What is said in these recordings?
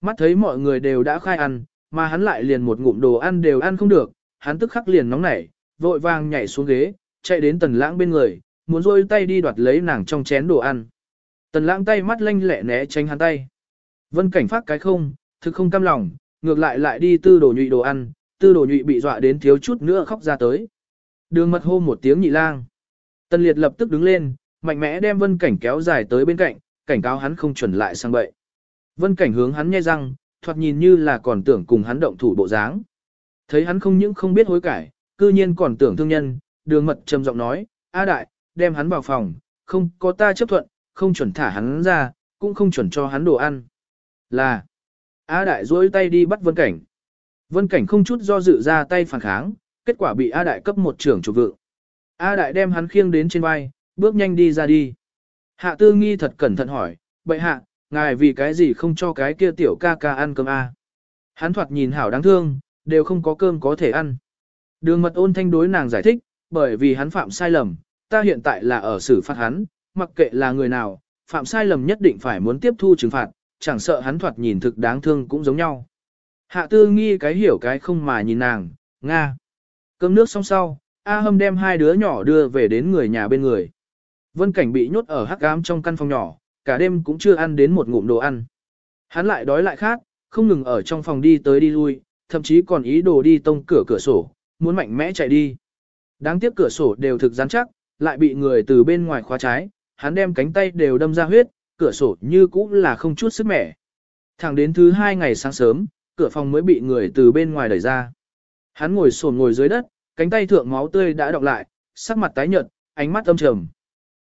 mắt thấy mọi người đều đã khai ăn, mà hắn lại liền một ngụm đồ ăn đều ăn không được, hắn tức khắc liền nóng nảy, vội vàng nhảy xuống ghế, chạy đến tần lãng bên người, muốn rôi tay đi đoạt lấy nàng trong chén đồ ăn. Tần lãng tay mắt lanh lẹ né tránh hắn tay. Vân cảnh phát cái không, thực không cam lòng, ngược lại lại đi tư đồ nhụy đồ ăn, tư đồ nhụy bị dọa đến thiếu chút nữa khóc ra tới. Đường mật hô một tiếng nhị lang. Tần liệt lập tức đứng lên, mạnh mẽ đem vân cảnh kéo dài tới bên cạnh, cảnh cáo hắn không chuẩn lại sang bậy. Vân cảnh hướng hắn nghe răng, thoạt nhìn như là còn tưởng cùng hắn động thủ bộ dáng. Thấy hắn không những không biết hối cải, cư nhiên còn tưởng thương nhân, đường mật trầm giọng nói, A đại, đem hắn vào phòng, không có ta chấp thuận, không chuẩn thả hắn ra, cũng không chuẩn cho hắn đồ ăn. Là, A đại duỗi tay đi bắt vân cảnh. Vân cảnh không chút do dự ra tay phản kháng, kết quả bị A đại cấp một trưởng chủ vượng. A đại đem hắn khiêng đến trên vai, bước nhanh đi ra đi. Hạ tư nghi thật cẩn thận hỏi, bệ hạ, ngài vì cái gì không cho cái kia tiểu ca ca ăn cơm A. Hắn thoạt nhìn hảo đáng thương, đều không có cơm có thể ăn. Đường mật ôn thanh đối nàng giải thích, bởi vì hắn phạm sai lầm, ta hiện tại là ở xử phạt hắn, mặc kệ là người nào, phạm sai lầm nhất định phải muốn tiếp thu trừng phạt, chẳng sợ hắn thoạt nhìn thực đáng thương cũng giống nhau. Hạ tư nghi cái hiểu cái không mà nhìn nàng, Nga. Cơm nước xong sau, A hâm đem hai đứa nhỏ đưa về đến người nhà bên người. Vân cảnh bị nhốt ở hắc ám trong căn phòng nhỏ, cả đêm cũng chưa ăn đến một ngụm đồ ăn. Hắn lại đói lại khát, không ngừng ở trong phòng đi tới đi lui, thậm chí còn ý đồ đi tông cửa cửa sổ, muốn mạnh mẽ chạy đi. Đáng tiếc cửa sổ đều thực rắn chắc, lại bị người từ bên ngoài khóa trái, hắn đem cánh tay đều đâm ra huyết, cửa sổ như cũ là không chút sức mẻ. Thẳng đến thứ hai ngày sáng sớm, cửa phòng mới bị người từ bên ngoài đẩy ra. Hắn ngồi sồn ngồi dưới đất, cánh tay thượng máu tươi đã đọng lại, sắc mặt tái nhợt, ánh mắt âm trầm.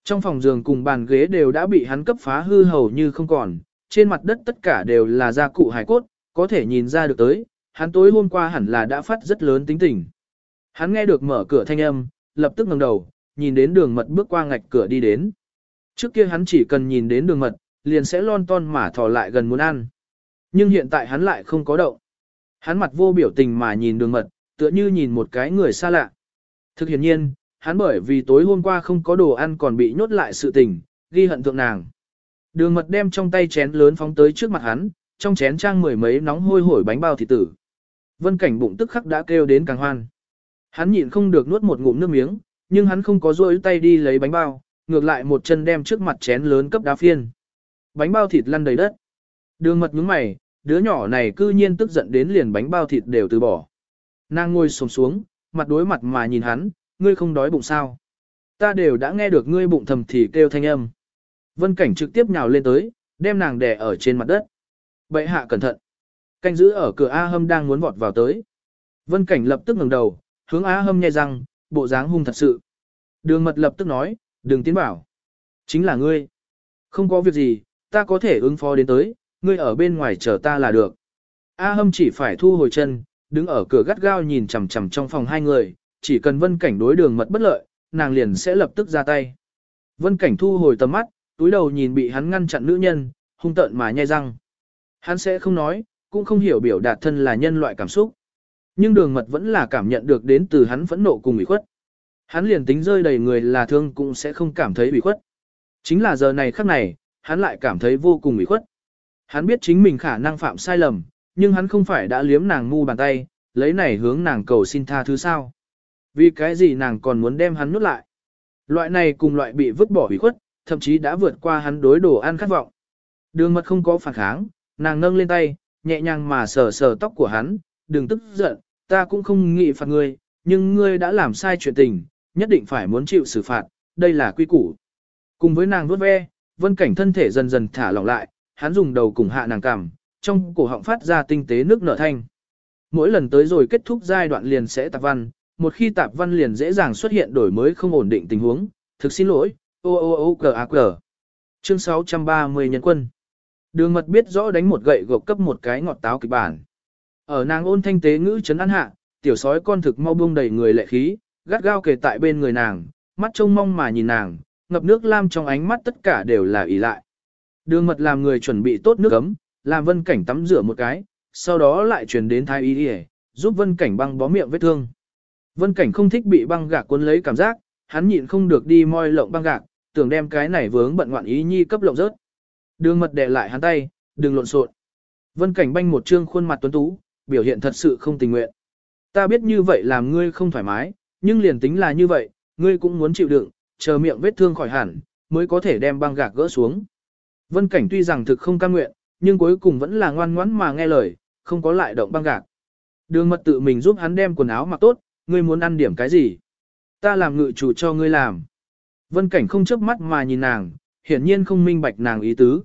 Trong phòng giường cùng bàn ghế đều đã bị hắn cấp phá hư hầu như không còn, trên mặt đất tất cả đều là gia cụ hài cốt, có thể nhìn ra được tới, hắn tối hôm qua hẳn là đã phát rất lớn tính tình. Hắn nghe được mở cửa thanh âm, lập tức ngẩng đầu, nhìn đến đường mật bước qua ngạch cửa đi đến. Trước kia hắn chỉ cần nhìn đến đường mật, liền sẽ lon ton mà thò lại gần muốn ăn. Nhưng hiện tại hắn lại không có động. Hắn mặt vô biểu tình mà nhìn đường mật, tựa như nhìn một cái người xa lạ. Thực hiện nhiên, hắn bởi vì tối hôm qua không có đồ ăn còn bị nhốt lại sự tình, ghi hận thượng nàng. Đường mật đem trong tay chén lớn phóng tới trước mặt hắn, trong chén trang mười mấy nóng hôi hổi bánh bao thịt tử. Vân cảnh bụng tức khắc đã kêu đến càng hoan. Hắn nhịn không được nuốt một ngụm nước miếng, nhưng hắn không có rôi tay đi lấy bánh bao, ngược lại một chân đem trước mặt chén lớn cấp đá phiên. Bánh bao thịt lăn đầy đất. Đường mật nhướng mày, đứa nhỏ này cư nhiên tức giận đến liền bánh bao thịt đều từ bỏ. Nàng ngồi sồm xuống, mặt đối mặt mà nhìn hắn, ngươi không đói bụng sao. Ta đều đã nghe được ngươi bụng thầm thì kêu thanh âm. Vân cảnh trực tiếp nhào lên tới, đem nàng đè ở trên mặt đất. Bệ hạ cẩn thận. Canh giữ ở cửa A hâm đang muốn vọt vào tới. Vân cảnh lập tức ngẩng đầu, hướng A hâm nhai răng, bộ dáng hung thật sự. Đường mật lập tức nói, đừng tiến bảo. Chính là ngươi. Không có việc gì, ta có thể ứng phó đến tới, ngươi ở bên ngoài chờ ta là được. A hâm chỉ phải thu hồi chân, đứng ở cửa gắt gao nhìn chằm chằm trong phòng hai người, chỉ cần vân cảnh đối đường mật bất lợi, nàng liền sẽ lập tức ra tay. Vân cảnh thu hồi tầm mắt, túi đầu nhìn bị hắn ngăn chặn nữ nhân, hung tợn mà nhai răng. Hắn sẽ không nói, cũng không hiểu biểu đạt thân là nhân loại cảm xúc. Nhưng đường mật vẫn là cảm nhận được đến từ hắn phẫn nộ cùng ủy khuất. Hắn liền tính rơi đầy người là thương cũng sẽ không cảm thấy ủy khuất. Chính là giờ này khắc này, hắn lại cảm thấy vô cùng ủy khuất. Hắn biết chính mình khả năng phạm sai lầm, nhưng hắn không phải đã liếm nàng ngu bàn tay, lấy này hướng nàng cầu xin tha thứ sao. Vì cái gì nàng còn muốn đem hắn nuốt lại. Loại này cùng loại bị vứt bỏ hủy khuất, thậm chí đã vượt qua hắn đối đồ ăn khát vọng. Đường mật không có phản kháng, nàng nâng lên tay, nhẹ nhàng mà sờ sờ tóc của hắn, đừng tức giận, ta cũng không nghĩ phạt ngươi, nhưng ngươi đã làm sai chuyện tình, nhất định phải muốn chịu xử phạt, đây là quy củ. Cùng với nàng vuốt ve, vân cảnh thân thể dần dần thả lỏng lại, hắn dùng đầu cùng hạ nàng cằm, trong cổ họng phát ra tinh tế nước nở thanh. Mỗi lần tới rồi kết thúc giai đoạn liền sẽ tạc văn, một khi tạp văn liền dễ dàng xuất hiện đổi mới không ổn định tình huống, thực xin lỗi, ô ô ô cờ a cờ. Chương 630 nhân quân. Đường mật biết rõ đánh một gậy gộc cấp một cái ngọt táo kịch bản. Ở nàng ôn thanh tế ngữ chấn an hạ, tiểu sói con thực mau buông đầy người lệ khí, gắt gao kề tại bên người nàng, mắt trông mong mà nhìn nàng, ngập nước lam trong ánh mắt tất cả đều là ý lại. Đường mật làm người chuẩn bị tốt nước ấm, làm vân cảnh tắm rửa một cái, sau đó lại truyền đến thái y đi giúp vân cảnh băng bó miệng vết thương. Vân cảnh không thích bị băng gạc cuốn lấy cảm giác, hắn nhịn không được đi moi lộng băng gạc, tưởng đem cái này vướng bận ngoạn ý nhi cấp lộng rớt. Đường mật đè lại hắn tay, đừng lộn xộn. Vân Cảnh banh một trương khuôn mặt tuấn tú, biểu hiện thật sự không tình nguyện. Ta biết như vậy làm ngươi không thoải mái, nhưng liền tính là như vậy, ngươi cũng muốn chịu đựng, chờ miệng vết thương khỏi hẳn, mới có thể đem băng gạc gỡ xuống. Vân Cảnh tuy rằng thực không cam nguyện, nhưng cuối cùng vẫn là ngoan ngoãn mà nghe lời, không có lại động băng gạc. Đường mật tự mình giúp hắn đem quần áo mặc tốt, ngươi muốn ăn điểm cái gì? Ta làm ngự chủ cho ngươi làm. Vân Cảnh không chớp mắt mà nhìn nàng, hiển nhiên không minh bạch nàng ý tứ.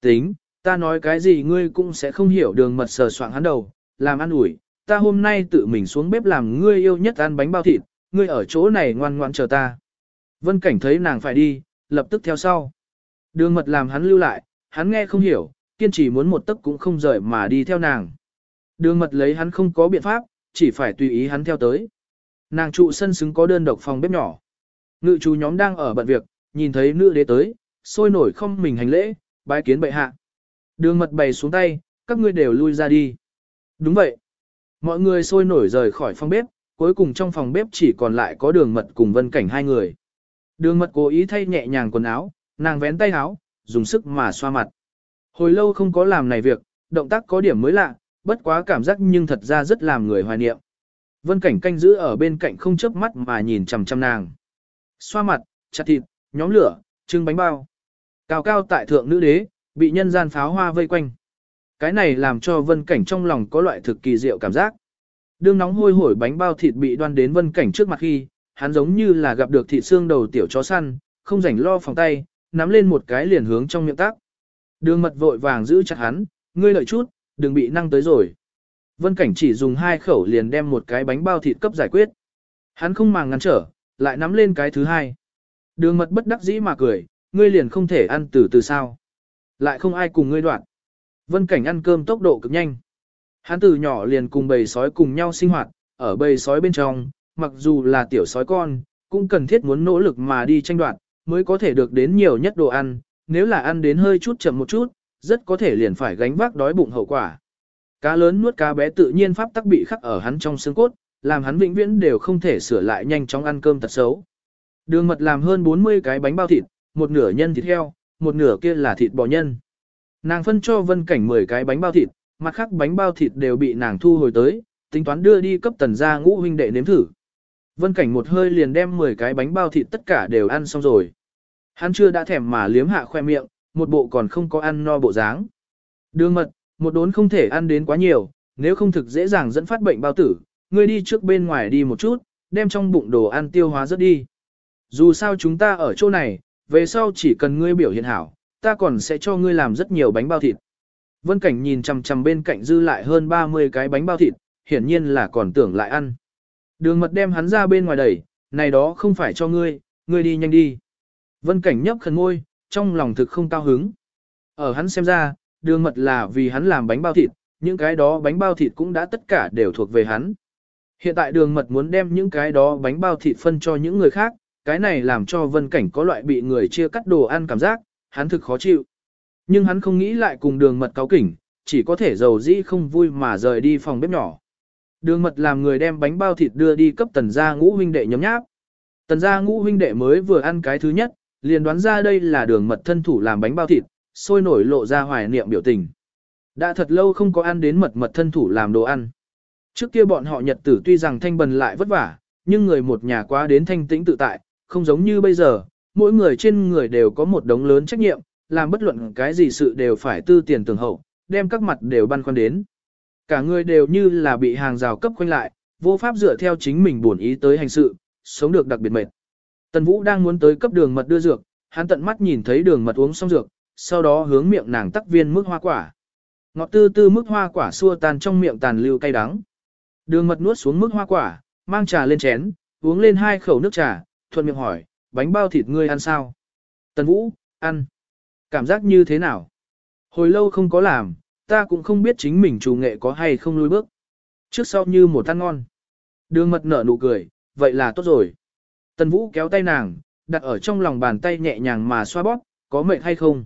Tính, ta nói cái gì ngươi cũng sẽ không hiểu đường mật sờ soạn hắn đầu, làm ăn ủi, ta hôm nay tự mình xuống bếp làm ngươi yêu nhất ăn bánh bao thịt, ngươi ở chỗ này ngoan ngoan chờ ta. Vân Cảnh thấy nàng phải đi, lập tức theo sau. Đường mật làm hắn lưu lại, hắn nghe không hiểu, kiên trì muốn một tấc cũng không rời mà đi theo nàng. Đường mật lấy hắn không có biện pháp, chỉ phải tùy ý hắn theo tới. Nàng trụ sân xứng có đơn độc phòng bếp nhỏ. Ngự chú nhóm đang ở bận việc, nhìn thấy nữ đế tới, sôi nổi không mình hành lễ, bái kiến bệ hạ. Đường mật bày xuống tay, các ngươi đều lui ra đi. Đúng vậy. Mọi người sôi nổi rời khỏi phòng bếp, cuối cùng trong phòng bếp chỉ còn lại có đường mật cùng vân cảnh hai người. Đường mật cố ý thay nhẹ nhàng quần áo, nàng vén tay áo, dùng sức mà xoa mặt. Hồi lâu không có làm này việc, động tác có điểm mới lạ, bất quá cảm giác nhưng thật ra rất làm người hoài niệm. Vân cảnh canh giữ ở bên cạnh không chớp mắt mà nhìn chằm chằm nàng. Xoa mặt, chặt thịt, nhóm lửa, trưng bánh bao. Cao cao tại thượng nữ đế, bị nhân gian pháo hoa vây quanh. Cái này làm cho vân cảnh trong lòng có loại thực kỳ diệu cảm giác. Đương nóng hôi hổi bánh bao thịt bị đoan đến vân cảnh trước mặt khi, hắn giống như là gặp được thịt xương đầu tiểu chó săn, không rảnh lo phòng tay, nắm lên một cái liền hướng trong miệng tác. Đường mật vội vàng giữ chặt hắn, ngươi lợi chút, đừng bị năng tới rồi. Vân cảnh chỉ dùng hai khẩu liền đem một cái bánh bao thịt cấp giải quyết. Hắn không màng ngăn trở, lại nắm lên cái thứ hai. Đường mật bất đắc dĩ mà cười, ngươi liền không thể ăn từ từ sao. Lại không ai cùng ngươi đoạn. Vân cảnh ăn cơm tốc độ cực nhanh. Hắn từ nhỏ liền cùng bầy sói cùng nhau sinh hoạt, ở bầy sói bên trong, mặc dù là tiểu sói con, cũng cần thiết muốn nỗ lực mà đi tranh đoạt, mới có thể được đến nhiều nhất đồ ăn, nếu là ăn đến hơi chút chậm một chút, rất có thể liền phải gánh vác đói bụng hậu quả. Cá lớn nuốt cá bé tự nhiên pháp tắc bị khắc ở hắn trong xương cốt, làm hắn vĩnh viễn đều không thể sửa lại nhanh chóng ăn cơm tật xấu. Đường mật làm hơn 40 cái bánh bao thịt, một nửa nhân thịt heo, một nửa kia là thịt bò nhân. Nàng phân cho vân cảnh 10 cái bánh bao thịt, mặt khác bánh bao thịt đều bị nàng thu hồi tới, tính toán đưa đi cấp tần gia ngũ huynh đệ nếm thử. Vân cảnh một hơi liền đem 10 cái bánh bao thịt tất cả đều ăn xong rồi. Hắn chưa đã thèm mà liếm hạ khoe miệng, một bộ còn không có ăn no bộ dáng. Đường mật, một đốn không thể ăn đến quá nhiều, nếu không thực dễ dàng dẫn phát bệnh bao tử, ngươi đi trước bên ngoài đi một chút, đem trong bụng đồ ăn tiêu hóa rất đi. Dù sao chúng ta ở chỗ này, về sau chỉ cần ngươi biểu hiện hảo, ta còn sẽ cho ngươi làm rất nhiều bánh bao thịt. Vân Cảnh nhìn chằm chằm bên cạnh dư lại hơn 30 cái bánh bao thịt, hiển nhiên là còn tưởng lại ăn. Đường mật đem hắn ra bên ngoài đẩy, này đó không phải cho ngươi, ngươi đi nhanh đi. Vân Cảnh nhấp khẩn môi, trong lòng thực không cao hứng. Ở hắn xem ra, đường mật là vì hắn làm bánh bao thịt, những cái đó bánh bao thịt cũng đã tất cả đều thuộc về hắn. Hiện tại đường mật muốn đem những cái đó bánh bao thịt phân cho những người khác, cái này làm cho vân cảnh có loại bị người chia cắt đồ ăn cảm giác, hắn thực khó chịu. Nhưng hắn không nghĩ lại cùng đường mật cáo kỉnh, chỉ có thể giàu dĩ không vui mà rời đi phòng bếp nhỏ. Đường mật làm người đem bánh bao thịt đưa đi cấp tần gia ngũ huynh đệ nhóm nháp. Tần gia ngũ huynh đệ mới vừa ăn cái thứ nhất, liền đoán ra đây là đường mật thân thủ làm bánh bao thịt, sôi nổi lộ ra hoài niệm biểu tình. Đã thật lâu không có ăn đến mật mật thân thủ làm đồ ăn. Trước kia bọn họ nhật tử tuy rằng thanh bần lại vất vả, nhưng người một nhà quá đến thanh tĩnh tự tại, không giống như bây giờ, mỗi người trên người đều có một đống lớn trách nhiệm, làm bất luận cái gì sự đều phải tư tiền tường hậu, đem các mặt đều băn khoăn đến. Cả người đều như là bị hàng rào cấp quanh lại, vô pháp dựa theo chính mình buồn ý tới hành sự, sống được đặc biệt mệt. Tần Vũ đang muốn tới cấp đường mật đưa dược, hắn tận mắt nhìn thấy đường mật uống xong dược, sau đó hướng miệng nàng tắc viên mức hoa quả. Ngọt tư tư mức hoa quả xua tan trong miệng tàn lưu cay đắng. Đường mật nuốt xuống mức hoa quả, mang trà lên chén, uống lên hai khẩu nước trà, thuận miệng hỏi, bánh bao thịt ngươi ăn sao? Tần Vũ, ăn. Cảm giác như thế nào? Hồi lâu không có làm, ta cũng không biết chính mình chủ nghệ có hay không lùi bước. Trước sau như một ăn ngon. Đường mật nở nụ cười, vậy là tốt rồi. Tần Vũ kéo tay nàng, đặt ở trong lòng bàn tay nhẹ nhàng mà xoa bóp, có mệt hay không?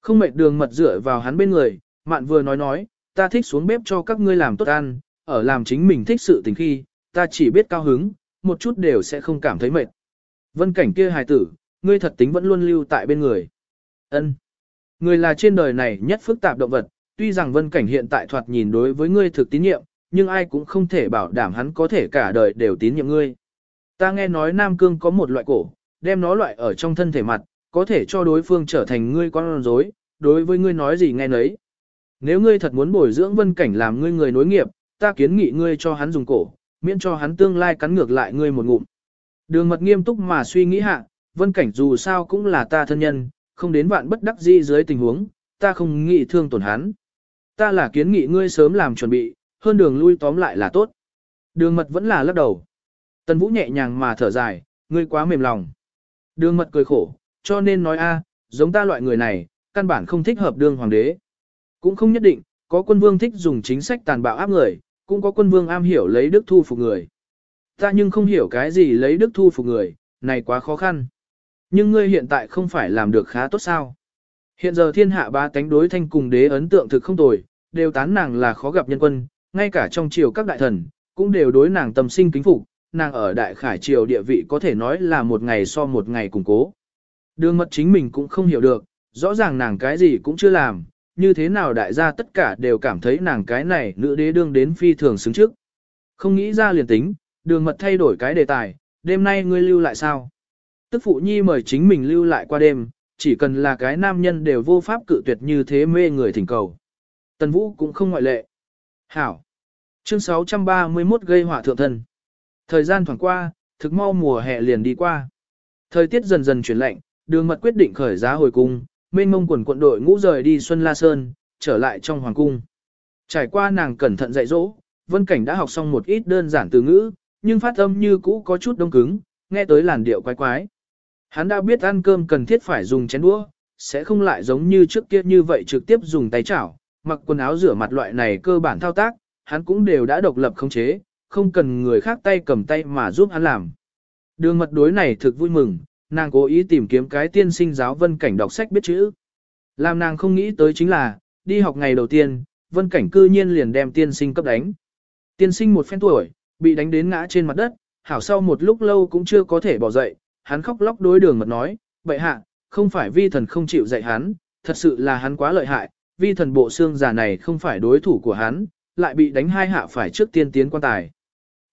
Không mệt đường mật dựa vào hắn bên người, mạn vừa nói nói, ta thích xuống bếp cho các ngươi làm tốt ăn, ở làm chính mình thích sự tình khi, ta chỉ biết cao hứng, một chút đều sẽ không cảm thấy mệt. Vân cảnh kia hài tử, ngươi thật tính vẫn luôn lưu tại bên người. Ân, Người là trên đời này nhất phức tạp động vật, tuy rằng vân cảnh hiện tại thoạt nhìn đối với ngươi thực tín nhiệm, nhưng ai cũng không thể bảo đảm hắn có thể cả đời đều tín nhiệm ngươi. Ta nghe nói Nam Cương có một loại cổ, đem nó loại ở trong thân thể mặt, có thể cho đối phương trở thành ngươi con rối, đối với ngươi nói gì nghe nấy. Nếu ngươi thật muốn bồi dưỡng vân cảnh làm ngươi người nối nghiệp, ta kiến nghị ngươi cho hắn dùng cổ, miễn cho hắn tương lai cắn ngược lại ngươi một ngụm. Đường mật nghiêm túc mà suy nghĩ hạ, vân cảnh dù sao cũng là ta thân nhân, không đến vạn bất đắc di dưới tình huống, ta không nghĩ thương tổn hắn. Ta là kiến nghị ngươi sớm làm chuẩn bị, hơn đường lui tóm lại là tốt. Đường mật vẫn là lắc đầu. Tần Vũ nhẹ nhàng mà thở dài, ngươi quá mềm lòng. Đường mật cười khổ, cho nên nói a, giống ta loại người này, căn bản không thích hợp đương hoàng đế. Cũng không nhất định, có quân vương thích dùng chính sách tàn bạo áp người, cũng có quân vương am hiểu lấy đức thu phục người. Ta nhưng không hiểu cái gì lấy đức thu phục người, này quá khó khăn. Nhưng ngươi hiện tại không phải làm được khá tốt sao. Hiện giờ thiên hạ ba tánh đối thanh cùng đế ấn tượng thực không tồi, đều tán nàng là khó gặp nhân quân, ngay cả trong triều các đại thần, cũng đều đối nàng tâm sinh kính phục, nàng ở đại khải triều địa vị có thể nói là một ngày so một ngày củng cố. Đường mật chính mình cũng không hiểu được, rõ ràng nàng cái gì cũng chưa làm, như thế nào đại gia tất cả đều cảm thấy nàng cái này nữ đế đương đến phi thường xứng trước. Không nghĩ ra liền tính, đường mật thay đổi cái đề tài, đêm nay ngươi lưu lại sao? Tức phụ nhi mời chính mình lưu lại qua đêm, chỉ cần là cái nam nhân đều vô pháp cự tuyệt như thế mê người thỉnh cầu. Tần Vũ cũng không ngoại lệ. Hảo. Chương 631 gây hỏa thượng thân. Thời gian thoảng qua, thực mau mùa hè liền đi qua. Thời tiết dần dần chuyển lạnh, đường mật quyết định khởi giá hồi cung, mênh mông quần quận đội ngũ rời đi Xuân La Sơn, trở lại trong hoàng cung. Trải qua nàng cẩn thận dạy dỗ, Vân Cảnh đã học xong một ít đơn giản từ ngữ, nhưng phát âm như cũ có chút đông cứng, nghe tới làn điệu quái quái. Hắn đã biết ăn cơm cần thiết phải dùng chén đũa, sẽ không lại giống như trước kia như vậy trực tiếp dùng tay chảo, mặc quần áo rửa mặt loại này cơ bản thao tác, hắn cũng đều đã độc lập khống chế, không cần người khác tay cầm tay mà giúp hắn làm. Đường mật đối này thực vui mừng, nàng cố ý tìm kiếm cái tiên sinh giáo vân cảnh đọc sách biết chữ. Làm nàng không nghĩ tới chính là, đi học ngày đầu tiên, vân cảnh cư nhiên liền đem tiên sinh cấp đánh. Tiên sinh một phen tuổi, bị đánh đến ngã trên mặt đất, hảo sau một lúc lâu cũng chưa có thể bỏ dậy, hắn khóc lóc đối đường mật nói, bậy hạ, không phải vi thần không chịu dạy hắn, thật sự là hắn quá lợi hại, vi thần bộ xương già này không phải đối thủ của hắn, lại bị đánh hai hạ phải trước tiên tiến quan tài.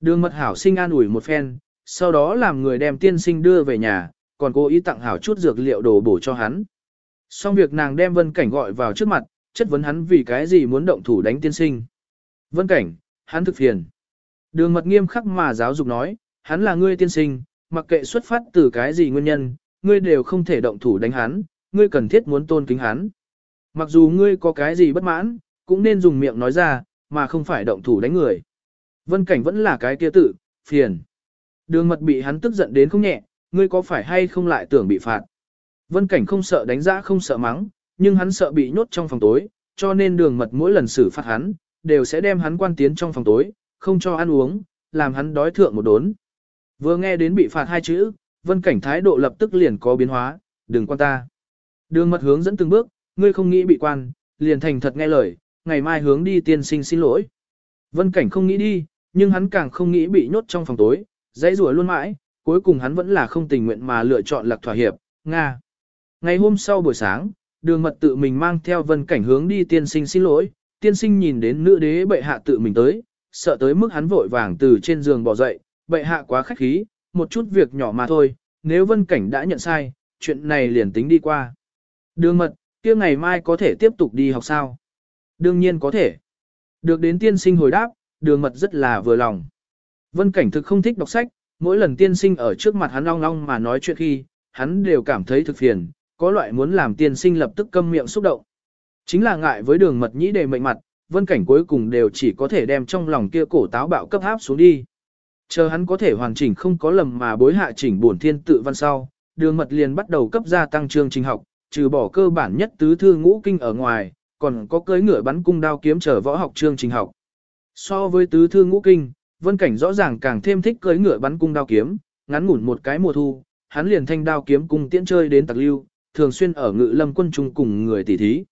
Đường mật hảo sinh an ủi một phen, sau đó làm người đem tiên sinh đưa về nhà, còn cố ý tặng hảo chút dược liệu đồ bổ cho hắn. Xong việc nàng đem Vân Cảnh gọi vào trước mặt, chất vấn hắn vì cái gì muốn động thủ đánh tiên sinh. Vân Cảnh, hắn thực phiền. Đường mật nghiêm khắc mà giáo dục nói, hắn là ngươi tiên sinh, mặc kệ xuất phát từ cái gì nguyên nhân, ngươi đều không thể động thủ đánh hắn, ngươi cần thiết muốn tôn kính hắn. Mặc dù ngươi có cái gì bất mãn, cũng nên dùng miệng nói ra, mà không phải động thủ đánh người. Vân Cảnh vẫn là cái kia tự, phiền. Đường mật bị hắn tức giận đến không nhẹ, ngươi có phải hay không lại tưởng bị phạt. Vân Cảnh không sợ đánh giá không sợ mắng, nhưng hắn sợ bị nhốt trong phòng tối, cho nên đường mật mỗi lần xử phạt hắn, đều sẽ đem hắn quan tiến trong phòng tối, không cho ăn uống, làm hắn đói thượng một đốn. Vừa nghe đến bị phạt hai chữ, Vân Cảnh thái độ lập tức liền có biến hóa, đừng quan ta. Đường mật hướng dẫn từng bước, ngươi không nghĩ bị quan, liền thành thật nghe lời, ngày mai hướng đi tiên sinh xin lỗi. Vân Cảnh không nghĩ đi, nhưng hắn càng không nghĩ bị nhốt trong phòng tối, dãy rủa luôn mãi, cuối cùng hắn vẫn là không tình nguyện mà lựa chọn lạc thỏa hiệp, Nga. Ngày hôm sau buổi sáng, đường mật tự mình mang theo vân cảnh hướng đi tiên sinh xin lỗi, tiên sinh nhìn đến nữ đế bệ hạ tự mình tới, sợ tới mức hắn vội vàng từ trên giường bỏ dậy, bệ hạ quá khách khí, một chút việc nhỏ mà thôi, nếu vân cảnh đã nhận sai, chuyện này liền tính đi qua. Đường mật, kia ngày mai có thể tiếp tục đi học sao? Đương nhiên có thể. Được đến tiên sinh hồi đáp, đường mật rất là vừa lòng. Vân cảnh thực không thích đọc sách, mỗi lần tiên sinh ở trước mặt hắn long long mà nói chuyện khi, hắn đều cảm thấy thực phiền, có loại muốn làm tiên sinh lập tức câm miệng xúc động. Chính là ngại với đường mật nhĩ đề mệnh mặt, vân cảnh cuối cùng đều chỉ có thể đem trong lòng kia cổ táo bạo cấp áp xuống đi. Chờ hắn có thể hoàn chỉnh không có lầm mà bối hạ chỉnh bổn thiên tự văn sau, đường mật liền bắt đầu cấp gia tăng chương trình học, trừ bỏ cơ bản nhất tứ thư ngũ kinh ở ngoài, còn có cưới ngựa bắn cung đao kiếm trở võ học chương trình học. So với tứ thư ngũ kinh, Vân Cảnh rõ ràng càng thêm thích cưỡi ngựa bắn cung đao kiếm, ngắn ngủn một cái mùa thu, hắn liền thanh đao kiếm cung tiễn chơi đến tặc lưu, thường xuyên ở ngự lâm quân trung cùng người tỷ thí.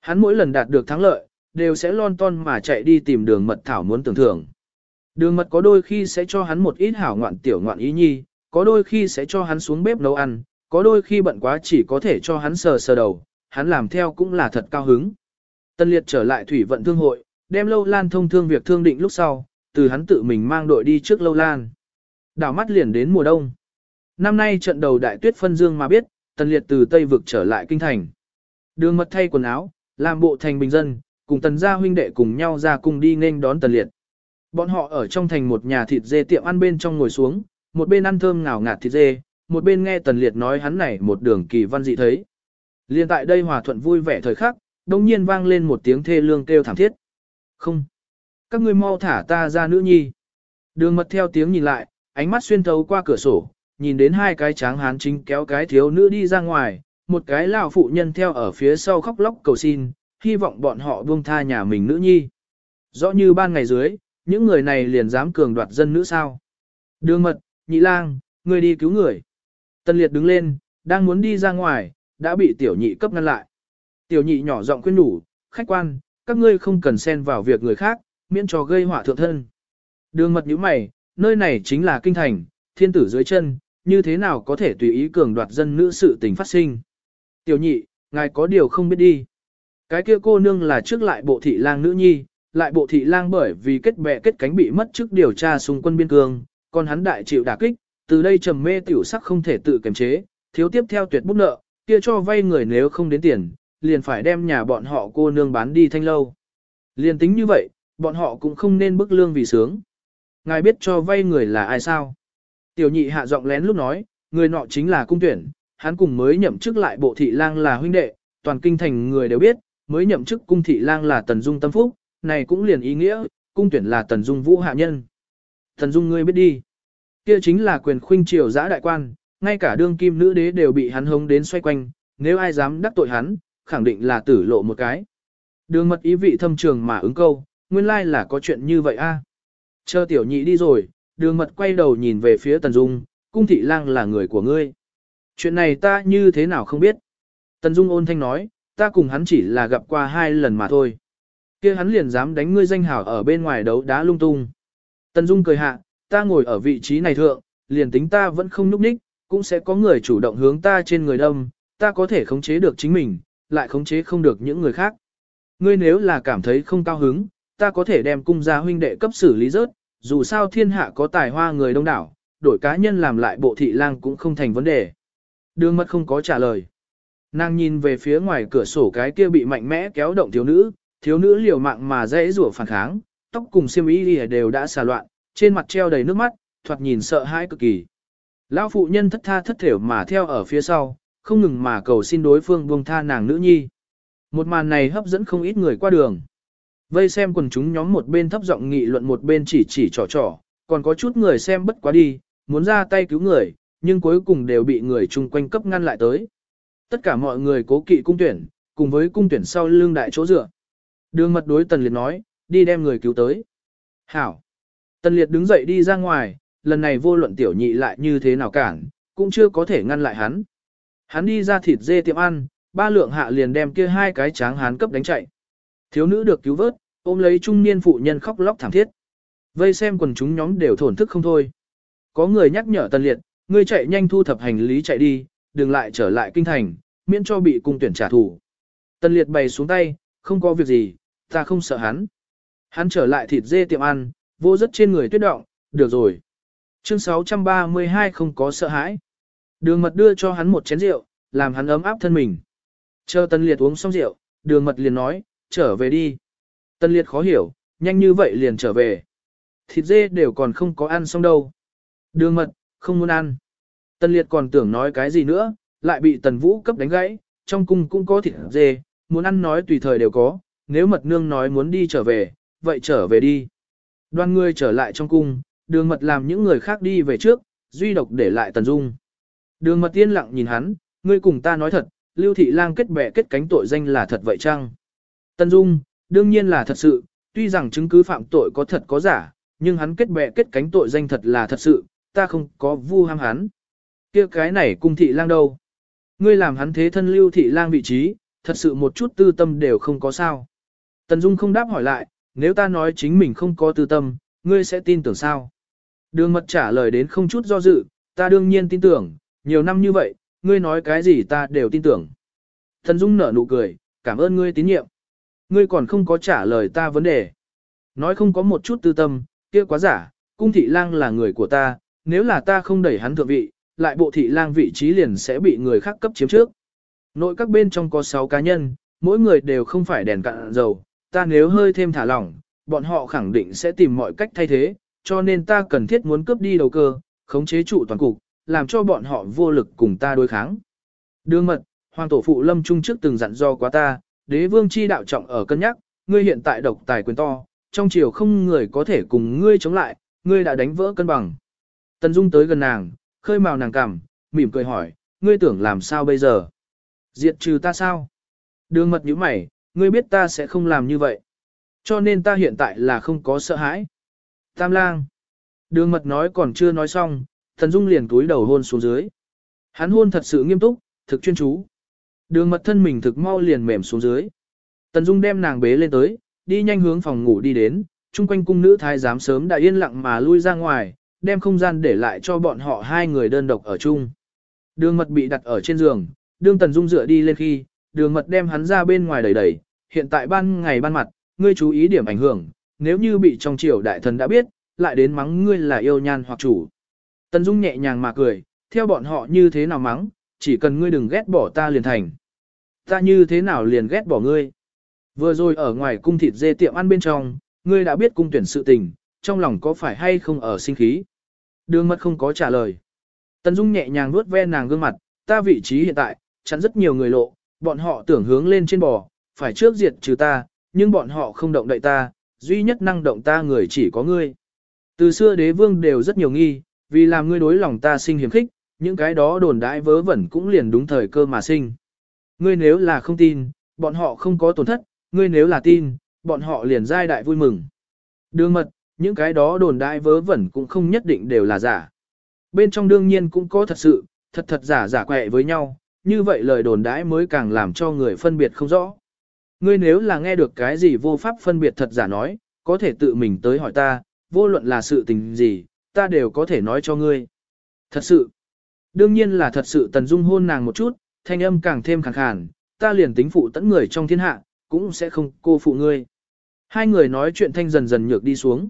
Hắn mỗi lần đạt được thắng lợi, đều sẽ lon ton mà chạy đi tìm đường mật thảo muốn tưởng thưởng. Đường mật có đôi khi sẽ cho hắn một ít hảo ngoạn tiểu ngoạn ý nhi, có đôi khi sẽ cho hắn xuống bếp nấu ăn, có đôi khi bận quá chỉ có thể cho hắn sờ sờ đầu, hắn làm theo cũng là thật cao hứng. Tân Liệt trở lại thủy vận thương hội, đem Lâu Lan thông thương việc thương định lúc sau, từ hắn tự mình mang đội đi trước Lâu Lan. Đảo mắt liền đến mùa đông. Năm nay trận đầu đại tuyết phân dương mà biết, Tần Liệt từ Tây vực trở lại kinh thành. Đường mật thay quần áo, làm bộ thành bình dân, cùng tần gia huynh đệ cùng nhau ra cùng đi nên đón Tần Liệt. Bọn họ ở trong thành một nhà thịt dê tiệm ăn bên trong ngồi xuống, một bên ăn thơm ngào ngạt thịt dê, một bên nghe Tần Liệt nói hắn này một đường kỳ văn dị thấy. Liên tại đây hòa thuận vui vẻ thời khắc, đồng nhiên vang lên một tiếng thê lương kêu thảm thiết. Không. Các ngươi mau thả ta ra nữ nhi. Đường mật theo tiếng nhìn lại, ánh mắt xuyên thấu qua cửa sổ, nhìn đến hai cái tráng hán chính kéo cái thiếu nữ đi ra ngoài, một cái lão phụ nhân theo ở phía sau khóc lóc cầu xin, hy vọng bọn họ buông tha nhà mình nữ nhi. Rõ như ban ngày dưới, những người này liền dám cường đoạt dân nữ sao. Đường mật, nhị lang, người đi cứu người. Tân liệt đứng lên, đang muốn đi ra ngoài, đã bị tiểu nhị cấp ngăn lại. Tiểu nhị nhỏ giọng khuyên nhủ, khách quan, các ngươi không cần xen vào việc người khác, miễn cho gây họa thượng thân. Đường mật nhíu mày, nơi này chính là kinh thành, thiên tử dưới chân, như thế nào có thể tùy ý cường đoạt dân nữ sự tình phát sinh. Tiểu nhị, ngài có điều không biết đi. Cái kia cô nương là trước lại bộ thị lang nữ nhi, lại bộ thị lang bởi vì kết bè kết cánh bị mất trước điều tra xung quân biên cương, còn hắn đại chịu đả kích, từ đây trầm mê tiểu sắc không thể tự kiềm chế, thiếu tiếp theo tuyệt bút nợ, kia cho vay người nếu không đến tiền, liền phải đem nhà bọn họ cô nương bán đi thanh lâu. Liền tính như vậy, bọn họ cũng không nên bức lương vì sướng. Ngài biết cho vay người là ai sao? Tiểu nhị hạ giọng lén lúc nói, người nọ chính là cung tuyển, hắn cùng mới nhậm chức lại bộ thị lang là huynh đệ, toàn kinh thành người đều biết, mới nhậm chức cung thị lang là Tần Dung tâm phúc, này cũng liền ý nghĩa, cung tuyển là Tần Dung vũ hạ nhân. Tần Dung ngươi biết đi. Kia chính là quyền khuynh triều giã đại quan, ngay cả đương kim nữ đế đều bị hắn hống đến xoay quanh, nếu ai dám đắc tội hắn, khẳng định là tử lộ một cái. Đường mật ý vị thâm trường mà ứng câu, nguyên lai là có chuyện như vậy a. Chờ tiểu nhị đi rồi, đường mật quay đầu nhìn về phía Tần Dung, cung thị lang là người của ngươi. Chuyện này ta như thế nào không biết. Tần Dung ôn thanh nói, ta cùng hắn chỉ là gặp qua hai lần mà thôi. kia hắn liền dám đánh ngươi danh hảo ở bên ngoài đấu đá lung tung. Tần Dung cười hạ, ta ngồi ở vị trí này thượng, liền tính ta vẫn không núp ních, cũng sẽ có người chủ động hướng ta trên người đâm, ta có thể khống chế được chính mình, lại khống chế không được những người khác. Ngươi nếu là cảm thấy không cao hứng, ta có thể đem cung gia huynh đệ cấp xử lý rớt, dù sao thiên hạ có tài hoa người đông đảo, đổi cá nhân làm lại bộ thị lang cũng không thành vấn đề. Đường mật không có trả lời. Nàng nhìn về phía ngoài cửa sổ cái kia bị mạnh mẽ kéo động thiếu nữ, thiếu nữ liều mạng mà dễ rủa phản kháng, tóc cùng xiêm y đều đã xà loạn, trên mặt treo đầy nước mắt, thoạt nhìn sợ hãi cực kỳ. Lão phụ nhân thất tha thất thểu mà theo ở phía sau, không ngừng mà cầu xin đối phương buông tha nàng nữ nhi. Một màn này hấp dẫn không ít người qua đường. Vây xem quần chúng nhóm một bên thấp giọng nghị luận một bên chỉ chỉ trò trò, còn có chút người xem bất quá đi, muốn ra tay cứu người, nhưng cuối cùng đều bị người chung quanh cấp ngăn lại tới. Tất cả mọi người cố kỵ cung tuyển, cùng với cung tuyển sau lưng đại chỗ dựa. Đường mật đối Tần Liệt nói, đi đem người cứu tới. Hảo. Tần Liệt đứng dậy đi ra ngoài, lần này vô luận tiểu nhị lại như thế nào cản, cũng chưa có thể ngăn lại hắn. Hắn đi ra thịt dê tiệm ăn, ba lượng hạ liền đem kia hai cái tráng hán cấp đánh chạy. Thiếu nữ được cứu vớt, ôm lấy trung niên phụ nhân khóc lóc thảm thiết. Vây xem quần chúng nhóm đều thổn thức không thôi. Có người nhắc nhở Tần Liệt, ngươi chạy nhanh thu thập hành lý chạy đi, đừng lại trở lại kinh thành, miễn cho bị cung tuyển trả thù. Tần Liệt bày xuống tay, không có việc gì, ta không sợ hắn. Hắn trở lại thịt dê tiệm ăn, vô rất trên người tuyết động, được rồi. Chương 632 không có sợ hãi. Đường mật đưa cho hắn một chén rượu, làm hắn ấm áp thân mình. Chờ Tần Liệt uống xong rượu, đường mật liền nói, trở về đi. Tần Liệt khó hiểu, nhanh như vậy liền trở về. Thịt dê đều còn không có ăn xong đâu. Đường mật, không muốn ăn. Tần Liệt còn tưởng nói cái gì nữa, lại bị Tần Vũ cấp đánh gãy, trong cung cũng có thịt dê, muốn ăn nói tùy thời đều có, nếu mật nương nói muốn đi trở về, vậy trở về đi. Đoan ngươi trở lại trong cung, đường mật làm những người khác đi về trước, duy độc để lại Tần Dung. Đường mật tiên lặng nhìn hắn, ngươi cùng ta nói thật, lưu thị lang kết bè kết cánh tội danh là thật vậy chăng? Tần Dung, đương nhiên là thật sự, tuy rằng chứng cứ phạm tội có thật có giả, nhưng hắn kết bè kết cánh tội danh thật là thật sự, ta không có vu ham hắn. kia cái này cung thị lang đâu? Ngươi làm hắn thế thân lưu thị lang vị trí, thật sự một chút tư tâm đều không có sao. Tần Dung không đáp hỏi lại, nếu ta nói chính mình không có tư tâm, ngươi sẽ tin tưởng sao? Đường mật trả lời đến không chút do dự, ta đương nhiên tin tưởng, nhiều năm như vậy, ngươi nói cái gì ta đều tin tưởng. thần Dung nở nụ cười, cảm ơn ngươi tín nhiệm. Ngươi còn không có trả lời ta vấn đề. Nói không có một chút tư tâm, kia quá giả, cung thị lang là người của ta, nếu là ta không đẩy hắn thượng vị, lại bộ thị lang vị trí liền sẽ bị người khác cấp chiếm trước. Nội các bên trong có 6 cá nhân, mỗi người đều không phải đèn cạn dầu, ta nếu hơi thêm thả lỏng, bọn họ khẳng định sẽ tìm mọi cách thay thế, cho nên ta cần thiết muốn cướp đi đầu cơ, khống chế trụ toàn cục, làm cho bọn họ vô lực cùng ta đối kháng. Đương mật, hoàng tổ phụ lâm trung trước từng dặn do quá ta, đế vương chi đạo trọng ở cân nhắc, ngươi hiện tại độc tài quyền to, trong triều không người có thể cùng ngươi chống lại, ngươi đã đánh vỡ cân bằng. Tần Dung tới gần nàng, khơi màu nàng cằm, mỉm cười hỏi, ngươi tưởng làm sao bây giờ? Diệt trừ ta sao? Đường mật như mày, ngươi biết ta sẽ không làm như vậy. Cho nên ta hiện tại là không có sợ hãi. Tam lang. Đường mật nói còn chưa nói xong, thần dung liền túi đầu hôn xuống dưới. Hắn hôn thật sự nghiêm túc, thực chuyên chú. Đường mật thân mình thực mau liền mềm xuống dưới. Tần Dung đem nàng bế lên tới, đi nhanh hướng phòng ngủ đi đến, chung quanh cung nữ thái giám sớm đã yên lặng mà lui ra ngoài, đem không gian để lại cho bọn họ hai người đơn độc ở chung. Đường mật bị đặt ở trên giường, đường Tần Dung dựa đi lên khi, đường mật đem hắn ra bên ngoài đẩy đẩy, hiện tại ban ngày ban mặt, ngươi chú ý điểm ảnh hưởng, nếu như bị trong triều đại thần đã biết, lại đến mắng ngươi là yêu nhan hoặc chủ. Tần Dung nhẹ nhàng mà cười, theo bọn họ như thế nào mắng, chỉ cần ngươi đừng ghét bỏ ta liền thành. Ta như thế nào liền ghét bỏ ngươi. Vừa rồi ở ngoài cung thịt dê tiệm ăn bên trong, ngươi đã biết cung tuyển sự tình, trong lòng có phải hay không ở sinh khí. Đường mật không có trả lời. Tần Dung nhẹ nhàng nuốt ve nàng gương mặt, ta vị trí hiện tại, chắn rất nhiều người lộ, bọn họ tưởng hướng lên trên bò, phải trước diệt trừ ta, nhưng bọn họ không động đậy ta, duy nhất năng động ta người chỉ có ngươi. Từ xưa đế vương đều rất nhiều nghi, vì làm ngươi đối lòng ta sinh hiểm khích, những cái đó đồn đãi vớ vẩn cũng liền đúng thời cơ mà sinh. Ngươi nếu là không tin, bọn họ không có tổn thất, ngươi nếu là tin, bọn họ liền giai đại vui mừng. Đường mật, những cái đó đồn đại vớ vẩn cũng không nhất định đều là giả. Bên trong đương nhiên cũng có thật sự, thật thật giả giả quẹ với nhau, như vậy lời đồn đãi mới càng làm cho người phân biệt không rõ. Ngươi nếu là nghe được cái gì vô pháp phân biệt thật giả nói, có thể tự mình tới hỏi ta, vô luận là sự tình gì, ta đều có thể nói cho ngươi. Thật sự, đương nhiên là thật sự tần dung hôn nàng một chút, thanh âm càng thêm khàn khàn, ta liền tính phụ tẫn người trong thiên hạ, cũng sẽ không cô phụ ngươi. Hai người nói chuyện thanh dần dần nhược đi xuống.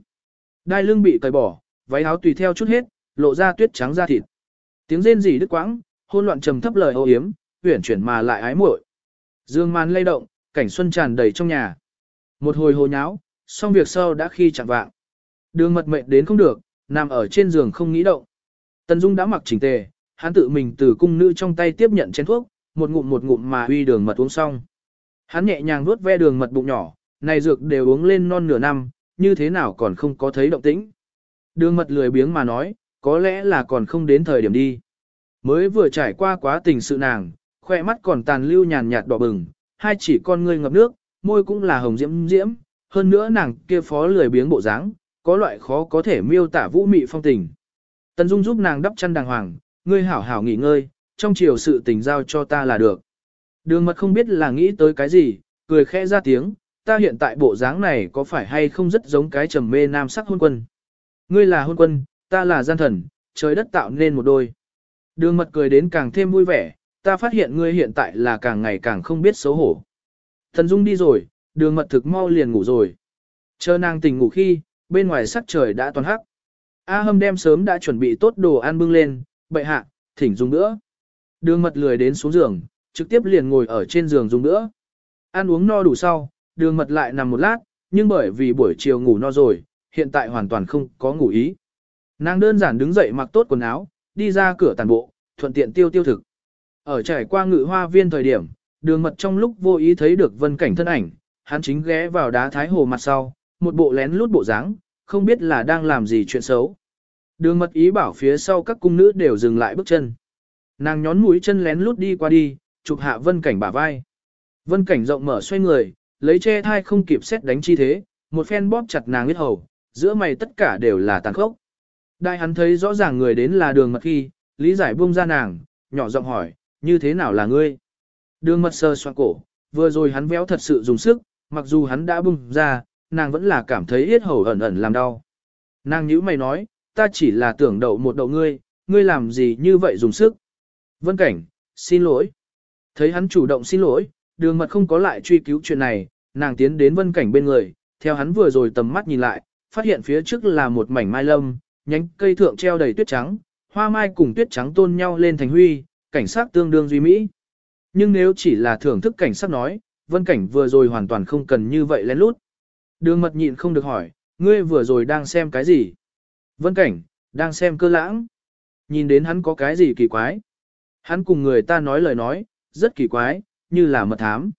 Đai lưng bị cởi bỏ, váy áo tùy theo chút hết, lộ ra tuyết trắng da thịt. Tiếng rên rỉ đứt quãng, hôn loạn trầm thấp lời ô yếm, huyển chuyển mà lại ái muội. Dương màn lay động, cảnh xuân tràn đầy trong nhà. Một hồi hồ nháo, xong việc sau đã khi chẳng vạng. Đường mật mệnh đến không được, nằm ở trên giường không nghĩ động. Tần Dung đã mặc chỉnh tề, hắn tự mình từ cung nữ trong tay tiếp nhận chén thuốc, một ngụm một ngụm mà uy đường mật uống xong. Hắn nhẹ nhàng nuốt ve đường mật bụng nhỏ, này dược đều uống lên non nửa năm, như thế nào còn không có thấy động tĩnh. Đường mật lười biếng mà nói, có lẽ là còn không đến thời điểm đi. Mới vừa trải qua quá tình sự nàng, khoe mắt còn tàn lưu nhàn nhạt đỏ bừng, hai chỉ con ngươi ngập nước, môi cũng là hồng diễm diễm, hơn nữa nàng kia phó lười biếng bộ dáng, có loại khó có thể miêu tả vũ mị phong tình. Tần Dung giúp nàng đắp chăn đàng hoàng, ngươi hảo hảo nghỉ ngơi, trong chiều sự tình giao cho ta là được. Đường mật không biết là nghĩ tới cái gì, cười khẽ ra tiếng, ta hiện tại bộ dáng này có phải hay không rất giống cái trầm mê nam sắc hôn quân. Ngươi là hôn quân, ta là gian thần, trời đất tạo nên một đôi. Đường mật cười đến càng thêm vui vẻ, ta phát hiện ngươi hiện tại là càng ngày càng không biết xấu hổ. Thần Dung đi rồi, đường mật thực mau liền ngủ rồi. Chờ nàng tỉnh ngủ khi, bên ngoài sắc trời đã toàn hắc. A hâm đem sớm đã chuẩn bị tốt đồ ăn bưng lên, bệ hạ, thỉnh dùng nữa. Đường mật lười đến xuống giường, trực tiếp liền ngồi ở trên giường dùng nữa. Ăn uống no đủ sau, đường mật lại nằm một lát, nhưng bởi vì buổi chiều ngủ no rồi, hiện tại hoàn toàn không có ngủ ý. Nàng đơn giản đứng dậy mặc tốt quần áo, đi ra cửa tàn bộ, thuận tiện tiêu tiêu thực. Ở trải qua ngự hoa viên thời điểm, đường mật trong lúc vô ý thấy được vân cảnh thân ảnh, hắn chính ghé vào đá thái hồ mặt sau, một bộ lén lút bộ dáng, không biết là đang làm gì chuyện xấu. Đường mật ý bảo phía sau các cung nữ đều dừng lại bước chân. Nàng nhón mũi chân lén lút đi qua đi, chụp hạ vân cảnh bả vai. Vân cảnh rộng mở xoay người, lấy che thai không kịp xét đánh chi thế, một phen bóp chặt nàng huyết hầu, giữa mày tất cả đều là tàn khốc. Đại hắn thấy rõ ràng người đến là đường mật khi, lý giải buông ra nàng, nhỏ giọng hỏi, như thế nào là ngươi? Đường mật sơ xoa cổ, vừa rồi hắn véo thật sự dùng sức, mặc dù hắn đã bung ra, nàng vẫn là cảm thấy yết hầu ẩn ẩn làm đau. Nàng nhữ mày nói, ta chỉ là tưởng đậu một đậu ngươi, ngươi làm gì như vậy dùng sức? Vân cảnh, xin lỗi. Thấy hắn chủ động xin lỗi, đường mật không có lại truy cứu chuyện này, nàng tiến đến vân cảnh bên người, theo hắn vừa rồi tầm mắt nhìn lại, phát hiện phía trước là một mảnh mai lâm, nhánh cây thượng treo đầy tuyết trắng, hoa mai cùng tuyết trắng tôn nhau lên thành huy, cảnh sát tương đương duy mỹ. Nhưng nếu chỉ là thưởng thức cảnh sát nói, vân cảnh vừa rồi hoàn toàn không cần như vậy lén lút. Đường mật nhịn không được hỏi, ngươi vừa rồi đang xem cái gì? Vân cảnh, đang xem cơ lãng. Nhìn đến hắn có cái gì kỳ quái? Hắn cùng người ta nói lời nói, rất kỳ quái, như là mật thám.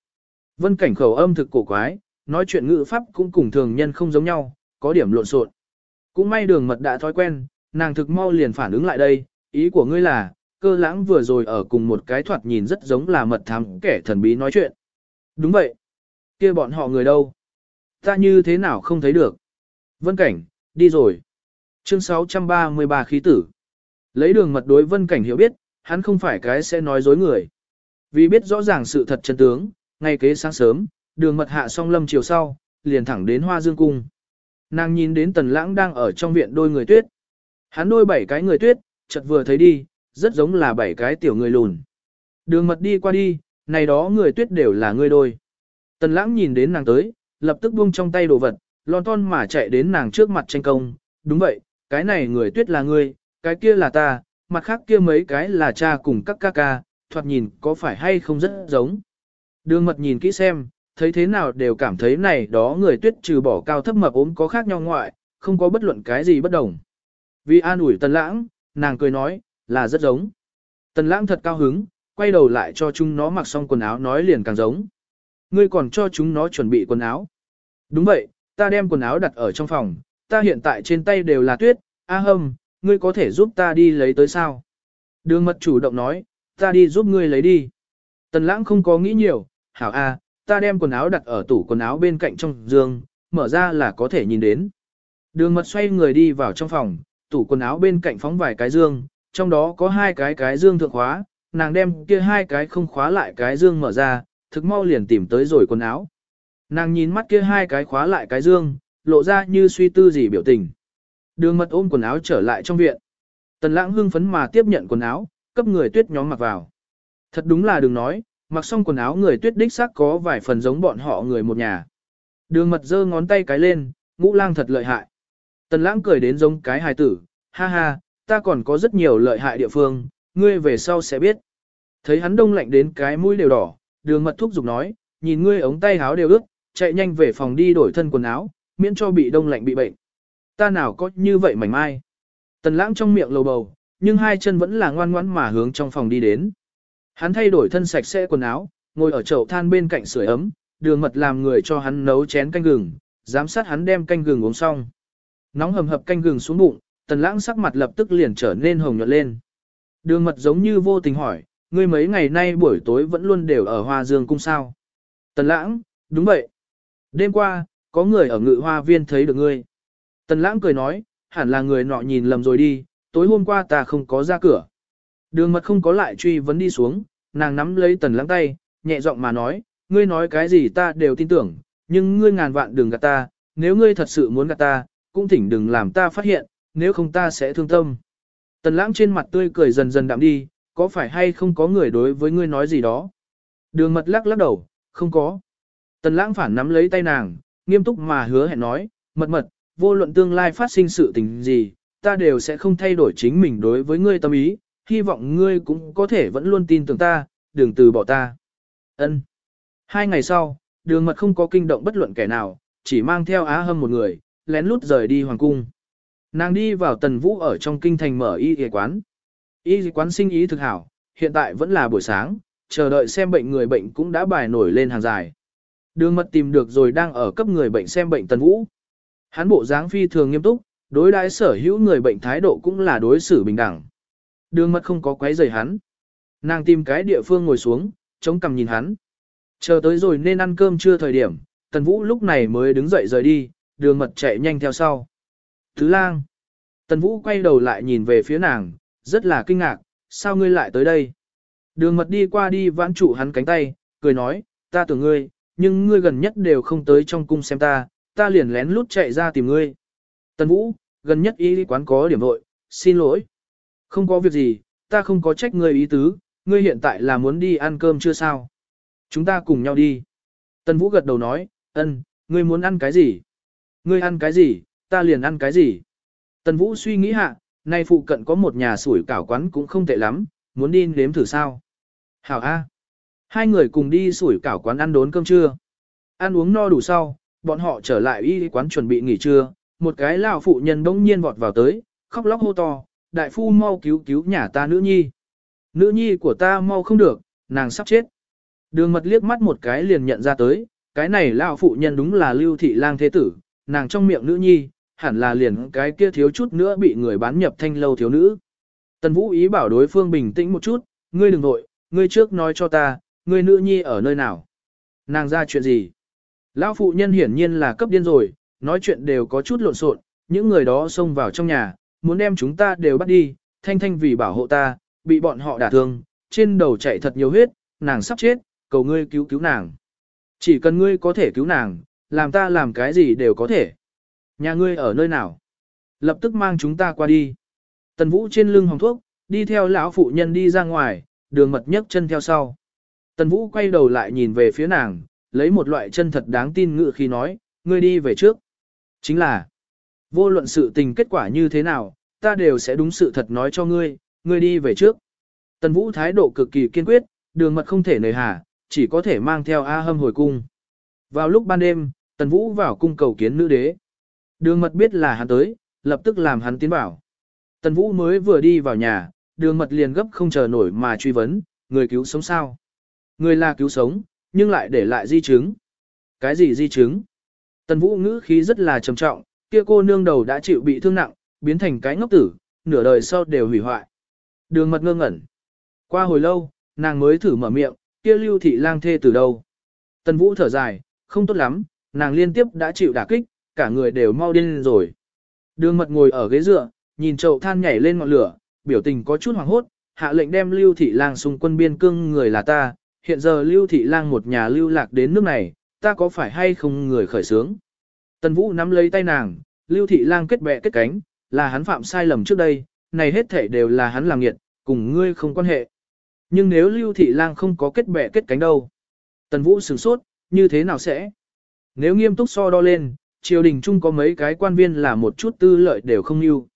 Vân cảnh khẩu âm thực cổ quái, nói chuyện ngữ pháp cũng cùng thường nhân không giống nhau, có điểm lộn xộn. Cũng may đường mật đã thói quen, nàng thực mau liền phản ứng lại đây, ý của ngươi là, cơ lãng vừa rồi ở cùng một cái thoạt nhìn rất giống là mật thám kẻ thần bí nói chuyện. Đúng vậy. kia bọn họ người đâu? Ta như thế nào không thấy được? Vân cảnh, đi rồi. Chương 633 khí tử. Lấy đường mật đối vân cảnh hiểu biết, hắn không phải cái sẽ nói dối người. Vì biết rõ ràng sự thật chân tướng, ngay kế sáng sớm, đường mật hạ song lâm chiều sau, liền thẳng đến hoa dương cung. Nàng nhìn đến tần lãng đang ở trong viện đôi người tuyết. Hắn đôi bảy cái người tuyết, chợt vừa thấy đi, rất giống là bảy cái tiểu người lùn. Đường mật đi qua đi, này đó người tuyết đều là người đôi. Tần lãng nhìn đến nàng tới, lập tức buông trong tay đồ vật, lon ton mà chạy đến nàng trước mặt tranh công. Đúng vậy, cái này người tuyết là ngươi, cái kia là ta, mặt khác kia mấy cái là cha cùng các ca ca, thoạt nhìn có phải hay không rất giống. Đường mật nhìn kỹ xem, thấy thế nào đều cảm thấy này đó người tuyết trừ bỏ cao thấp mập ốm có khác nhau ngoại, không có bất luận cái gì bất đồng. Vì an ủi tần lãng, nàng cười nói, là rất giống. Tần lãng thật cao hứng, quay đầu lại cho chúng nó mặc xong quần áo nói liền càng giống. Ngươi còn cho chúng nó chuẩn bị quần áo. Đúng vậy, ta đem quần áo đặt ở trong phòng, ta hiện tại trên tay đều là tuyết, a hâm, ngươi có thể giúp ta đi lấy tới sao? Đường mật chủ động nói, ta đi giúp ngươi lấy đi. Tần lãng không có nghĩ nhiều, hảo a, ta đem quần áo đặt ở tủ quần áo bên cạnh trong giường, mở ra là có thể nhìn đến. Đường mật xoay người đi vào trong phòng, tủ quần áo bên cạnh phóng vài cái dương, trong đó có hai cái cái dương thượng khóa, nàng đem kia hai cái không khóa lại cái dương mở ra, thực mau liền tìm tới rồi quần áo. Nàng nhìn mắt kia hai cái khóa lại cái dương, lộ ra như suy tư gì biểu tình. Đường mật ôm quần áo trở lại trong viện. Tần lãng hưng phấn mà tiếp nhận quần áo, cấp người tuyết nhóm mặc vào. Thật đúng là đừng nói, mặc xong quần áo người tuyết đích xác có vài phần giống bọn họ người một nhà. Đường mật giơ ngón tay cái lên, ngũ lang thật lợi hại. Tần lãng cười đến giống cái hài tử, ha ha, ta còn có rất nhiều lợi hại địa phương, ngươi về sau sẽ biết. Thấy hắn đông lạnh đến cái mũi đều đỏ, đường mật thúc giục nói, nhìn ngươi ống tay háo đều ướt, chạy nhanh về phòng đi đổi thân quần áo, miễn cho bị đông lạnh bị bệnh. Ta nào có như vậy mảnh mai. Tần lãng trong miệng lầu bầu, nhưng hai chân vẫn là ngoan ngoãn mà hướng trong phòng đi đến. Hắn thay đổi thân sạch sẽ quần áo, ngồi ở chậu than bên cạnh sưởi ấm, đường mật làm người cho hắn nấu chén canh gừng, giám sát hắn đem canh gừng uống xong. Nóng hầm hập canh gừng xuống bụng, tần lãng sắc mặt lập tức liền trở nên hồng nhuận lên. Đường mật giống như vô tình hỏi, ngươi mấy ngày nay buổi tối vẫn luôn đều ở hoa dương cung sao. Tần lãng, đúng vậy. Đêm qua, có người ở ngự hoa viên thấy được ngươi. Tần lãng cười nói, hẳn là người nọ nhìn lầm rồi đi, tối hôm qua ta không có ra cửa. Đường mật không có lại truy vấn đi xuống, nàng nắm lấy tần lãng tay, nhẹ giọng mà nói, ngươi nói cái gì ta đều tin tưởng, nhưng ngươi ngàn vạn đừng gạt ta, nếu ngươi thật sự muốn gạt ta, cũng thỉnh đừng làm ta phát hiện, nếu không ta sẽ thương tâm. Tần lãng trên mặt tươi cười dần dần đạm đi, có phải hay không có người đối với ngươi nói gì đó? Đường mật lắc lắc đầu, không có. Tần lãng phản nắm lấy tay nàng, nghiêm túc mà hứa hẹn nói, mật mật, vô luận tương lai phát sinh sự tình gì, ta đều sẽ không thay đổi chính mình đối với ngươi tâm ý, hy vọng ngươi cũng có thể vẫn luôn tin tưởng ta, đừng từ bỏ ta. Ân. Hai ngày sau, đường mật không có kinh động bất luận kẻ nào, chỉ mang theo á hâm một người, lén lút rời đi hoàng cung. Nàng đi vào tần vũ ở trong kinh thành mở y y quán. Y quán sinh ý thực hảo, hiện tại vẫn là buổi sáng, chờ đợi xem bệnh người bệnh cũng đã bài nổi lên hàng dài. Đường mật tìm được rồi đang ở cấp người bệnh xem bệnh tần vũ. Hán bộ dáng phi thường nghiêm túc, đối đãi sở hữu người bệnh thái độ cũng là đối xử bình đẳng. Đường mật không có quấy rầy hắn. Nàng tìm cái địa phương ngồi xuống, chống cằm nhìn hắn. Chờ tới rồi nên ăn cơm trưa thời điểm, tần vũ lúc này mới đứng dậy rời đi, đường mật chạy nhanh theo sau. Thứ lang. Tần vũ quay đầu lại nhìn về phía nàng, rất là kinh ngạc, sao ngươi lại tới đây? Đường mật đi qua đi vãn trụ hắn cánh tay, cười nói, ta tưởng ngươi, nhưng ngươi gần nhất đều không tới trong cung xem ta, ta liền lén lút chạy ra tìm ngươi. Tần Vũ, gần nhất y quán có điểm vội, xin lỗi. Không có việc gì, ta không có trách ngươi ý tứ, ngươi hiện tại là muốn đi ăn cơm chưa sao? Chúng ta cùng nhau đi. Tần Vũ gật đầu nói, Ân, ngươi muốn ăn cái gì? Ngươi ăn cái gì, ta liền ăn cái gì? Tần Vũ suy nghĩ hạ, nay phụ cận có một nhà sủi cảo quán cũng không tệ lắm, muốn đi nếm thử sao? Hảo A. Hai người cùng đi sủi cảo quán ăn đốn cơm trưa. Ăn uống no đủ sau, bọn họ trở lại y quán chuẩn bị nghỉ trưa, một cái lão phụ nhân bỗng nhiên vọt vào tới, khóc lóc hô to, đại phu mau cứu cứu nhà ta nữ nhi. Nữ nhi của ta mau không được, nàng sắp chết. Đường mật liếc mắt một cái liền nhận ra tới, cái này lão phụ nhân đúng là lưu thị lang thế tử, nàng trong miệng nữ nhi, hẳn là liền cái kia thiếu chút nữa bị người bán nhập thanh lâu thiếu nữ. Tần Vũ ý bảo đối phương bình tĩnh một chút, ngươi đừng nội, ngươi trước nói cho ta, ngươi nữ nhi ở nơi nào? Nàng ra chuyện gì? Lão phụ nhân hiển nhiên là cấp điên rồi, nói chuyện đều có chút lộn xộn, những người đó xông vào trong nhà, muốn đem chúng ta đều bắt đi, thanh thanh vì bảo hộ ta, bị bọn họ đả thương, trên đầu chảy thật nhiều huyết, nàng sắp chết, cầu ngươi cứu cứu nàng. Chỉ cần ngươi có thể cứu nàng, làm ta làm cái gì đều có thể. Nhà ngươi ở nơi nào? Lập tức mang chúng ta qua đi. Tần Vũ trên lưng hồng thuốc, đi theo lão phụ nhân đi ra ngoài, đường mật nhấc chân theo sau. Tần Vũ quay đầu lại nhìn về phía nàng, lấy một loại chân thật đáng tin ngự khi nói, ngươi đi về trước. Chính là, vô luận sự tình kết quả như thế nào, ta đều sẽ đúng sự thật nói cho ngươi, ngươi đi về trước. Tần Vũ thái độ cực kỳ kiên quyết, đường mật không thể nời hà, chỉ có thể mang theo A Hâm hồi cung. Vào lúc ban đêm, Tần Vũ vào cung cầu kiến nữ đế. Đường mật biết là hắn tới, lập tức làm hắn tiến bảo. Tần Vũ mới vừa đi vào nhà, đường mật liền gấp không chờ nổi mà truy vấn, người cứu sống sao? Người là cứu sống, nhưng lại để lại di chứng. Cái gì di chứng? Tần Vũ ngữ khí rất là trầm trọng, kia cô nương đầu đã chịu bị thương nặng, biến thành cái ngốc tử, nửa đời sau đều hủy hoại. Đường mật ngơ ngẩn. Qua hồi lâu, nàng mới thử mở miệng, kia lưu thị lang thê từ đâu? Tần Vũ thở dài, không tốt lắm, nàng liên tiếp đã chịu đả kích, cả người đều mau điên rồi. Đường mật ngồi ở ghế dựa, nhìn chậu than nhảy lên ngọn lửa, biểu tình có chút hoảng hốt, hạ lệnh đem lưu thị lang xung quân biên cương người là ta, hiện giờ lưu thị lang một nhà lưu lạc đến nước này, ta có phải hay không người khởi sướng. Tần Vũ nắm lấy tay nàng, lưu thị lang kết bè kết cánh, là hắn phạm sai lầm trước đây, này hết thể đều là hắn làm nghiệt, cùng ngươi không quan hệ. Nhưng nếu lưu thị lang không có kết bè kết cánh đâu. Tần Vũ sửng sốt, như thế nào sẽ? Nếu nghiêm túc so đo lên, triều đình chung có mấy cái quan viên là một chút tư lợi đều không yêu.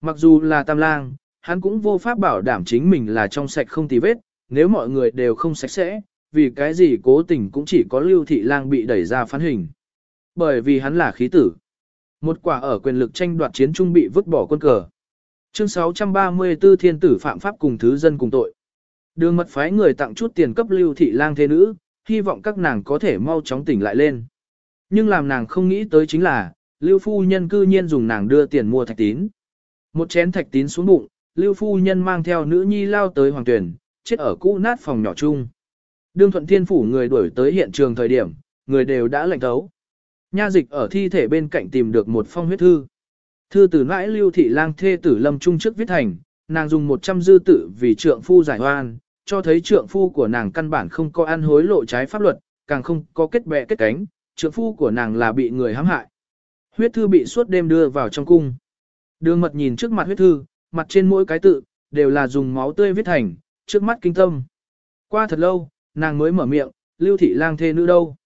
Mặc dù là tam lang, hắn cũng vô pháp bảo đảm chính mình là trong sạch không tì vết, nếu mọi người đều không sạch sẽ, vì cái gì cố tình cũng chỉ có lưu thị lang bị đẩy ra phán hình. Bởi vì hắn là khí tử. Một quả ở quyền lực tranh đoạt chiến trung bị vứt bỏ quân cờ. Chương 634 thiên tử phạm pháp cùng thứ dân cùng tội. Đường mật phái người tặng chút tiền cấp lưu thị lang thế nữ, hy vọng các nàng có thể mau chóng tỉnh lại lên. Nhưng làm nàng không nghĩ tới chính là, lưu phu nhân cư nhiên dùng nàng đưa tiền mua thạch tín. Một chén thạch tín xuống bụng, lưu phu nhân mang theo nữ nhi lao tới hoàng tuyển, chết ở cũ nát phòng nhỏ chung. Đương thuận thiên phủ người đuổi tới hiện trường thời điểm, người đều đã lệnh thấu. Nha dịch ở thi thể bên cạnh tìm được một phong huyết thư. Thư từ mãi lưu thị lang thê tử lâm trung trước viết thành, nàng dùng 100 dư tử vì trượng phu giải oan, cho thấy trượng phu của nàng căn bản không có ăn hối lộ trái pháp luật, càng không có kết bè kết cánh, trượng phu của nàng là bị người hãm hại. Huyết thư bị suốt đêm đưa vào trong cung. Đường mật nhìn trước mặt huyết thư, mặt trên mỗi cái tự, đều là dùng máu tươi viết thành, trước mắt kinh tâm. Qua thật lâu, nàng mới mở miệng, lưu thị lang thê nữ đâu.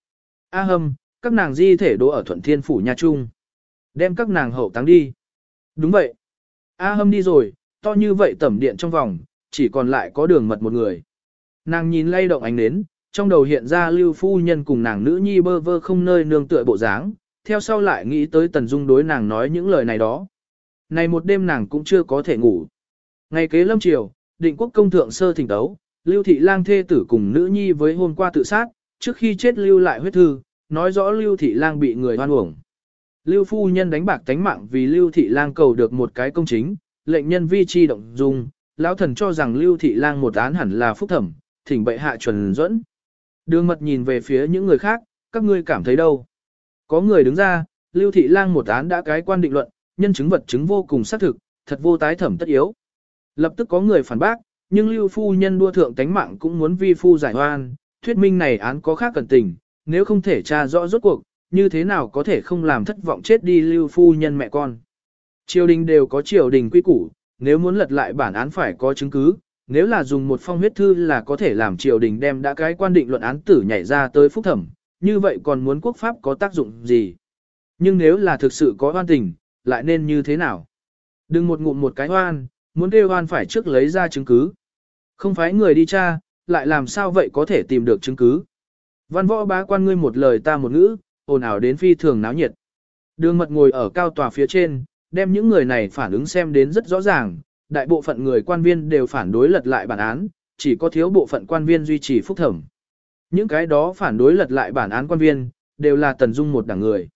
A hâm, các nàng di thể đỗ ở thuận thiên phủ nhà trung. Đem các nàng hậu táng đi. Đúng vậy. A hâm đi rồi, to như vậy tẩm điện trong vòng, chỉ còn lại có đường mật một người. Nàng nhìn lay động ánh nến, trong đầu hiện ra lưu phu nhân cùng nàng nữ nhi bơ vơ không nơi nương tựa bộ dáng, theo sau lại nghĩ tới tần dung đối nàng nói những lời này đó. Này một đêm nàng cũng chưa có thể ngủ. Ngày kế lâm triều, định quốc công thượng sơ thỉnh tấu, lưu thị lang thê tử cùng nữ nhi với hôm qua tự sát, trước khi chết lưu lại huyết thư, nói rõ lưu thị lang bị người hoan uổng. Lưu phu nhân đánh bạc tánh mạng vì lưu thị lang cầu được một cái công chính, lệnh nhân vi chi động dung, lão thần cho rằng lưu thị lang một án hẳn là phúc thẩm, thỉnh bệ hạ chuẩn dẫn. Đường mật nhìn về phía những người khác, các ngươi cảm thấy đâu? Có người đứng ra, lưu thị lang một án đã cái quan định luận, nhân chứng vật chứng vô cùng xác thực, thật vô tái thẩm tất yếu. Lập tức có người phản bác, nhưng lưu phu nhân đua thượng tánh mạng cũng muốn vi phu giải oan, thuyết minh này án có khác cần tình, nếu không thể tra rõ rốt cuộc, như thế nào có thể không làm thất vọng chết đi lưu phu nhân mẹ con. Triều đình đều có triều đình quy củ, nếu muốn lật lại bản án phải có chứng cứ, nếu là dùng một phong huyết thư là có thể làm triều đình đem đã cái quan định luận án tử nhảy ra tới phúc thẩm, như vậy còn muốn quốc pháp có tác dụng gì? Nhưng nếu là thực sự có oan tình, lại nên như thế nào? Đừng một ngụm một cái oan, muốn kêu oan phải trước lấy ra chứng cứ. Không phải người đi tra, lại làm sao vậy có thể tìm được chứng cứ? Văn võ bá quan ngươi một lời ta một ngữ, ồn ào đến phi thường náo nhiệt. Đường mật ngồi ở cao tòa phía trên, đem những người này phản ứng xem đến rất rõ ràng, đại bộ phận người quan viên đều phản đối lật lại bản án, chỉ có thiếu bộ phận quan viên duy trì phúc thẩm. Những cái đó phản đối lật lại bản án quan viên, đều là tần dung một đảng người.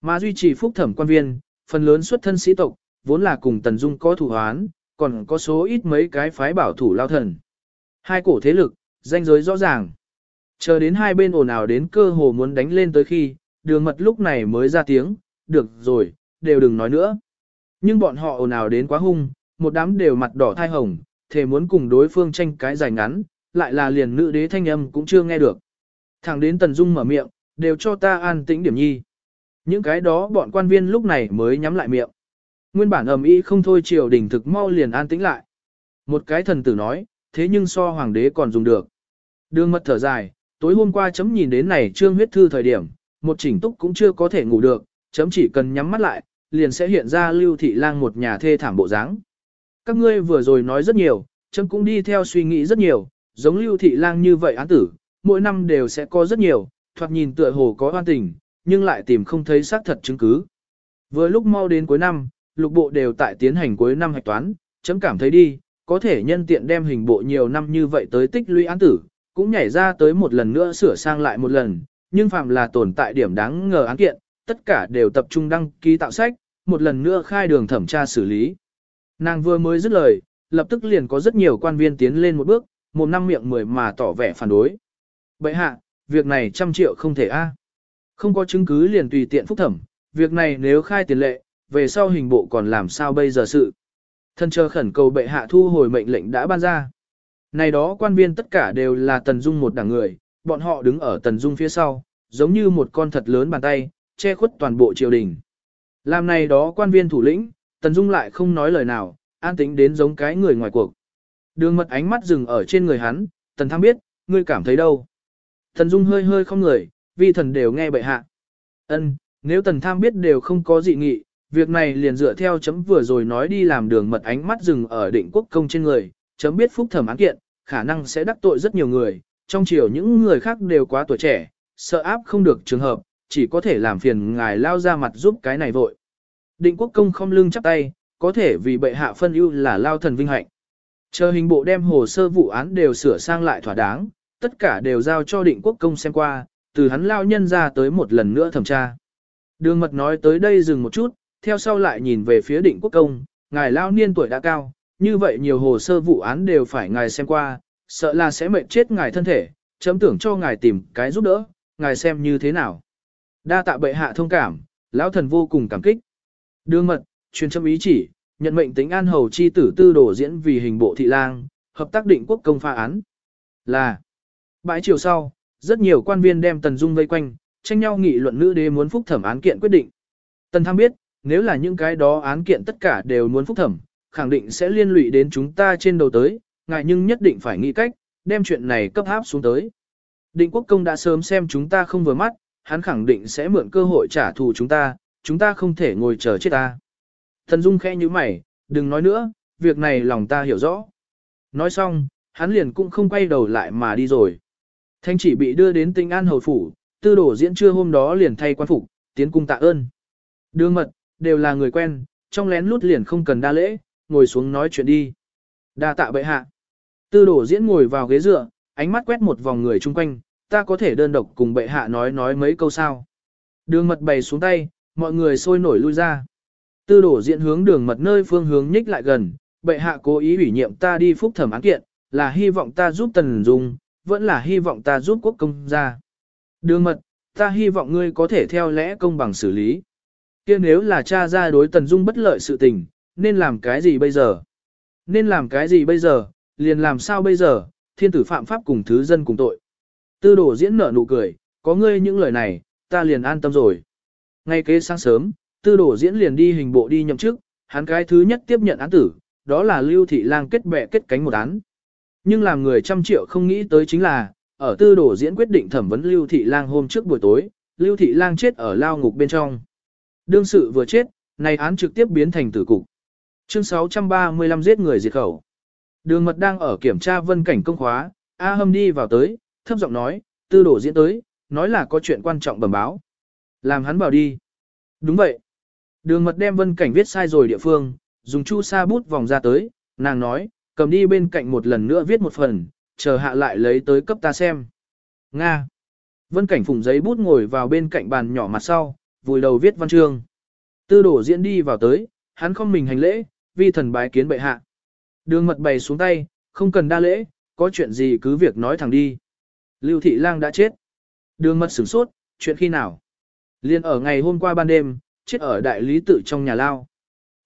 Mà duy trì phúc thẩm quan viên, phần lớn xuất thân sĩ tộc, vốn là cùng tần dung có thủ hoán, còn có số ít mấy cái phái bảo thủ lao thần. Hai cổ thế lực, danh giới rõ ràng. Chờ đến hai bên ồn ào đến cơ hồ muốn đánh lên tới khi, đường mật lúc này mới ra tiếng, được rồi, đều đừng nói nữa. Nhưng bọn họ ồn ào đến quá hung, một đám đều mặt đỏ thai hồng, thề muốn cùng đối phương tranh cái dài ngắn, lại là liền nữ đế thanh âm cũng chưa nghe được. Thẳng đến Tần Dung mở miệng, đều cho ta an tĩnh điểm nhi. Những cái đó bọn quan viên lúc này mới nhắm lại miệng. Nguyên bản ầm ĩ không thôi triều đình thực mau liền an tĩnh lại. Một cái thần tử nói, thế nhưng so hoàng đế còn dùng được. Đường mật thở dài, tối hôm qua chấm nhìn đến này trương huyết thư thời điểm, một chỉnh túc cũng chưa có thể ngủ được, chấm chỉ cần nhắm mắt lại, liền sẽ hiện ra lưu thị lang một nhà thê thảm bộ dáng. Các ngươi vừa rồi nói rất nhiều, chấm cũng đi theo suy nghĩ rất nhiều, giống lưu thị lang như vậy án tử, mỗi năm đều sẽ có rất nhiều, thoạt nhìn tựa hồ có oan tình, nhưng lại tìm không thấy xác thật chứng cứ. Vừa lúc mau đến cuối năm, lục bộ đều tại tiến hành cuối năm hạch toán, chấm cảm thấy đi, có thể nhân tiện đem hình bộ nhiều năm như vậy tới tích lũy án tử, cũng nhảy ra tới một lần nữa sửa sang lại một lần, nhưng phạm là tồn tại điểm đáng ngờ án kiện, tất cả đều tập trung đăng ký tạo sách, một lần nữa khai đường thẩm tra xử lý. Nàng vừa mới dứt lời, lập tức liền có rất nhiều quan viên tiến lên một bước, một năm miệng mười mà tỏ vẻ phản đối. Bậy hạ, việc này trăm triệu không thể a. À. Không có chứng cứ liền tùy tiện phúc thẩm, việc này nếu khai tiền lệ, về sau hình bộ còn làm sao bây giờ sự. Thân chờ khẩn cầu bệ hạ thu hồi mệnh lệnh đã ban ra. Này đó quan viên tất cả đều là Tần Dung một đảng người, bọn họ đứng ở Tần Dung phía sau, giống như một con thật lớn bàn tay, che khuất toàn bộ triều đình. Làm này đó quan viên thủ lĩnh, Tần Dung lại không nói lời nào, an tĩnh đến giống cái người ngoài cuộc. Đường mật ánh mắt dừng ở trên người hắn, Tần Tham biết, ngươi cảm thấy đâu. Tần Dung hơi hơi không người, vì thần đều nghe bệ hạ. Ân, nếu Tần Tham biết đều không có dị nghị, việc này liền dựa theo chấm vừa rồi nói đi làm đường mật ánh mắt dừng ở định quốc công trên người, chấm biết phúc thẩm án kiện, khả năng sẽ đắc tội rất nhiều người, trong chiều những người khác đều quá tuổi trẻ, sợ áp không được trường hợp, chỉ có thể làm phiền ngài lao ra mặt giúp cái này vội. Định quốc công không lưng chắp tay, có thể vì bệ hạ phân ưu là lao thần vinh hạnh. Chờ hình bộ đem hồ sơ vụ án đều sửa sang lại thỏa đáng, tất cả đều giao cho định quốc công xem qua, từ hắn lao nhân ra tới một lần nữa thẩm tra. Đường mật nói tới đây dừng một chút, theo sau lại nhìn về phía định quốc công, ngài lao niên tuổi đã cao, như vậy nhiều hồ sơ vụ án đều phải ngài xem qua, sợ là sẽ mệt chết ngài thân thể, chấm tưởng cho ngài tìm cái giúp đỡ, ngài xem như thế nào. Đa tạ bệ hạ thông cảm, lão thần vô cùng cảm kích đương mật, truyền châm ý chỉ, nhận mệnh tính an hầu chi tử tư đổ diễn vì hình bộ thị lang, hợp tác định quốc công pha án. Là, bãi chiều sau, rất nhiều quan viên đem Tần Dung vây quanh, tranh nhau nghị luận nữ đế muốn phúc thẩm án kiện quyết định. Tần Tham biết, nếu là những cái đó án kiện tất cả đều muốn phúc thẩm, khẳng định sẽ liên lụy đến chúng ta trên đầu tới, ngại nhưng nhất định phải nghĩ cách, đem chuyện này cấp áp xuống tới. Định quốc công đã sớm xem chúng ta không vừa mắt, hắn khẳng định sẽ mượn cơ hội trả thù chúng ta, chúng ta không thể ngồi chờ chết ta. Thần Dung khẽ như mày, đừng nói nữa, việc này lòng ta hiểu rõ. Nói xong, hắn liền cũng không quay đầu lại mà đi rồi. Thanh chỉ bị đưa đến tinh an hầu phủ, tư đổ diễn trưa hôm đó liền thay quan phục, tiến cung tạ ơn. Đường mật, đều là người quen, trong lén lút liền không cần đa lễ, ngồi xuống nói chuyện đi. Đa tạ bệ hạ. Tư đổ diễn ngồi vào ghế dựa, ánh mắt quét một vòng người chung quanh, ta có thể đơn độc cùng bệ hạ nói nói mấy câu sao. Đường mật bày xuống tay, mọi người sôi nổi lui ra. Tư đổ diễn hướng đường mật nơi phương hướng nhích lại gần, bệ hạ cố ý ủy nhiệm ta đi phúc thẩm án kiện, là hy vọng ta giúp tần dung, vẫn là hy vọng ta giúp quốc công gia. Đường mật, ta hy vọng ngươi có thể theo lẽ công bằng xử lý. kia nếu là cha ra đối tần dung bất lợi sự tình, nên làm cái gì bây giờ? Nên làm cái gì bây giờ, liền làm sao bây giờ, thiên tử phạm pháp cùng thứ dân cùng tội. Tư đổ diễn nở nụ cười, có ngươi những lời này, ta liền an tâm rồi. Ngay kế sáng sớm, tư đổ diễn liền đi hình bộ đi nhậm chức, hắn cái thứ nhất tiếp nhận án tử, đó là lưu thị lang kết bè kết cánh một án. Nhưng làm người trăm triệu không nghĩ tới chính là, ở tư đổ diễn quyết định thẩm vấn Lưu Thị Lang hôm trước buổi tối, Lưu Thị Lang chết ở lao ngục bên trong. Đương sự vừa chết, này án trực tiếp biến thành tử cục. Chương 635 giết người diệt khẩu. Đường mật đang ở kiểm tra vân cảnh công khóa, A Hâm đi vào tới, thấp giọng nói, tư đổ diễn tới, nói là có chuyện quan trọng bẩm báo. Làm hắn bảo đi. Đúng vậy. Đường mật đem vân cảnh viết sai rồi địa phương, dùng chu sa bút vòng ra tới, nàng nói, cầm đi bên cạnh một lần nữa viết một phần, chờ hạ lại lấy tới cấp ta xem. Nga. Vân cảnh phùng giấy bút ngồi vào bên cạnh bàn nhỏ mặt sau, vùi đầu viết văn chương. Tư đổ diễn đi vào tới, hắn không mình hành lễ, vi thần bái kiến bệ hạ. Đường mật bày xuống tay, không cần đa lễ, có chuyện gì cứ việc nói thẳng đi. Lưu thị lang đã chết. Đường mật sửng sốt, chuyện khi nào? Liên ở ngày hôm qua ban đêm, chết ở đại lý tự trong nhà lao.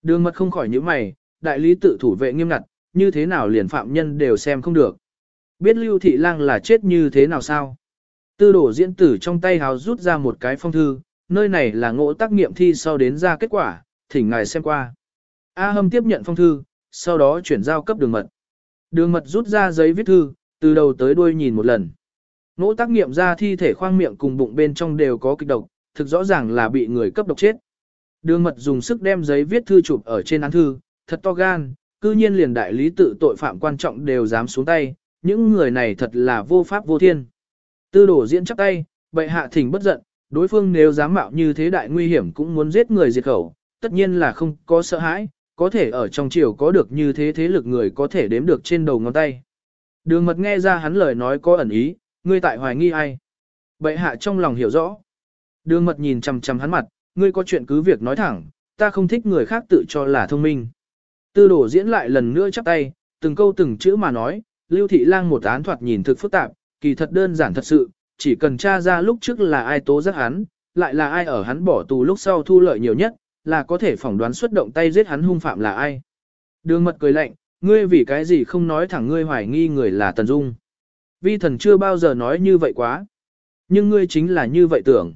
Đường mật không khỏi những mày, đại lý tự thủ vệ nghiêm ngặt, như thế nào liền phạm nhân đều xem không được. Biết lưu thị lang là chết như thế nào sao? Tư đổ diễn tử trong tay hào rút ra một cái phong thư, nơi này là ngộ tác nghiệm thi sau đến ra kết quả, thỉnh ngài xem qua. A hâm tiếp nhận phong thư, sau đó chuyển giao cấp đường mật. Đường mật rút ra giấy viết thư, từ đầu tới đuôi nhìn một lần. Ngỗ tác nghiệm ra thi thể khoang miệng cùng bụng bên trong đều có kịch độc, thực rõ ràng là bị người cấp độc chết. Đường mật dùng sức đem giấy viết thư chụp ở trên án thư, thật to gan, cư nhiên liền đại lý tự tội phạm quan trọng đều dám xuống tay, những người này thật là vô pháp vô thiên. Tư đổ diễn chắp tay, bệ hạ thỉnh bất giận, đối phương nếu dám mạo như thế đại nguy hiểm cũng muốn giết người diệt khẩu, tất nhiên là không có sợ hãi, có thể ở trong triều có được như thế thế lực người có thể đếm được trên đầu ngón tay. Đường mật nghe ra hắn lời nói có ẩn ý, ngươi tại hoài nghi ai. Bệ hạ trong lòng hiểu rõ. Đường mật nhìn chằm chằm hắn mặt, ngươi có chuyện cứ việc nói thẳng, ta không thích người khác tự cho là thông minh. Tư đổ diễn lại lần nữa chắp tay, từng câu từng chữ mà nói, lưu thị lang một án thoạt nhìn thực phức tạp, kỳ thật đơn giản thật sự, chỉ cần tra ra lúc trước là ai tố giác hắn, lại là ai ở hắn bỏ tù lúc sau thu lợi nhiều nhất, là có thể phỏng đoán xuất động tay giết hắn hung phạm là ai. Đường mật cười lạnh, ngươi vì cái gì không nói thẳng ngươi hoài nghi người là Tần Dung. Vi thần chưa bao giờ nói như vậy quá. Nhưng ngươi chính là như vậy tưởng.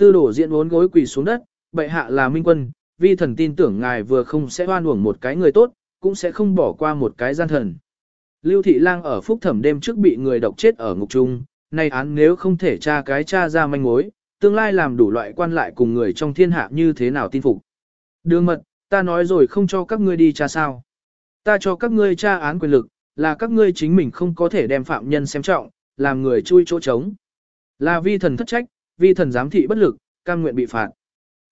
Tư đổ diện bốn gối quỳ xuống đất, bệ hạ là minh quân, vi thần tin tưởng ngài vừa không sẽ hoan uổng một cái người tốt, cũng sẽ không bỏ qua một cái gian thần. Lưu Thị Lang ở phúc thẩm đêm trước bị người độc chết ở ngục trung, nay án nếu không thể tra cái tra ra manh mối, tương lai làm đủ loại quan lại cùng người trong thiên hạ như thế nào tin phục. Đường mật, ta nói rồi không cho các ngươi đi tra sao. Ta cho các ngươi tra án quyền lực, là các ngươi chính mình không có thể đem phạm nhân xem trọng, làm người chui chỗ trống. Là vi thần thất trách, vi thần giám thị bất lực, cam nguyện bị phạt.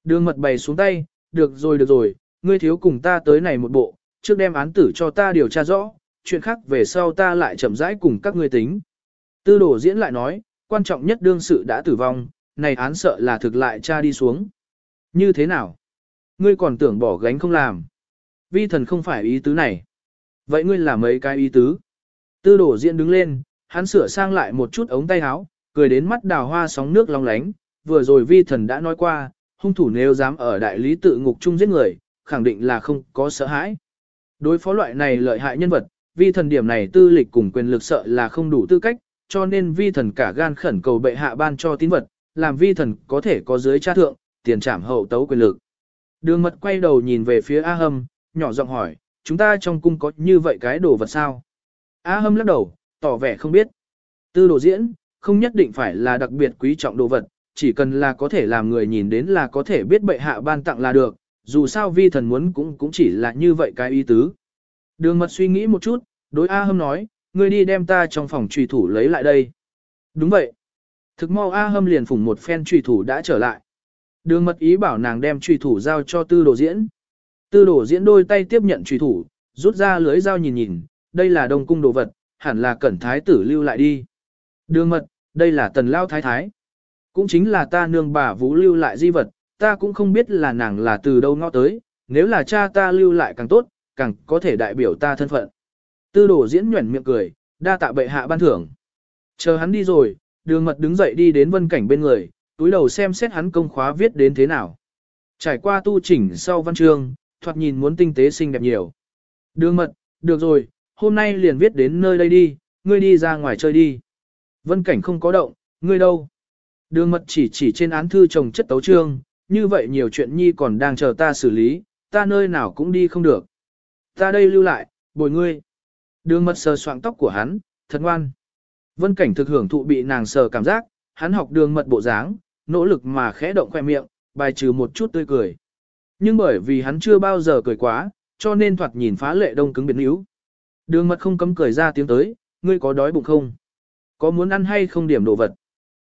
Đường mật bày xuống tay, được rồi được rồi, ngươi thiếu cùng ta tới này một bộ, trước đem án tử cho ta điều tra rõ, chuyện khác về sau ta lại chậm rãi cùng các ngươi tính. Tư đồ diễn lại nói, quan trọng nhất đương sự đã tử vong, này án sợ là thực lại cha đi xuống. Như thế nào? Ngươi còn tưởng bỏ gánh không làm. Vi thần không phải ý tứ này. Vậy ngươi là mấy cái ý tứ? Tư đổ diễn đứng lên, hắn sửa sang lại một chút ống tay áo, cười đến mắt đào hoa sóng nước long lánh. Vừa rồi vi thần đã nói qua, hung thủ nếu dám ở đại lý tự ngục chung giết người, khẳng định là không có sợ hãi. Đối phó loại này lợi hại nhân vật, vi thần điểm này tư lịch cùng quyền lực sợ là không đủ tư cách, cho nên vi thần cả gan khẩn cầu bệ hạ ban cho tín vật, làm vi thần có thể có dưới cha thượng, tiền trảm hậu tấu quyền lực. Đường mật quay đầu nhìn về phía A Hâm, nhỏ giọng hỏi, chúng ta trong cung có như vậy cái đồ vật sao? A Hâm lắc đầu, tỏ vẻ không biết. Tư đồ diễn, không nhất định phải là đặc biệt quý trọng đồ vật, chỉ cần là có thể làm người nhìn đến là có thể biết bệ hạ ban tặng là được, dù sao vi thần muốn cũng cũng chỉ là như vậy cái ý tứ. Đường mật suy nghĩ một chút, đối A Hâm nói, ngươi đi đem ta trong phòng trùy thủ lấy lại đây. Đúng vậy. Thực mau A Hâm liền phủng một phen trùy thủ đã trở lại. Đường mật ý bảo nàng đem trùy thủ giao cho tư đồ diễn. Tư đồ diễn đôi tay tiếp nhận trùy thủ, rút ra lưới dao nhìn nhìn, đây là đông cung đồ vật, hẳn là cẩn thái tử lưu lại đi. Đường mật, đây là tần lao thái thái. Cũng chính là ta nương bà vũ lưu lại di vật, ta cũng không biết là nàng là từ đâu ngõ tới, nếu là cha ta lưu lại càng tốt, càng có thể đại biểu ta thân phận. Tư đồ diễn nhuẩn miệng cười, đa tạ bệ hạ ban thưởng. Chờ hắn đi rồi, đường mật đứng dậy đi đến vân cảnh bên người, túi đầu xem xét hắn công khóa viết đến thế nào. Trải qua tu chỉnh sau văn chương, thoạt nhìn muốn tinh tế xinh đẹp nhiều. Đường mật, được rồi, hôm nay liền viết đến nơi đây đi, ngươi đi ra ngoài chơi đi. Vân cảnh không có động, ngươi đâu? Đường mật chỉ chỉ trên án thư trồng chất tấu trương, như vậy nhiều chuyện nhi còn đang chờ ta xử lý, ta nơi nào cũng đi không được. Ta đây lưu lại, bồi ngươi. Đường mật sờ soạn tóc của hắn, thật ngoan. Vân cảnh thực hưởng thụ bị nàng sờ cảm giác, hắn học đường mật bộ dáng, nỗ lực mà khẽ động khoe miệng, bài trừ một chút tươi cười. Nhưng bởi vì hắn chưa bao giờ cười quá, cho nên thoạt nhìn phá lệ đông cứng biến yếu. Đường mật không cấm cười ra tiếng tới, ngươi có đói bụng không? Có muốn ăn hay không điểm đồ vật?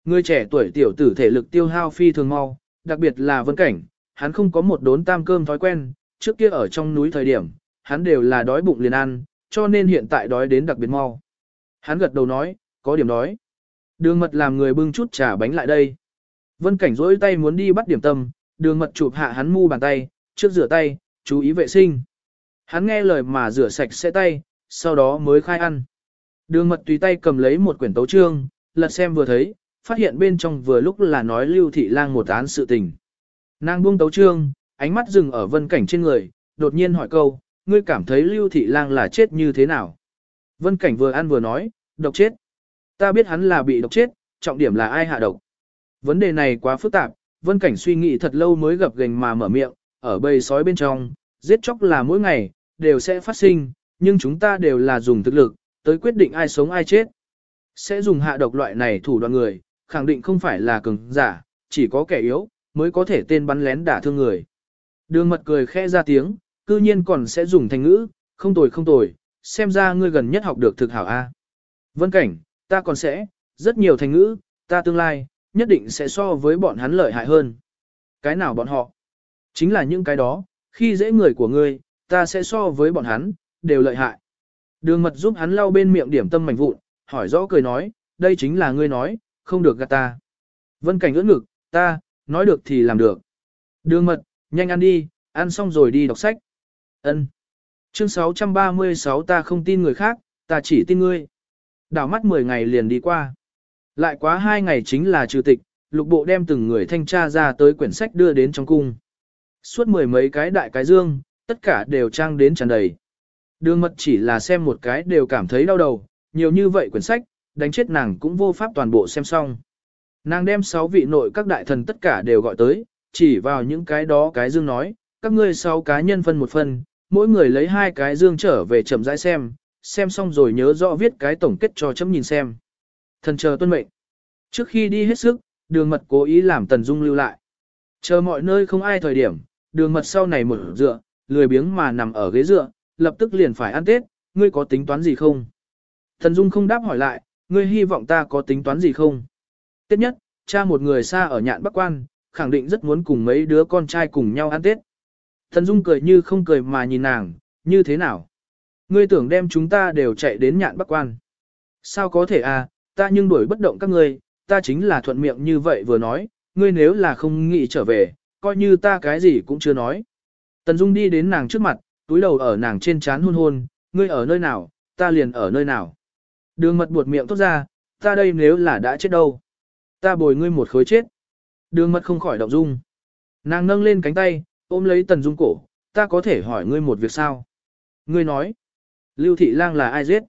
Người trẻ tuổi tiểu tử thể lực tiêu hao phi thường mau, đặc biệt là vân cảnh, hắn không có một đốn tam cơm thói quen, trước kia ở trong núi thời điểm, hắn đều là đói bụng liền ăn, cho nên hiện tại đói đến đặc biệt mau. Hắn gật đầu nói, có điểm đói. Đường mật làm người bưng chút trà bánh lại đây. Vân cảnh rỗi tay muốn đi bắt điểm tâm, đường mật chụp hạ hắn mu bàn tay, trước rửa tay, chú ý vệ sinh. Hắn nghe lời mà rửa sạch sẽ tay, sau đó mới khai ăn. Đường mật tùy tay cầm lấy một quyển tấu chương, lật xem vừa thấy, phát hiện bên trong vừa lúc là nói lưu thị lang một án sự tình. Nàng buông tấu chương, ánh mắt dừng ở vân cảnh trên người, đột nhiên hỏi câu, ngươi cảm thấy lưu thị lang là chết như thế nào? Vân cảnh vừa ăn vừa nói, độc chết. Ta biết hắn là bị độc chết, trọng điểm là ai hạ độc. Vấn đề này quá phức tạp, vân cảnh suy nghĩ thật lâu mới gặp gành mà mở miệng, ở bầy sói bên trong, giết chóc là mỗi ngày, đều sẽ phát sinh, nhưng chúng ta đều là dùng thực lực, tới quyết định ai sống ai chết. Sẽ dùng hạ độc loại này thủ đoạn người, khẳng định không phải là cường giả, chỉ có kẻ yếu, mới có thể tên bắn lén đả thương người. Đường mật cười khẽ ra tiếng, cư nhiên còn sẽ dùng thành ngữ, không tồi không tồi, xem ra ngươi gần nhất học được thực hảo A. Vân cảnh, ta còn sẽ, rất nhiều thành ngữ, ta tương lai, nhất định sẽ so với bọn hắn lợi hại hơn. Cái nào bọn họ? Chính là những cái đó, khi dễ người của ngươi, ta sẽ so với bọn hắn, đều lợi hại. Đường mật giúp hắn lau bên miệng điểm tâm mảnh vụn, hỏi rõ cười nói, đây chính là ngươi nói, không được gạt ta. Vân cảnh ưỡn ngực, ta, nói được thì làm được. Đường mật, nhanh ăn đi, ăn xong rồi đi đọc sách. Ân. Chương 636 ta không tin người khác, ta chỉ tin ngươi. Đảo mắt 10 ngày liền đi qua. Lại quá 2 ngày chính là trừ tịch, lục bộ đem từng người thanh tra ra tới quyển sách đưa đến trong cung. Suốt mười mấy cái đại cái dương, tất cả đều trang đến tràn đầy. Đường mật chỉ là xem một cái đều cảm thấy đau đầu, nhiều như vậy quyển sách, đánh chết nàng cũng vô pháp toàn bộ xem xong. Nàng đem sáu vị nội các đại thần tất cả đều gọi tới, chỉ vào những cái đó cái dương nói, các ngươi sáu cá nhân phân một phần, mỗi người lấy hai cái dương trở về chậm rãi xem, xem xong rồi nhớ rõ viết cái tổng kết cho chấm nhìn xem. Thần chờ tuân mệnh. Trước khi đi hết sức, đường mật cố ý làm Tần Dung lưu lại. Chờ mọi nơi không ai thời điểm, đường mật sau này mở dựa, lười biếng mà nằm ở ghế dựa, lập tức liền phải ăn Tết, ngươi có tính toán gì không? Thần Dung không đáp hỏi lại, ngươi hy vọng ta có tính toán gì không? Tết nhất, cha một người xa ở nhạn Bắc Quan, khẳng định rất muốn cùng mấy đứa con trai cùng nhau ăn Tết. Thần Dung cười như không cười mà nhìn nàng, như thế nào? Ngươi tưởng đem chúng ta đều chạy đến nhạn Bắc Quan. Sao có thể à, ta nhưng đuổi bất động các ngươi, ta chính là thuận miệng như vậy vừa nói, ngươi nếu là không nghĩ trở về, coi như ta cái gì cũng chưa nói. Tần Dung đi đến nàng trước mặt, túi đầu ở nàng trên trán hôn hôn, ngươi ở nơi nào, ta liền ở nơi nào. Đường mật buột miệng tốt ra, ta đây nếu là đã chết đâu. Ta bồi ngươi một khối chết. Đường mật không khỏi động dung. Nàng nâng lên cánh tay, ôm lấy Tần Dung cổ, ta có thể hỏi ngươi một việc sao? Ngươi nói, Lưu Thị Lang là ai giết?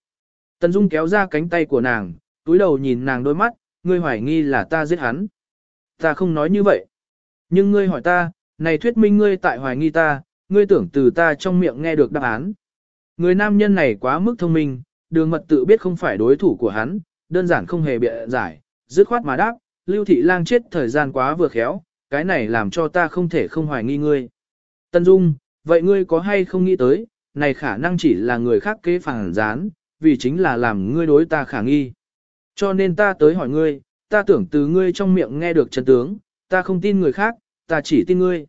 Tần Dung kéo ra cánh tay của nàng, túi đầu nhìn nàng đôi mắt, ngươi hoài nghi là ta giết hắn. Ta không nói như vậy. Nhưng ngươi hỏi ta, này thuyết minh ngươi tại hoài nghi ta, ngươi tưởng từ ta trong miệng nghe được đáp án. Người nam nhân này quá mức thông minh, đường mật tự biết không phải đối thủ của hắn, đơn giản không hề bịa giải, dứt khoát mà đáp, lưu thị lang chết thời gian quá vừa khéo, cái này làm cho ta không thể không hoài nghi ngươi. Tân Dung, vậy ngươi có hay không nghĩ tới, này khả năng chỉ là người khác kế phản gián, vì chính là làm ngươi đối ta khả nghi. Cho nên ta tới hỏi ngươi, ta tưởng từ ngươi trong miệng nghe được chân tướng, ta không tin người khác, ta chỉ tin ngươi.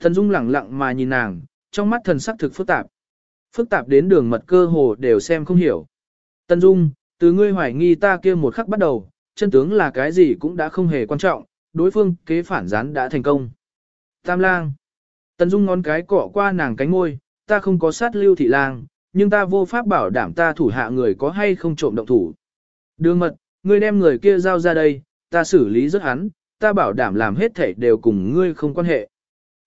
Thần Dung lẳng lặng mà nhìn nàng, trong mắt thần sắc thực phức tạp. Phức tạp đến đường mật cơ hồ đều xem không hiểu. Tần Dung, từ ngươi hoài nghi ta kia một khắc bắt đầu, chân tướng là cái gì cũng đã không hề quan trọng, đối phương kế phản gián đã thành công. Tam lang. Tần Dung ngón cái cọ qua nàng cánh môi, ta không có sát lưu thị lang, nhưng ta vô pháp bảo đảm ta thủ hạ người có hay không trộm động thủ. Đường mật, ngươi đem người kia giao ra đây, ta xử lý rất hắn, ta bảo đảm làm hết thể đều cùng ngươi không quan hệ.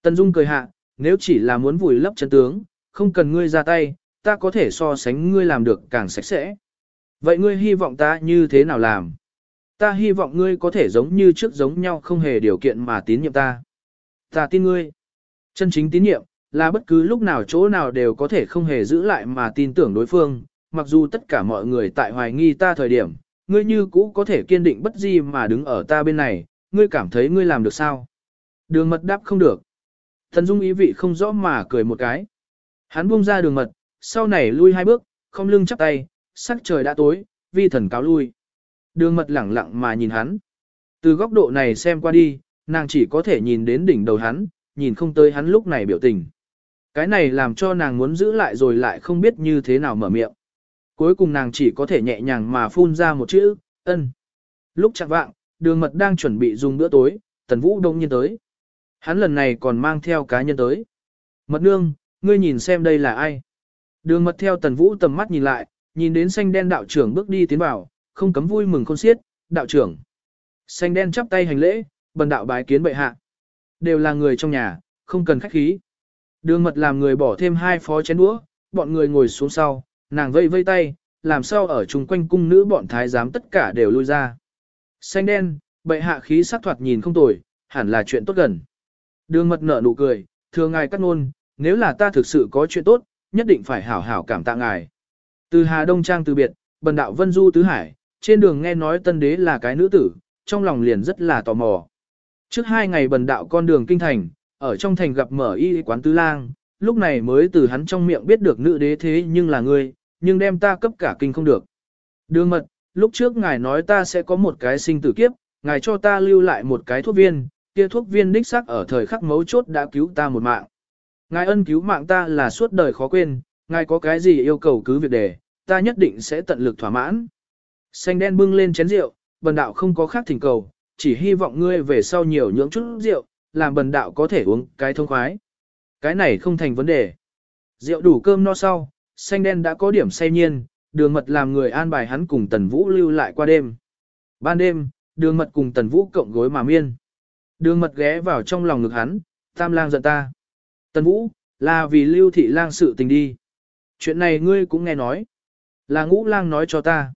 Tần Dung cười hạ, nếu chỉ là muốn vùi lấp chân tướng, không cần ngươi ra tay, ta có thể so sánh ngươi làm được càng sạch sẽ. Vậy ngươi hy vọng ta như thế nào làm? Ta hy vọng ngươi có thể giống như trước giống nhau không hề điều kiện mà tín nhiệm ta. Ta tin ngươi. Chân chính tín nhiệm, là bất cứ lúc nào chỗ nào đều có thể không hề giữ lại mà tin tưởng đối phương, mặc dù tất cả mọi người tại hoài nghi ta thời điểm, ngươi như cũ có thể kiên định bất di mà đứng ở ta bên này, ngươi cảm thấy ngươi làm được sao? Đường mật đáp không được. Thần Dung ý vị không rõ mà cười một cái. Hắn buông ra đường mật, sau này lui hai bước, không lưng chắp tay, sắc trời đã tối, vi thần cáo lui. Đường mật lẳng lặng mà nhìn hắn. Từ góc độ này xem qua đi, nàng chỉ có thể nhìn đến đỉnh đầu hắn, nhìn không tới hắn lúc này biểu tình. Cái này làm cho nàng muốn giữ lại rồi lại không biết như thế nào mở miệng. Cuối cùng nàng chỉ có thể nhẹ nhàng mà phun ra một chữ, ân. Lúc chặt vạng, đường mật đang chuẩn bị dùng bữa tối, tần vũ đông nhiên tới. Hắn lần này còn mang theo cá nhân tới. Mật nương, ngươi nhìn xem đây là ai. Đường mật theo tần vũ tầm mắt nhìn lại, nhìn đến xanh đen đạo trưởng bước đi tiến vào, không cấm vui mừng khôn xiết, đạo trưởng. Xanh đen chắp tay hành lễ, bần đạo bái kiến bệ hạ. Đều là người trong nhà, không cần khách khí. Đường mật làm người bỏ thêm hai phó chén đũa, bọn người ngồi xuống sau, nàng vây vây tay, làm sao ở chung quanh cung nữ bọn thái giám tất cả đều lui ra. Xanh đen, bệ hạ khí sắc thoạt nhìn không tồi, hẳn là chuyện tốt gần. Đường mật nở nụ cười, thưa ngài cắt ngôn, nếu là ta thực sự có chuyện tốt, nhất định phải hảo hảo cảm tạ ngài. Từ Hà Đông Trang từ biệt, bần đạo Vân Du Tứ Hải, trên đường nghe nói tân đế là cái nữ tử, trong lòng liền rất là tò mò. Trước hai ngày bần đạo con đường kinh thành, ở trong thành gặp mở y quán tứ lang, lúc này mới từ hắn trong miệng biết được nữ đế thế nhưng là ngươi, nhưng đem ta cấp cả kinh không được. Đường mật, lúc trước ngài nói ta sẽ có một cái sinh tử kiếp, ngài cho ta lưu lại một cái thuốc viên, kia thuốc viên đích xác ở thời khắc mấu chốt đã cứu ta một mạng. Ngài ân cứu mạng ta là suốt đời khó quên, ngài có cái gì yêu cầu cứ việc đề, ta nhất định sẽ tận lực thỏa mãn. Xanh đen bưng lên chén rượu, bần đạo không có khác thỉnh cầu, chỉ hy vọng ngươi về sau nhiều nhưỡng chút rượu, làm bần đạo có thể uống cái thông khoái. Cái này không thành vấn đề. Rượu đủ cơm no sau, xanh đen đã có điểm say nhiên, đường mật làm người an bài hắn cùng tần vũ lưu lại qua đêm. Ban đêm, đường mật cùng tần vũ cộng gối mà miên. Đường mật ghé vào trong lòng ngực hắn, tam lang giận ta. Tần vũ, là vì lưu thị lang sự tình đi. Chuyện này ngươi cũng nghe nói. Là ngũ lang nói cho ta.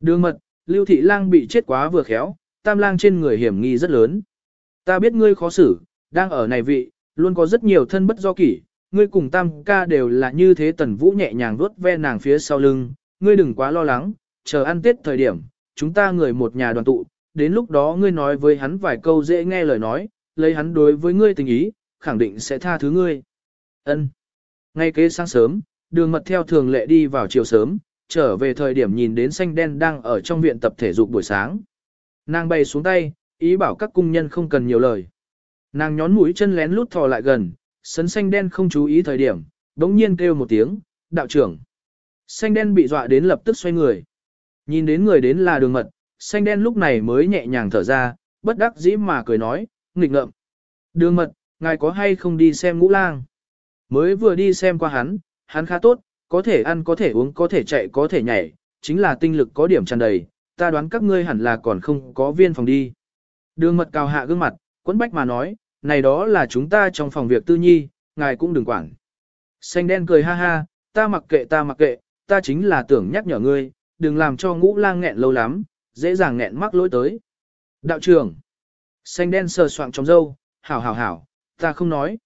Đường mật, lưu thị lang bị chết quá vừa khéo, tam lang trên người hiểm nghi rất lớn. Ta biết ngươi khó xử, đang ở này vị, luôn có rất nhiều thân bất do kỷ, ngươi cùng tam ca đều là như thế tần vũ nhẹ nhàng vuốt ve nàng phía sau lưng, ngươi đừng quá lo lắng, chờ ăn tết thời điểm, chúng ta người một nhà đoàn tụ, đến lúc đó ngươi nói với hắn vài câu dễ nghe lời nói, lấy hắn đối với ngươi tình ý, khẳng định sẽ tha thứ ngươi. Ân. Ngay kế sáng sớm, đường mật theo thường lệ đi vào chiều sớm, trở về thời điểm nhìn đến xanh đen đang ở trong viện tập thể dục buổi sáng. Nàng bay xuống tay, ý bảo các cung nhân không cần nhiều lời. Nàng nhón mũi chân lén lút thò lại gần, sấn xanh đen không chú ý thời điểm, đống nhiên kêu một tiếng, đạo trưởng. Xanh đen bị dọa đến lập tức xoay người. Nhìn đến người đến là đường mật, xanh đen lúc này mới nhẹ nhàng thở ra, bất đắc dĩ mà cười nói, nghịch ngợm. Đường mật, ngài có hay không đi xem ngũ lang? Mới vừa đi xem qua hắn, hắn khá tốt, có thể ăn có thể uống có thể chạy có thể nhảy, chính là tinh lực có điểm tràn đầy, ta đoán các ngươi hẳn là còn không có viên phòng đi. Đường mật cào hạ gương mặt, quấn bách mà nói, này đó là chúng ta trong phòng việc tư nhi, ngài cũng đừng quản. Xanh đen cười ha ha, ta mặc kệ ta mặc kệ, ta chính là tưởng nhắc nhở ngươi, đừng làm cho ngũ lang nghẹn lâu lắm, dễ dàng nghẹn mắc lỗi tới. Đạo trưởng, xanh đen sờ soạng trong dâu, hảo hảo hảo, ta không nói.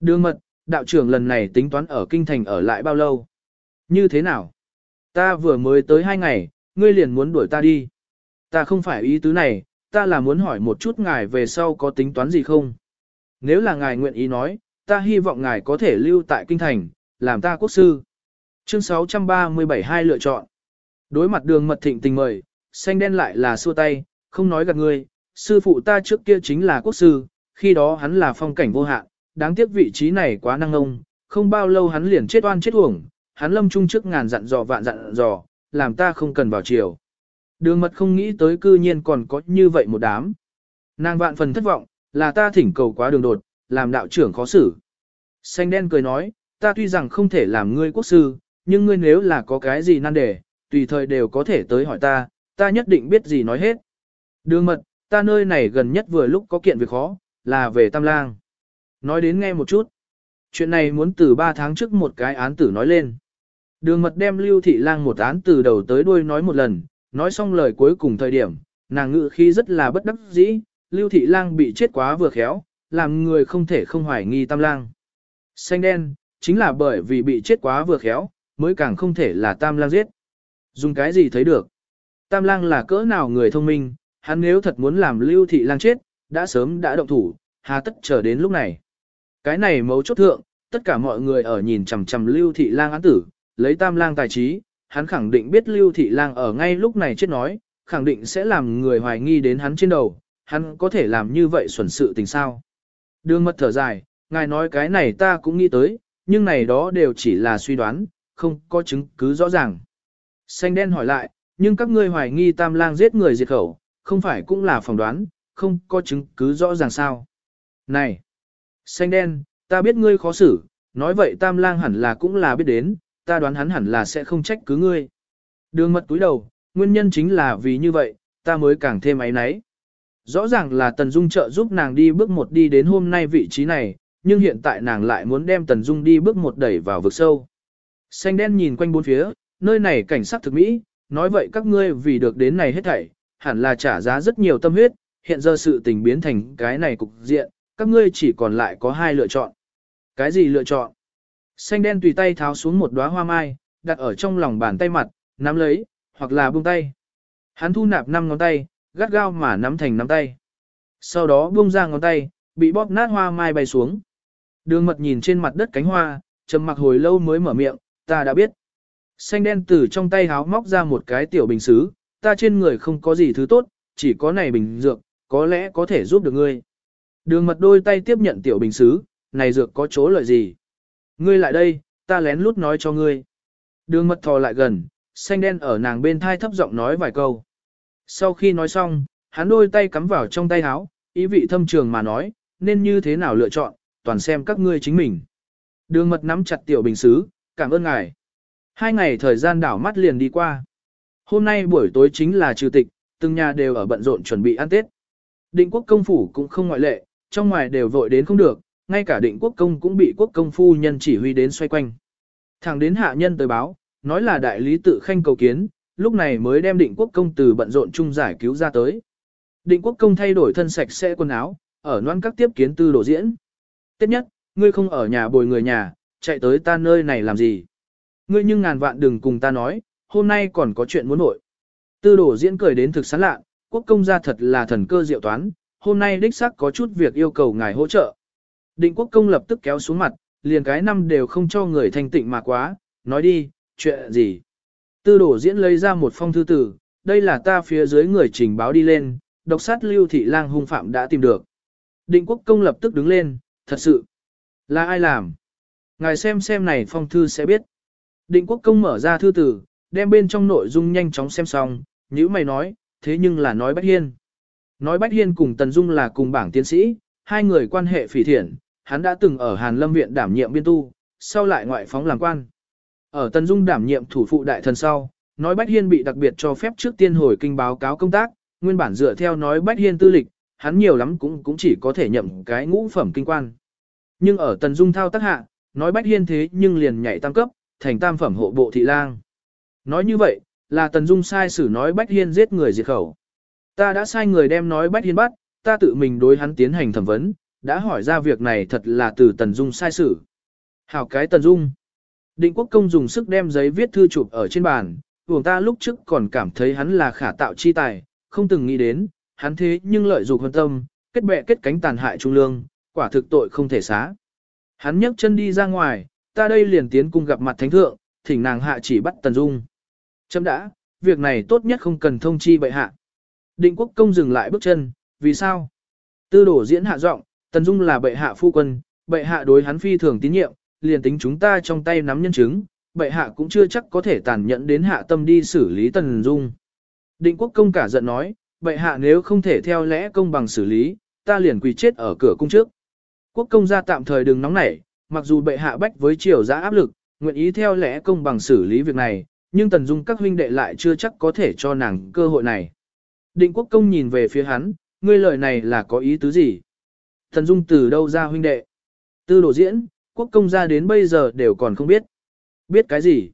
Đường mật, đạo trưởng lần này tính toán ở kinh thành ở lại bao lâu? Như thế nào? Ta vừa mới tới hai ngày, ngươi liền muốn đuổi ta đi. Ta không phải ý tứ này, ta là muốn hỏi một chút ngài về sau có tính toán gì không? Nếu là ngài nguyện ý nói, ta hy vọng ngài có thể lưu tại kinh thành, làm ta quốc sư. Chương 637 hai lựa chọn. Đối mặt đường mật thịnh tình mời, xanh đen lại là xua tay, không nói gạt ngươi, sư phụ ta trước kia chính là quốc sư, khi đó hắn là phong cảnh vô hạn, đáng tiếc vị trí này quá năng ông, không bao lâu hắn liền chết oan chết uổng, hắn lâm trung trước ngàn dặn dò vạn dặn dò, làm ta không cần vào chiều. Đường mật không nghĩ tới cư nhiên còn có như vậy một đám. Nàng vạn phần thất vọng, là ta thỉnh cầu quá đường đột, làm đạo trưởng khó xử. Xanh đen cười nói, ta tuy rằng không thể làm ngươi quốc sư, nhưng ngươi nếu là có cái gì nan đề, tùy thời đều có thể tới hỏi ta, ta nhất định biết gì nói hết. Đường mật, ta nơi này gần nhất vừa lúc có kiện việc khó, là về Tam Lang. Nói đến nghe một chút. Chuyện này muốn từ 3 tháng trước một cái án tử nói lên. Đường mật đem Lưu Thị Lang một án từ đầu tới đuôi nói một lần, nói xong lời cuối cùng thời điểm, nàng ngự khi rất là bất đắc dĩ, Lưu Thị Lang bị chết quá vừa khéo, làm người không thể không hoài nghi Tam Lang. Xanh đen, chính là bởi vì bị chết quá vừa khéo, mới càng không thể là Tam Lang giết. Dùng cái gì thấy được? Tam lang là cỡ nào người thông minh, hắn nếu thật muốn làm lưu thị lang chết, đã sớm đã động thủ, hà tất chờ đến lúc này. Cái này mấu chốt thượng, tất cả mọi người ở nhìn chằm chằm lưu thị lang án tử, lấy tam lang tài trí, hắn khẳng định biết lưu thị lang ở ngay lúc này chết nói, khẳng định sẽ làm người hoài nghi đến hắn trên đầu, hắn có thể làm như vậy xuẩn sự tình sao. Đường mật thở dài, ngài nói cái này ta cũng nghĩ tới, nhưng này đó đều chỉ là suy đoán, không có chứng cứ rõ ràng. Xanh đen hỏi lại, nhưng các ngươi hoài nghi tam lang giết người diệt khẩu, không phải cũng là phỏng đoán, không có chứng cứ rõ ràng sao. Này! Xanh đen, ta biết ngươi khó xử, nói vậy tam lang hẳn là cũng là biết đến, ta đoán hắn hẳn là sẽ không trách cứ ngươi. Đường mật túi đầu, nguyên nhân chính là vì như vậy, ta mới càng thêm ấy náy. Rõ ràng là Tần Dung trợ giúp nàng đi bước một đi đến hôm nay vị trí này, nhưng hiện tại nàng lại muốn đem Tần Dung đi bước một đẩy vào vực sâu. Xanh đen nhìn quanh bốn phía, nơi này cảnh sắc thực mỹ, nói vậy các ngươi vì được đến này hết thảy, hẳn là trả giá rất nhiều tâm huyết, hiện giờ sự tình biến thành cái này cục diện, các ngươi chỉ còn lại có hai lựa chọn. Cái gì lựa chọn? Xanh đen tùy tay tháo xuống một đóa hoa mai, đặt ở trong lòng bàn tay mặt, nắm lấy, hoặc là buông tay. Hắn thu nạp năm ngón tay, gắt gao mà nắm thành nắm tay. Sau đó buông ra ngón tay, bị bóp nát hoa mai bay xuống. Đường mật nhìn trên mặt đất cánh hoa, trầm mặc hồi lâu mới mở miệng, ta đã biết. Xanh đen từ trong tay háo móc ra một cái tiểu bình xứ, ta trên người không có gì thứ tốt, chỉ có này bình dược, có lẽ có thể giúp được ngươi. Đường mật đôi tay tiếp nhận tiểu bình xứ, này dược có chỗ lợi gì? Ngươi lại đây, ta lén lút nói cho ngươi. Đường mật thò lại gần, xanh đen ở nàng bên thai thấp giọng nói vài câu. Sau khi nói xong, hắn đôi tay cắm vào trong tay háo, ý vị thâm trường mà nói, nên như thế nào lựa chọn, toàn xem các ngươi chính mình. Đường mật nắm chặt tiểu bình xứ, cảm ơn ngài. Hai ngày thời gian đảo mắt liền đi qua. Hôm nay buổi tối chính là trừ tịch, từng nhà đều ở bận rộn chuẩn bị ăn Tết. Định quốc công phủ cũng không ngoại lệ, trong ngoài đều vội đến không được, ngay cả định quốc công cũng bị quốc công phu nhân chỉ huy đến xoay quanh. Thẳng đến hạ nhân tới báo, nói là đại lý tự khanh cầu kiến, lúc này mới đem định quốc công từ bận rộn chung giải cứu ra tới. Định quốc công thay đổi thân sạch sẽ quần áo, ở noan các tiếp kiến tư đổ diễn. Tiếp nhất, ngươi không ở nhà bồi người nhà, chạy tới ta nơi này làm gì. Ngươi nhưng ngàn vạn đừng cùng ta nói, hôm nay còn có chuyện muốn nội. Tư đổ diễn cười đến thực sán lạ, quốc công gia thật là thần cơ diệu toán, hôm nay đích xác có chút việc yêu cầu ngài hỗ trợ. Định quốc công lập tức kéo xuống mặt, liền cái năm đều không cho người thanh tịnh mà quá, nói đi, chuyện gì. Tư đổ diễn lấy ra một phong thư tử, đây là ta phía dưới người trình báo đi lên, độc sát lưu thị lang hung phạm đã tìm được. Định quốc công lập tức đứng lên, thật sự, là ai làm? Ngài xem xem này phong thư sẽ biết. Định quốc công mở ra thư tử, đem bên trong nội dung nhanh chóng xem xong, như mày nói, thế nhưng là nói Bách Hiên. Nói Bách Hiên cùng Tần Dung là cùng bảng tiến sĩ, hai người quan hệ phỉ thiện, hắn đã từng ở Hàn Lâm Viện đảm nhiệm biên tu, sau lại ngoại phóng làm quan. Ở Tần Dung đảm nhiệm thủ phụ đại thần sau, nói Bách Hiên bị đặc biệt cho phép trước tiên hồi kinh báo cáo công tác, nguyên bản dựa theo nói Bách Hiên tư lịch, hắn nhiều lắm cũng cũng chỉ có thể nhậm cái ngũ phẩm kinh quan. Nhưng ở Tần Dung thao tác hạ, nói Bách Hiên thế nhưng liền nhảy tăng cấp, thành tam phẩm hộ bộ thị lang. Nói như vậy, là Tần Dung sai xử nói Bách Hiên giết người diệt khẩu. Ta đã sai người đem nói Bách Hiên bắt, ta tự mình đối hắn tiến hành thẩm vấn, đã hỏi ra việc này thật là từ Tần Dung sai xử. Hảo cái Tần Dung. Định quốc công dùng sức đem giấy viết thư chụp ở trên bàn, vùng ta lúc trước còn cảm thấy hắn là khả tạo chi tài, không từng nghĩ đến, hắn thế nhưng lợi dụng hân tâm, kết bè kết cánh tàn hại trung lương, quả thực tội không thể xá. Hắn nhấc chân đi ra ngoài, ta đây liền tiến cung gặp mặt thánh thượng, thỉnh nàng hạ chỉ bắt Tần Dung. Chấm đã, việc này tốt nhất không cần thông chi bệ hạ. Định quốc công dừng lại bước chân, vì sao? Tư đổ diễn hạ giọng, Tần Dung là bệ hạ phu quân, bệ hạ đối hắn phi thường tín nhiệm, liền tính chúng ta trong tay nắm nhân chứng, bệ hạ cũng chưa chắc có thể tàn nhẫn đến hạ tâm đi xử lý Tần Dung. Định quốc công cả giận nói, bệ hạ nếu không thể theo lẽ công bằng xử lý, ta liền quỳ chết ở cửa cung trước. Quốc công gia tạm thời đừng nóng nảy, mặc dù bệ hạ bách với triều giã áp lực, nguyện ý theo lẽ công bằng xử lý việc này, nhưng Tần Dung các huynh đệ lại chưa chắc có thể cho nàng cơ hội này. Định quốc công nhìn về phía hắn, ngươi lời này là có ý tứ gì? Tần Dung từ đâu ra huynh đệ? Tư đồ diễn, quốc công ra đến bây giờ đều còn không biết. Biết cái gì?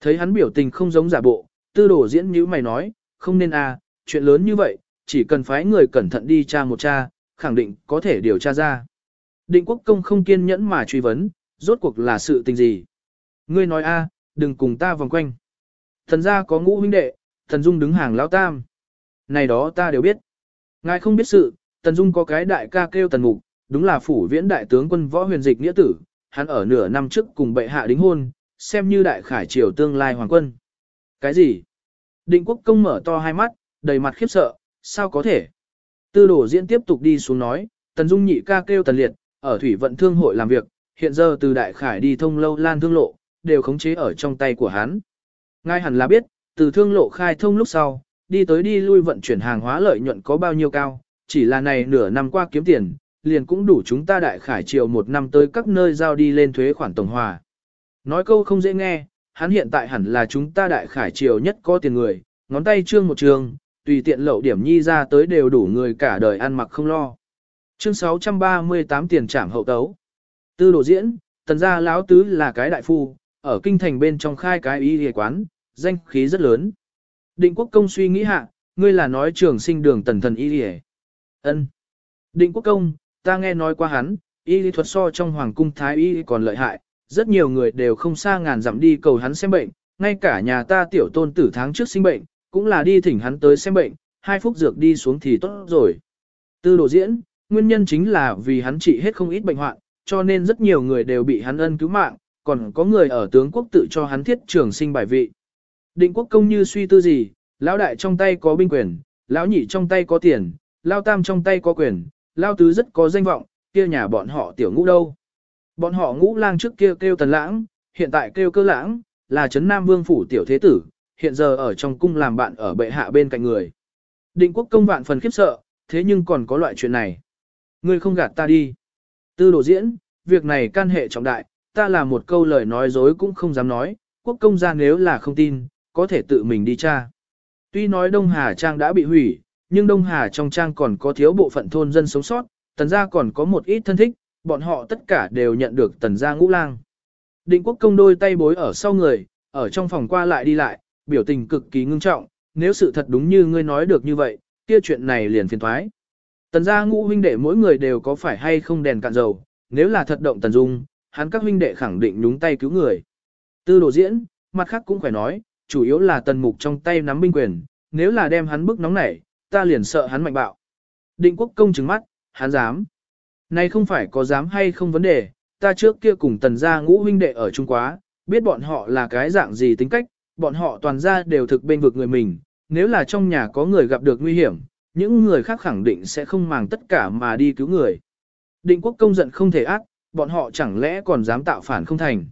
Thấy hắn biểu tình không giống giả bộ, tư đồ diễn như mày nói, không nên à, chuyện lớn như vậy, chỉ cần phái người cẩn thận đi tra một tra, khẳng định có thể điều tra ra. Định quốc công không kiên nhẫn mà truy vấn, rốt cuộc là sự tình gì? Ngươi nói a, đừng cùng ta vòng quanh. Thần gia có ngũ huynh đệ, thần Dung đứng hàng lão tam. Này đó ta đều biết. Ngài không biết sự, thần Dung có cái đại ca kêu Tần Mục, đúng là phủ viễn đại tướng quân võ huyền dịch nghĩa tử, hắn ở nửa năm trước cùng bệ hạ đính hôn, xem như đại khải triều tương lai hoàng quân. Cái gì? Định quốc công mở to hai mắt, đầy mặt khiếp sợ, sao có thể? Tư đổ diễn tiếp tục đi xuống nói, Tần Dung nhị ca kêu Tần Liệt, ở thủy vận thương hội làm việc, hiện giờ từ đại khải đi thông lâu lan thương lộ, đều khống chế ở trong tay của hắn. ngay hẳn là biết, từ thương lộ khai thông lúc sau, đi tới đi lui vận chuyển hàng hóa lợi nhuận có bao nhiêu cao, chỉ là này nửa năm qua kiếm tiền, liền cũng đủ chúng ta đại khải triều một năm tới các nơi giao đi lên thuế khoản tổng hòa. Nói câu không dễ nghe, hắn hiện tại hẳn là chúng ta đại khải triều nhất có tiền người, ngón tay trương một trường, tùy tiện lậu điểm nhi ra tới đều đủ người cả đời ăn mặc không lo. Chương 638 tiền trảm hậu tấu. Tư đồ diễn, tần gia lão tứ là cái đại phu, ở kinh thành bên trong khai cái y y quán, danh khí rất lớn. Định quốc công suy nghĩ hạ, ngươi là nói trường sinh đường tần thần y y ân Định quốc công, ta nghe nói qua hắn, y lý thuật so trong hoàng cung thái y còn lợi hại, rất nhiều người đều không xa ngàn dặm đi cầu hắn xem bệnh, ngay cả nhà ta tiểu tôn tử tháng trước sinh bệnh, cũng là đi thỉnh hắn tới xem bệnh, hai phút dược đi xuống thì tốt rồi. Tư đồ diễn, nguyên nhân chính là vì hắn trị hết không ít bệnh hoạn, cho nên rất nhiều người đều bị hắn ân cứu mạng, còn có người ở tướng quốc tự cho hắn thiết trường sinh bài vị. Định quốc công như suy tư gì, lão đại trong tay có binh quyền, lão nhị trong tay có tiền, lão tam trong tay có quyền, lão tứ rất có danh vọng, kia nhà bọn họ tiểu ngũ đâu. Bọn họ ngũ lang trước kia kêu tần lãng, hiện tại kêu cơ lãng, là Trấn Nam Vương Phủ tiểu thế tử, hiện giờ ở trong cung làm bạn ở bệ hạ bên cạnh người. Định quốc công vạn phần khiếp sợ, thế nhưng còn có loại chuyện này. Ngươi không gạt ta đi. Tư đồ diễn, việc này can hệ trọng đại, ta là một câu lời nói dối cũng không dám nói, quốc công gia nếu là không tin, có thể tự mình đi tra. Tuy nói Đông Hà Trang đã bị hủy, nhưng Đông Hà trong Trang còn có thiếu bộ phận thôn dân sống sót, tần gia còn có một ít thân thích, bọn họ tất cả đều nhận được tần gia ngũ lang. Định quốc công đôi tay bối ở sau người, ở trong phòng qua lại đi lại, biểu tình cực kỳ ngưng trọng, nếu sự thật đúng như ngươi nói được như vậy, kia chuyện này liền phiền thoái. Tần gia ngũ huynh đệ mỗi người đều có phải hay không đèn cạn dầu, nếu là thật động tần dung, hắn các huynh đệ khẳng định nhúng tay cứu người. Tư đồ diễn, mặt khác cũng phải nói, chủ yếu là tần mục trong tay nắm binh quyền, nếu là đem hắn bức nóng nảy, ta liền sợ hắn mạnh bạo. Định quốc công trừng mắt, hắn dám. Nay không phải có dám hay không vấn đề, ta trước kia cùng tần gia ngũ huynh đệ ở Trung Quá, biết bọn họ là cái dạng gì tính cách, bọn họ toàn ra đều thực bên vực người mình, nếu là trong nhà có người gặp được nguy hiểm, những người khác khẳng định sẽ không màng tất cả mà đi cứu người. Định quốc công giận không thể ác, bọn họ chẳng lẽ còn dám tạo phản không thành.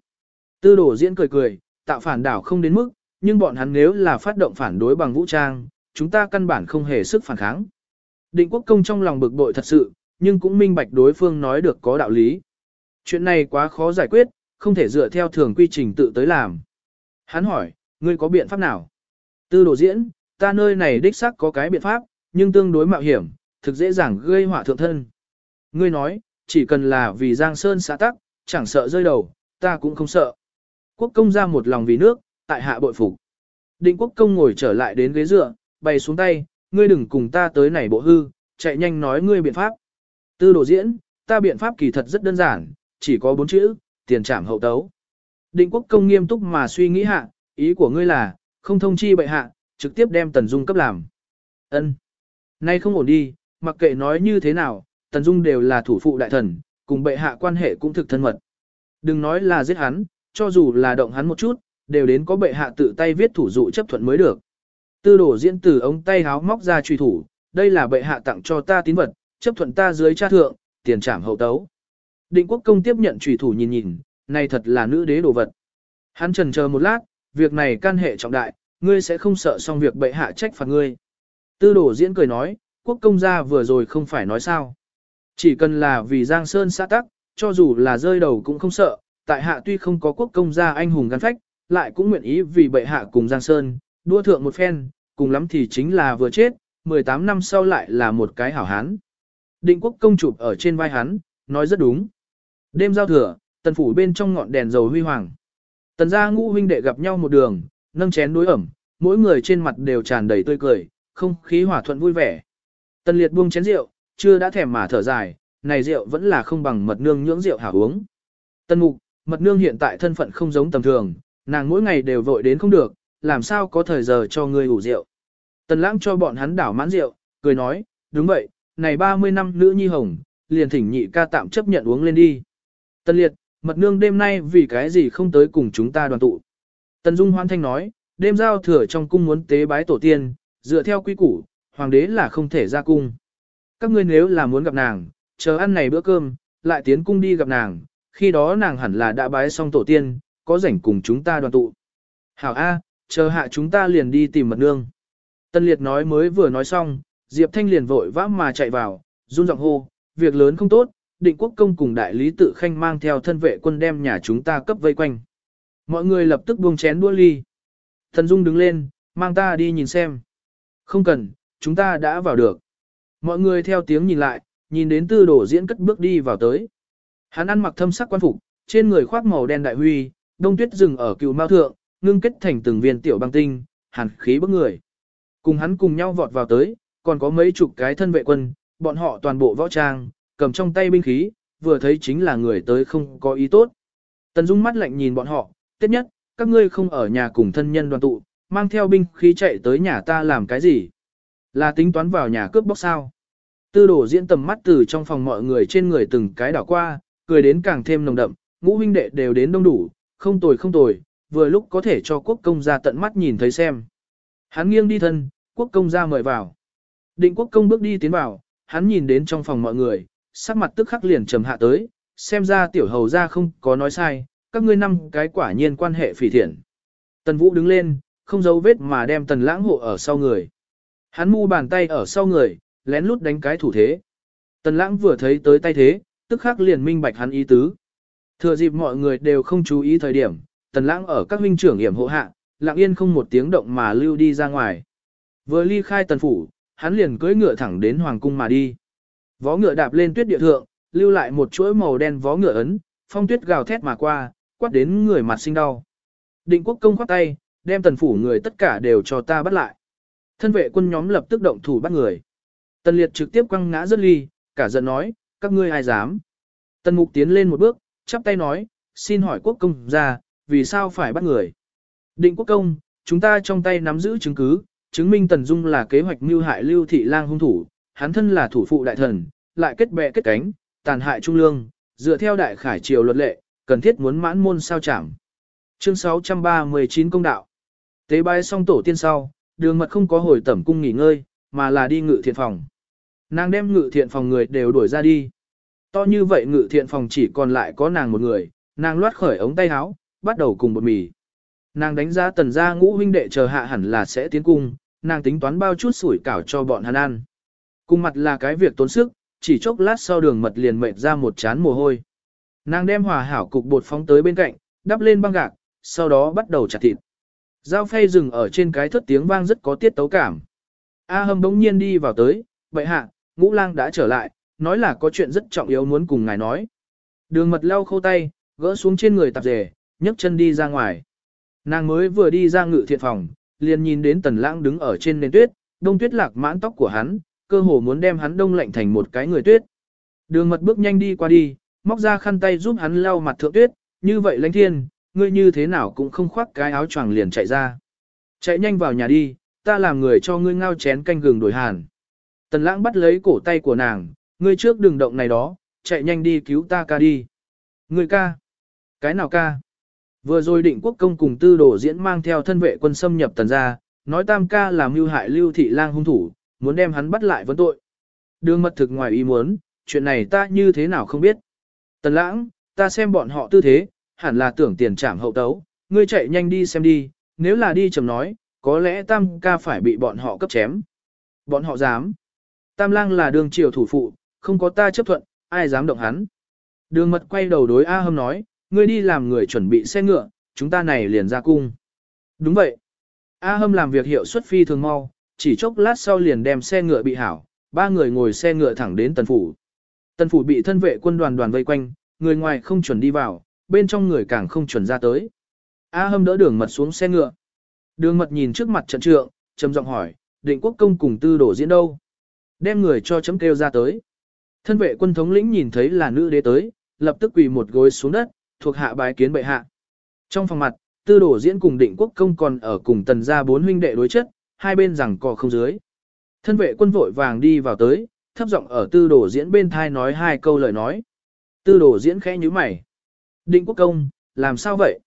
Tư đồ diễn cười cười, tạo phản đảo không đến mức, nhưng bọn hắn nếu là phát động phản đối bằng vũ trang, chúng ta căn bản không hề sức phản kháng. Định quốc công trong lòng bực bội thật sự, nhưng cũng minh bạch đối phương nói được có đạo lý. Chuyện này quá khó giải quyết, không thể dựa theo thường quy trình tự tới làm. Hắn hỏi, ngươi có biện pháp nào? Tư đồ diễn, ta nơi này đích xác có cái biện pháp, nhưng tương đối mạo hiểm, thực dễ dàng gây họa thượng thân. Ngươi nói, chỉ cần là vì Giang Sơn xã tắc, chẳng sợ rơi đầu, ta cũng không sợ. Quốc công ra một lòng vì nước, tại hạ bội phục. Định quốc công ngồi trở lại đến ghế dựa, bày xuống tay, ngươi đừng cùng ta tới này bộ hư, chạy nhanh nói ngươi biện pháp. Tư đồ diễn, ta biện pháp kỳ thật rất đơn giản, chỉ có bốn chữ, tiền trảm hậu tấu. Định quốc công nghiêm túc mà suy nghĩ hạ, ý của ngươi là, không thông chi bệ hạ, trực tiếp đem Tần Dung cấp làm. Ân, Nay không ổn đi, mặc kệ nói như thế nào, Tần Dung đều là thủ phụ đại thần, cùng bệ hạ quan hệ cũng thực thân mật. Đừng nói là giết hắn, cho dù là động hắn một chút, đều đến có bệ hạ tự tay viết thủ dụ chấp thuận mới được. Tư đổ diễn từ ống tay háo móc ra truy thủ, đây là bệ hạ tặng cho ta tín vật, chấp thuận ta dưới cha thượng, tiền trảm hậu tấu. Định quốc công tiếp nhận trùy thủ nhìn nhìn, này thật là nữ đế đồ vật. Hắn trần chờ một lát, việc này can hệ trọng đại, ngươi sẽ không sợ xong việc bệ hạ trách phạt ngươi. Tư đổ diễn cười nói, quốc công gia vừa rồi không phải nói sao. Chỉ cần là vì Giang Sơn xã tắc, cho dù là rơi đầu cũng không sợ, tại hạ tuy không có quốc công gia anh hùng gắn phách, lại cũng nguyện ý vì bệ hạ cùng Giang Sơn, đua thượng một phen, cùng lắm thì chính là vừa chết, 18 năm sau lại là một cái hảo hán. Định quốc công chụp ở trên vai hắn, nói rất đúng. Đêm giao thừa, tần phủ bên trong ngọn đèn dầu huy hoàng. Tần gia ngũ huynh đệ gặp nhau một đường, nâng chén đối ẩm, mỗi người trên mặt đều tràn đầy tươi cười, không khí hòa thuận vui vẻ. Tần liệt buông chén rượu, chưa đã thèm mà thở dài, này rượu vẫn là không bằng mật nương nhưỡng rượu hảo uống. Tần mục, mật nương hiện tại thân phận không giống tầm thường, nàng mỗi ngày đều vội đến không được, làm sao có thời giờ cho ngươi ủ rượu. Tần lãng cho bọn hắn đảo mãn rượu, cười nói, đúng vậy, này 30 năm nữ nhi hồng, liền thỉnh nhị ca tạm chấp nhận uống lên đi. Tần liệt, mật nương đêm nay vì cái gì không tới cùng chúng ta đoàn tụ. Tần Dung hoan thanh nói, đêm giao thừa trong cung muốn tế bái tổ tiên, dựa theo quy củ, hoàng đế là không thể ra cung. Các ngươi nếu là muốn gặp nàng, chờ ăn này bữa cơm, lại tiến cung đi gặp nàng, khi đó nàng hẳn là đã bái xong tổ tiên, có rảnh cùng chúng ta đoàn tụ. Hảo A, chờ hạ chúng ta liền đi tìm mật nương. Tân Liệt nói mới vừa nói xong, Diệp Thanh liền vội vã mà chạy vào, run giọng hô, việc lớn không tốt, định quốc công cùng đại lý tự khanh mang theo thân vệ quân đem nhà chúng ta cấp vây quanh. Mọi người lập tức buông chén đua ly. Thần Dung đứng lên, mang ta đi nhìn xem. Không cần, chúng ta đã vào được. Mọi người theo tiếng nhìn lại, nhìn đến tư đổ diễn cất bước đi vào tới. Hắn ăn mặc thâm sắc quan phục, trên người khoác màu đen đại huy, đông tuyết rừng ở cựu mao thượng, ngưng kết thành từng viên tiểu băng tinh, hàn khí bức người. Cùng hắn cùng nhau vọt vào tới, còn có mấy chục cái thân vệ quân, bọn họ toàn bộ võ trang, cầm trong tay binh khí, vừa thấy chính là người tới không có ý tốt. Tần Dung mắt lạnh nhìn bọn họ, tiếp nhất, các ngươi không ở nhà cùng thân nhân đoàn tụ, mang theo binh khí chạy tới nhà ta làm cái gì? Là tính toán vào nhà cướp bóc sao? Tư đổ diễn tầm mắt từ trong phòng mọi người trên người từng cái đảo qua, cười đến càng thêm nồng đậm, ngũ huynh đệ đều đến đông đủ, không tồi không tồi, vừa lúc có thể cho quốc công ra tận mắt nhìn thấy xem. Hắn nghiêng đi thân, quốc công ra mời vào. Định quốc công bước đi tiến vào, hắn nhìn đến trong phòng mọi người, sắc mặt tức khắc liền trầm hạ tới, xem ra tiểu hầu ra không có nói sai, các ngươi năm cái quả nhiên quan hệ phỉ thiện. Tần Vũ đứng lên, không giấu vết mà đem tần lãng hộ ở sau người. Hắn mu bàn tay ở sau người, lén lút đánh cái thủ thế. Tần lãng vừa thấy tới tay thế, tức khắc liền minh bạch hắn ý tứ. Thừa dịp mọi người đều không chú ý thời điểm, tần lãng ở các huynh trưởng hiểm hộ hạ, lặng yên không một tiếng động mà lưu đi ra ngoài. Vừa ly khai tần phủ, hắn liền cưỡi ngựa thẳng đến hoàng cung mà đi. Vó ngựa đạp lên tuyết địa thượng, lưu lại một chuỗi màu đen vó ngựa ấn, phong tuyết gào thét mà qua, quát đến người mặt sinh đau. Định quốc công khoát tay, đem tần phủ người tất cả đều cho ta bắt lại. Thân vệ quân nhóm lập tức động thủ bắt người. Tần liệt trực tiếp quăng ngã rất ly, cả giận nói, các ngươi ai dám. Tần mục tiến lên một bước, chắp tay nói, xin hỏi quốc công ra, vì sao phải bắt người. Định quốc công, chúng ta trong tay nắm giữ chứng cứ, chứng minh Tần Dung là kế hoạch mưu hại Lưu Thị Lang hung thủ, hắn thân là thủ phụ đại thần, lại kết bè kết cánh, tàn hại trung lương, dựa theo đại khải triều luật lệ, cần thiết muốn mãn môn sao chẳng. Chương 639 công đạo. Tế bái xong tổ tiên sau, đường mật không có hồi tẩm cung nghỉ ngơi, mà là đi ngự thiện phòng. Nàng đem ngự thiện phòng người đều đuổi ra đi. To như vậy ngự thiện phòng chỉ còn lại có nàng một người, nàng loát khởi ống tay áo, bắt đầu cùng bột mì. Nàng đánh giá tần gia ngũ huynh đệ chờ hạ hẳn là sẽ tiến cung, nàng tính toán bao chút sủi cảo cho bọn hắn ăn. Cùng mặt là cái việc tốn sức, chỉ chốc lát sau đường mật liền mệt ra một chán mồ hôi. Nàng đem hòa hảo cục bột phóng tới bên cạnh, đắp lên băng gạc, sau đó bắt đầu chặt thịt. Dao phay dừng ở trên cái thất tiếng vang rất có tiết tấu cảm. A hâm bỗng nhiên đi vào tới, vậy hạ, ngũ lang đã trở lại, nói là có chuyện rất trọng yếu muốn cùng ngài nói. Đường mật lau khâu tay, gỡ xuống trên người tạp dề, nhấc chân đi ra ngoài. Nàng mới vừa đi ra ngự thiện phòng, liền nhìn đến tần lãng đứng ở trên nền tuyết, đông tuyết lạc mãn tóc của hắn, cơ hồ muốn đem hắn đông lạnh thành một cái người tuyết. Đường mật bước nhanh đi qua đi, móc ra khăn tay giúp hắn lau mặt thượng tuyết, như vậy lãnh thiên, ngươi như thế nào cũng không khoác cái áo choàng liền chạy ra. Chạy nhanh vào nhà đi, ta làm người cho ngươi ngao chén canh gừng đổi hàn. Tần lãng bắt lấy cổ tay của nàng, ngươi trước đừng động này đó, chạy nhanh đi cứu ta ca đi. Ngươi ca? Cái nào ca? Vừa rồi định quốc công cùng tư đổ diễn mang theo thân vệ quân xâm nhập tần gia, nói tam ca làm mưu hại lưu thị lang hung thủ, muốn đem hắn bắt lại vấn tội. Đường mật thực ngoài ý muốn, chuyện này ta như thế nào không biết. Tần lãng, ta xem bọn họ tư thế, hẳn là tưởng tiền trảm hậu tấu, ngươi chạy nhanh đi xem đi, nếu là đi chầm nói, có lẽ tam ca phải bị bọn họ cấp chém. Bọn họ dám. Tam lang là đường triều thủ phụ, không có ta chấp thuận, ai dám động hắn. Đường mật quay đầu đối A Hâm nói, ngươi đi làm người chuẩn bị xe ngựa, chúng ta này liền ra cung. Đúng vậy. A Hâm làm việc hiệu suất phi thường mau, chỉ chốc lát sau liền đem xe ngựa bị hảo, ba người ngồi xe ngựa thẳng đến tần phủ. Tần phủ bị thân vệ quân đoàn đoàn vây quanh, người ngoài không chuẩn đi vào, bên trong người càng không chuẩn ra tới. A Hâm đỡ đường mật xuống xe ngựa. Đường mật nhìn trước mặt trận trượng, trầm giọng hỏi, định quốc công cùng tư đổ diễn đâu? Đem người cho chấm kêu ra tới. Thân vệ quân thống lĩnh nhìn thấy là nữ đế tới, lập tức quỳ một gối xuống đất, thuộc hạ bái kiến bệ hạ. Trong phòng mặt, tư đổ diễn cùng định quốc công còn ở cùng tần gia bốn huynh đệ đối chất, hai bên rằng cò không dưới. Thân vệ quân vội vàng đi vào tới, thấp giọng ở tư đổ diễn bên thai nói hai câu lời nói. Tư đổ diễn khẽ như mày. Định quốc công, làm sao vậy?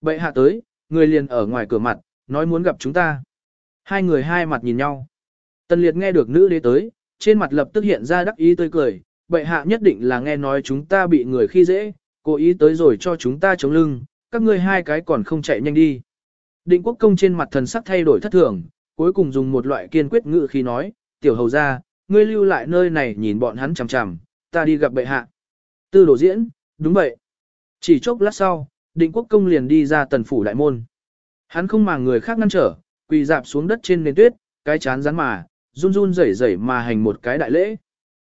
Bệ hạ tới, người liền ở ngoài cửa mặt, nói muốn gặp chúng ta. Hai người hai mặt nhìn nhau. Tần liệt nghe được nữ đế tới, trên mặt lập tức hiện ra đắc ý tươi cười. Bệ hạ nhất định là nghe nói chúng ta bị người khi dễ, cố ý tới rồi cho chúng ta chống lưng, các ngươi hai cái còn không chạy nhanh đi. Định quốc công trên mặt thần sắc thay đổi thất thường, cuối cùng dùng một loại kiên quyết ngự khi nói, tiểu hầu ra, ngươi lưu lại nơi này nhìn bọn hắn chằm chằm, ta đi gặp bệ hạ. Tư đổ diễn, đúng vậy. Chỉ chốc lát sau, định quốc công liền đi ra tần phủ đại môn. Hắn không màng người khác ngăn trở, quỳ dạp xuống đất trên nền tuyết, cái chán rắn mà, run run rẩy rẩy mà hành một cái đại lễ.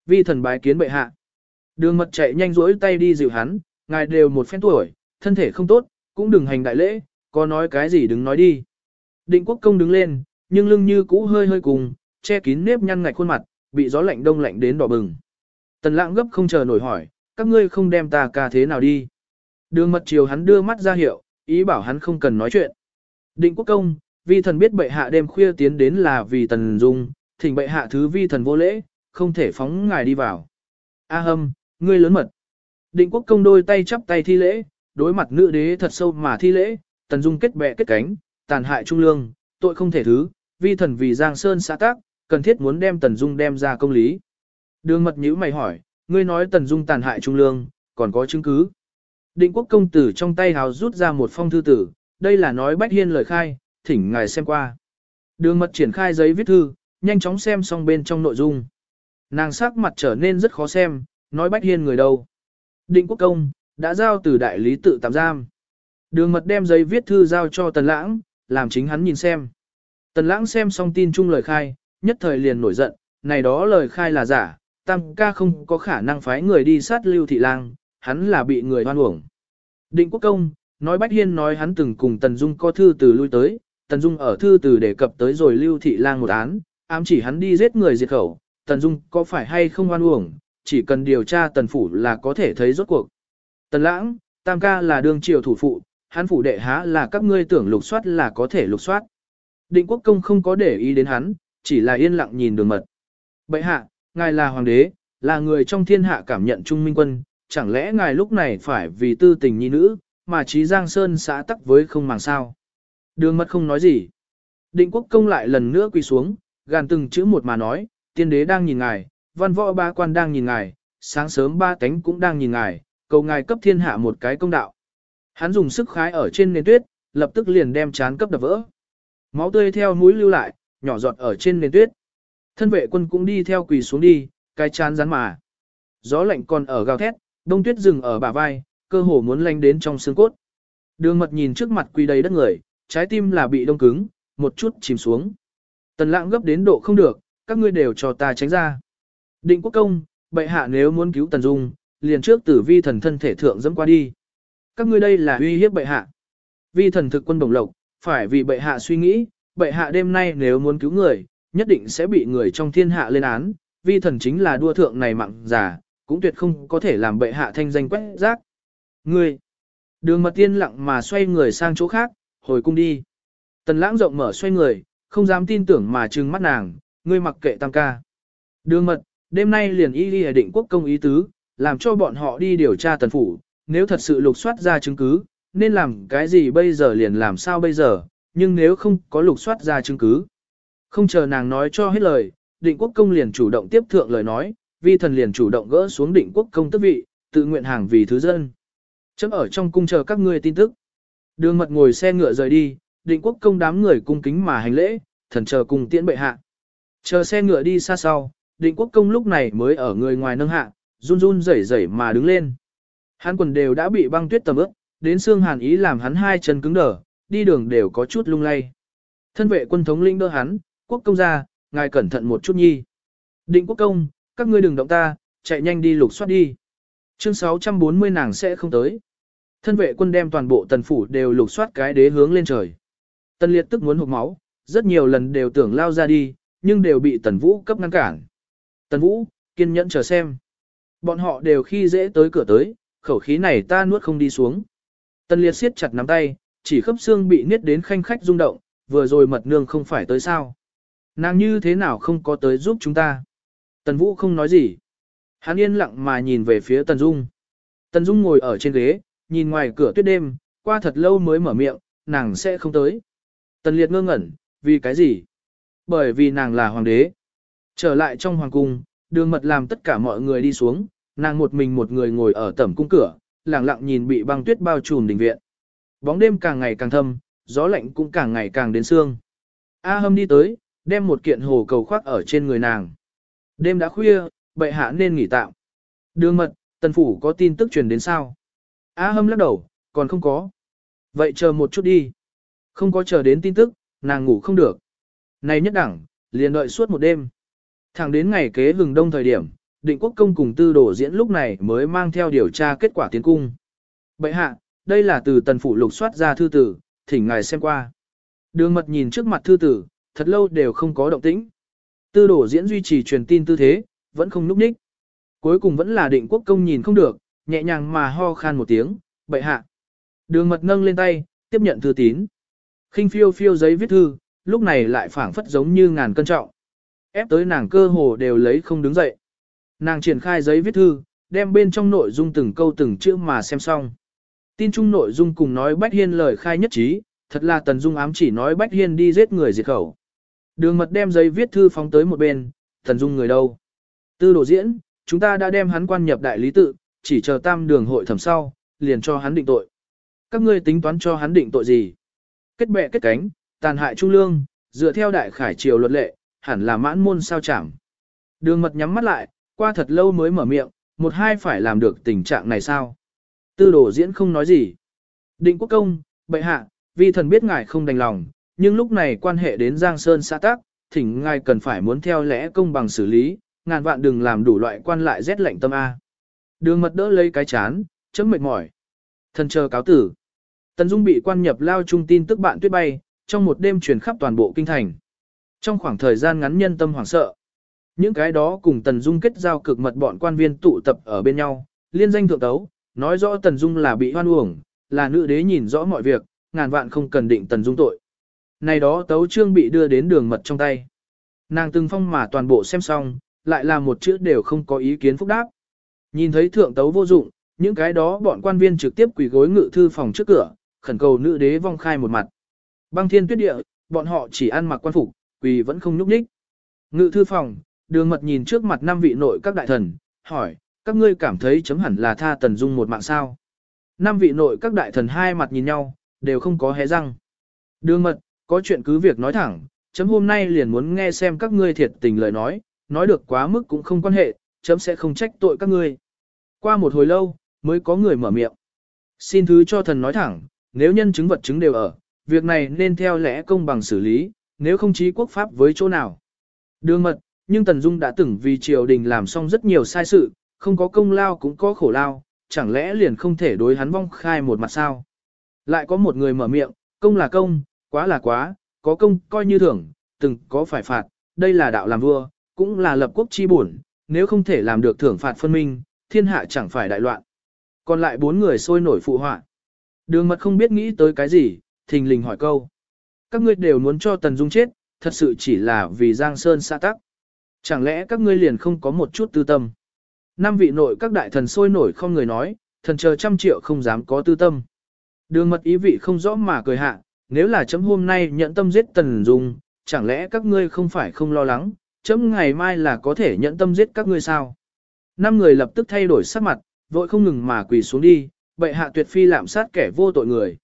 Vi thần bái kiến bệ hạ. Đường mật chạy nhanh rỗi tay đi dịu hắn, ngài đều một phen tuổi, thân thể không tốt, cũng đừng hành đại lễ, có nói cái gì đừng nói đi. Định quốc công đứng lên, nhưng lưng như cũ hơi hơi cùng, che kín nếp nhăn ngạch khuôn mặt, bị gió lạnh đông lạnh đến đỏ bừng. Tần lãng gấp không chờ nổi hỏi, các ngươi không đem ta ca thế nào đi. Đường mật chiều hắn đưa mắt ra hiệu, ý bảo hắn không cần nói chuyện. Định quốc công, vi thần biết bệ hạ đêm khuya tiến đến là vì tần dung, thỉnh bệ hạ thứ vi thần vô lễ, không thể phóng ngài đi vào. A hâm, ngươi lớn mật. Định quốc công đôi tay chắp tay thi lễ, đối mặt nữ đế thật sâu mà thi lễ, tần dung kết bè kết cánh, tàn hại trung lương, tội không thể thứ, vi thần vì giang sơn xã tác, cần thiết muốn đem tần dung đem ra công lý. Đường mật nhữ mày hỏi, ngươi nói tần dung tàn hại trung lương, còn có chứng cứ. Định quốc công tử trong tay hào rút ra một phong thư tử, đây là nói bách hiên lời khai, thỉnh ngài xem qua. Đường mật triển khai giấy viết thư, nhanh chóng xem xong bên trong nội dung. Nàng sắc mặt trở nên rất khó xem, nói bách hiên người đâu. Định quốc công, đã giao từ đại lý tự tạm giam. Đường mật đem giấy viết thư giao cho tần lãng, làm chính hắn nhìn xem. Tần lãng xem xong tin chung lời khai, nhất thời liền nổi giận, này đó lời khai là giả, tam ca không có khả năng phái người đi sát lưu thị lang, hắn là bị người hoan uổng. Định quốc công, nói Bách Hiên nói hắn từng cùng Tần Dung có thư từ lui tới, Tần Dung ở thư từ đề cập tới rồi lưu thị lang một án, ám chỉ hắn đi giết người diệt khẩu, Tần Dung có phải hay không hoan uổng, chỉ cần điều tra Tần Phủ là có thể thấy rốt cuộc. Tần Lãng, Tam ca là đương triều thủ phụ, hắn phủ đệ há là các ngươi tưởng lục soát là có thể lục soát. Định quốc công không có để ý đến hắn, chỉ là yên lặng nhìn đường mật. Bệ hạ, ngài là hoàng đế, là người trong thiên hạ cảm nhận trung minh quân, chẳng lẽ ngài lúc này phải vì tư tình nhi nữ, mà trí Giang Sơn xã tắc với không màng sao. Đường mật không nói gì. Định quốc công lại lần nữa quỳ xuống, gàn từng chữ một mà nói, tiên đế đang nhìn ngài, văn võ ba quan đang nhìn ngài, sáng sớm ba cánh cũng đang nhìn ngài, cầu ngài cấp thiên hạ một cái công đạo. Hắn dùng sức khái ở trên nền tuyết, lập tức liền đem chán cấp đập vỡ. Máu tươi theo mũi lưu lại, nhỏ giọt ở trên nền tuyết. Thân vệ quân cũng đi theo quỳ xuống đi, cái chán rắn mà. Gió lạnh còn ở gào thét, đông tuyết dừng ở bả vai, cơ hồ muốn lanh đến trong xương cốt. Đường mật nhìn trước mặt quỳ đầy đất người, trái tim là bị đông cứng, một chút chìm xuống. Tần lãng gấp đến độ không được, các ngươi đều cho ta tránh ra. Định quốc công, bệ hạ nếu muốn cứu tần dung, liền trước tử vi thần thân thể thượng dẫm qua đi. Các ngươi đây là uy hiếp bệ hạ. Vi thần thực quân đồng lộc, phải vì bệ hạ suy nghĩ, bệ hạ đêm nay nếu muốn cứu người, nhất định sẽ bị người trong thiên hạ lên án, vi thần chính là đua thượng này mặn giả, cũng tuyệt không có thể làm bệ hạ thanh danh quét rác. Ngươi, đường mật tiên lặng mà xoay người sang chỗ khác, hồi cung đi. Tần lãng rộng mở xoay người, không dám tin tưởng mà trừng mắt nàng, ngươi mặc kệ tam ca. Đường mật, đêm nay liền y đi định quốc công ý tứ, làm cho bọn họ đi điều tra tần phủ, nếu thật sự lục soát ra chứng cứ, nên làm cái gì bây giờ liền làm sao bây giờ, nhưng nếu không có lục soát ra chứng cứ. Không chờ nàng nói cho hết lời, định quốc công liền chủ động tiếp thượng lời nói, vi thần liền chủ động gỡ xuống định quốc công tước vị, tự nguyện hàng vì thứ dân. Chấm ở trong cung chờ các ngươi tin tức. Đường mật ngồi xe ngựa rời đi, định quốc công đám người cung kính mà hành lễ, thần chờ cùng tiễn bệ hạ. Chờ xe ngựa đi xa sau, định quốc công lúc này mới ở người ngoài nâng hạ, run run rẩy rẩy mà đứng lên. Hắn quần đều đã bị băng tuyết tầm ướt, đến xương hàn ý làm hắn hai chân cứng đờ, đi đường đều có chút lung lay. Thân vệ quân thống linh đỡ hắn, quốc công ra, ngài cẩn thận một chút nhi. Định quốc công, các ngươi đừng động ta, chạy nhanh đi lục soát đi. Chương 640 nàng sẽ không tới. Thân vệ quân đem toàn bộ tần phủ đều lục soát cái đế hướng lên trời. Tần liệt tức muốn hụt máu, rất nhiều lần đều tưởng lao ra đi, nhưng đều bị tần vũ cấp ngăn cản. Tần vũ, kiên nhẫn chờ xem. Bọn họ đều khi dễ tới cửa tới, khẩu khí này ta nuốt không đi xuống. Tần liệt siết chặt nắm tay, chỉ khớp xương bị niết đến khanh khách rung động, vừa rồi mật nương không phải tới sao. Nàng như thế nào không có tới giúp chúng ta. Tần Vũ không nói gì. Hắn yên lặng mà nhìn về phía Tần Dung. Tần Dung ngồi ở trên ghế, nhìn ngoài cửa tuyết đêm, qua thật lâu mới mở miệng, nàng sẽ không tới. Tần Liệt ngơ ngẩn, vì cái gì? Bởi vì nàng là hoàng đế. Trở lại trong hoàng cung, đường mật làm tất cả mọi người đi xuống, nàng một mình một người ngồi ở tẩm cung cửa, lặng lặng nhìn bị băng tuyết bao trùm đình viện. Bóng đêm càng ngày càng thâm, gió lạnh cũng càng ngày càng đến xương. A hâm đi tới, đem một kiện hồ cầu khoác ở trên người nàng. Đêm đã khuya, bệ hạ nên nghỉ tạm. Đường mật, tần phủ có tin tức truyền đến sao? A hâm lắc đầu, còn không có. Vậy chờ một chút đi. Không có chờ đến tin tức, nàng ngủ không được. Này nhất đẳng, liền đợi suốt một đêm. Thẳng đến ngày kế hừng đông thời điểm, định quốc công cùng tư đổ diễn lúc này mới mang theo điều tra kết quả tiến cung. Bệ hạ, đây là từ tần phủ lục soát ra thư tử, thỉnh ngài xem qua. Đường mật nhìn trước mặt thư tử, thật lâu đều không có động tĩnh. Tư đổ diễn duy trì truyền tin tư thế, vẫn không núp ních. Cuối cùng vẫn là định quốc công nhìn không được, nhẹ nhàng mà ho khan một tiếng, bệ hạ. Đường mật nâng lên tay, tiếp nhận thư tín. khinh phiêu phiêu giấy viết thư, lúc này lại phảng phất giống như ngàn cân trọng. Ép tới nàng cơ hồ đều lấy không đứng dậy. Nàng triển khai giấy viết thư, đem bên trong nội dung từng câu từng chữ mà xem xong. Tin chung nội dung cùng nói Bách Hiên lời khai nhất trí, thật là Tần Dung ám chỉ nói Bách Hiên đi giết người diệt khẩu. Đường mật đem giấy viết thư phóng tới một bên, thần Dung người đâu. Tư đồ diễn, chúng ta đã đem hắn quan nhập đại lý tự, chỉ chờ tam đường hội thẩm sau, liền cho hắn định tội. Các ngươi tính toán cho hắn định tội gì? Kết bè kết cánh, tàn hại trung lương, dựa theo đại khải triều luật lệ, hẳn là mãn môn sao chẳng. Đường mật nhắm mắt lại, qua thật lâu mới mở miệng, một hai phải làm được tình trạng này sao? Tư đồ diễn không nói gì. Định quốc công, bệ hạ, vì thần biết ngài không đành lòng, nhưng lúc này quan hệ đến Giang Sơn xã tác, thỉnh ngài cần phải muốn theo lẽ công bằng xử lý, ngàn vạn đừng làm đủ loại quan lại rét lạnh tâm A. Đường mật đỡ lấy cái chán, chấm mệt mỏi. Thần chờ cáo tử. Tần Dung bị quan nhập lao trung tin tức bạn tuyết bay, trong một đêm truyền khắp toàn bộ kinh thành. Trong khoảng thời gian ngắn nhân tâm hoảng sợ, những cái đó cùng Tần Dung kết giao cực mật bọn quan viên tụ tập ở bên nhau, liên danh thượng tấu, nói rõ Tần Dung là bị hoan uổng, là nữ đế nhìn rõ mọi việc, ngàn vạn không cần định Tần Dung tội. Này đó tấu trương bị đưa đến đường mật trong tay. Nàng từng phong mà toàn bộ xem xong, lại là một chữ đều không có ý kiến phúc đáp. Nhìn thấy thượng tấu vô dụng, những cái đó bọn quan viên trực tiếp quỳ gối ngự thư phòng trước cửa, khẩn cầu nữ đế vong khai một mặt. Băng thiên tuyết địa, bọn họ chỉ ăn mặc quan phục, quỳ vẫn không nhúc nhích. Ngự thư phòng, đường mật nhìn trước mặt năm vị nội các đại thần, hỏi, các ngươi cảm thấy chấm hẳn là tha tần dung một mạng sao. Năm vị nội các đại thần hai mặt nhìn nhau, đều không có hé răng. Đường mật, có chuyện cứ việc nói thẳng, chấm hôm nay liền muốn nghe xem các ngươi thiệt tình lời nói, nói được quá mức cũng không quan hệ, chấm sẽ không trách tội các ngươi. Qua một hồi lâu, mới có người mở miệng. Xin thứ cho thần nói thẳng, nếu nhân chứng vật chứng đều ở, việc này nên theo lẽ công bằng xử lý, nếu không chí quốc pháp với chỗ nào. Đường mật, nhưng Tần Dung đã từng vì triều đình làm xong rất nhiều sai sự, không có công lao cũng có khổ lao, chẳng lẽ liền không thể đối hắn vong khai một mặt sao? Lại có một người mở miệng, công là công, quá là quá, có công coi như thưởng, từng có phải phạt, đây là đạo làm vua, cũng là lập quốc chi bổn, nếu không thể làm được thưởng phạt phân minh, thiên hạ chẳng phải đại loạn. Còn lại bốn người sôi nổi phụ họa. Đường mật không biết nghĩ tới cái gì, thình lình hỏi câu. Các ngươi đều muốn cho Tần Dung chết, thật sự chỉ là vì Giang Sơn xa tắc. Chẳng lẽ các ngươi liền không có một chút tư tâm? Năm vị nội các đại thần sôi nổi không người nói, thần chờ trăm triệu không dám có tư tâm. Đường mật ý vị không rõ mà cười hạ, nếu là chấm hôm nay nhận tâm giết Tần Dung, chẳng lẽ các ngươi không phải không lo lắng, chấm ngày mai là có thể nhận tâm giết các ngươi sao? Năm người lập tức thay đổi sắc mặt, vội không ngừng mà quỳ xuống đi, bệ hạ tuyệt phi lạm sát kẻ vô tội người.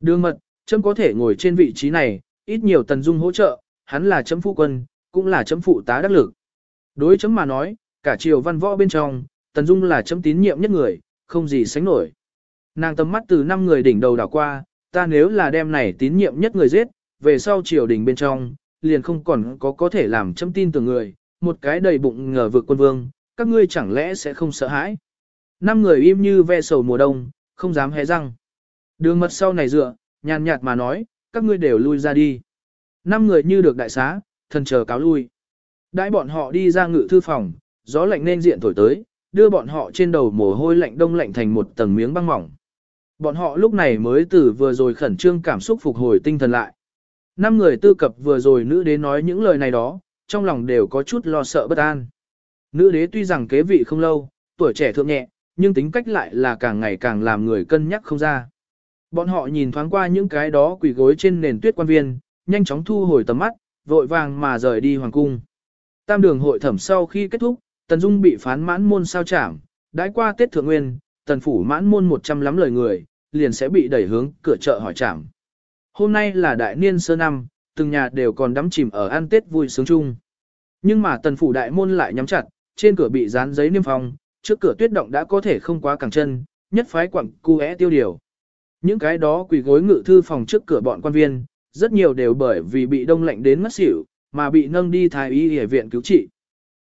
Đường mật, chấm có thể ngồi trên vị trí này, ít nhiều Tần Dung hỗ trợ, hắn là chấm phụ quân, cũng là chấm phụ tá đắc lực. Đối chấm mà nói, cả triều văn võ bên trong, Tần Dung là chấm tín nhiệm nhất người, không gì sánh nổi. Nàng tầm mắt từ năm người đỉnh đầu đảo qua, ta nếu là đem này tín nhiệm nhất người giết, về sau triều đình bên trong, liền không còn có có thể làm châm tin tưởng người, một cái đầy bụng ngờ vực quân vương, các ngươi chẳng lẽ sẽ không sợ hãi. Năm người im như ve sầu mùa đông, không dám hé răng. Đường mật sau này dựa, nhàn nhạt mà nói, các ngươi đều lui ra đi. Năm người như được đại xá, thần chờ cáo lui. Đãi bọn họ đi ra ngự thư phòng, gió lạnh nên diện thổi tới, đưa bọn họ trên đầu mồ hôi lạnh đông lạnh thành một tầng miếng băng mỏng. Bọn họ lúc này mới từ vừa rồi khẩn trương cảm xúc phục hồi tinh thần lại. Năm người tư cập vừa rồi nữ đế nói những lời này đó, trong lòng đều có chút lo sợ bất an. Nữ đế tuy rằng kế vị không lâu, tuổi trẻ thượng nhẹ, nhưng tính cách lại là càng ngày càng làm người cân nhắc không ra. Bọn họ nhìn thoáng qua những cái đó quỳ gối trên nền tuyết quan viên, nhanh chóng thu hồi tầm mắt, vội vàng mà rời đi hoàng cung. Tam đường hội thẩm sau khi kết thúc, Tần Dung bị phán mãn môn sao trảm, đãi qua Tết Thượng Nguyên, Tần Phủ mãn môn 100 lắm lời người, liền sẽ bị đẩy hướng cửa chợ hỏi trảm. Hôm nay là đại niên sơ năm, từng nhà đều còn đắm chìm ở ăn Tết vui sướng chung. Nhưng mà Tần Phủ đại môn lại nhắm chặt, trên cửa bị dán giấy niêm phong, trước cửa tuyết động đã có thể không quá cẳng chân, nhất phái quặng cu é tiêu điều. Những cái đó quỳ gối ngự thư phòng trước cửa bọn quan viên, rất nhiều đều bởi vì bị đông lạnh đến mất xỉu, mà bị nâng đi thái y y viện cứu trị.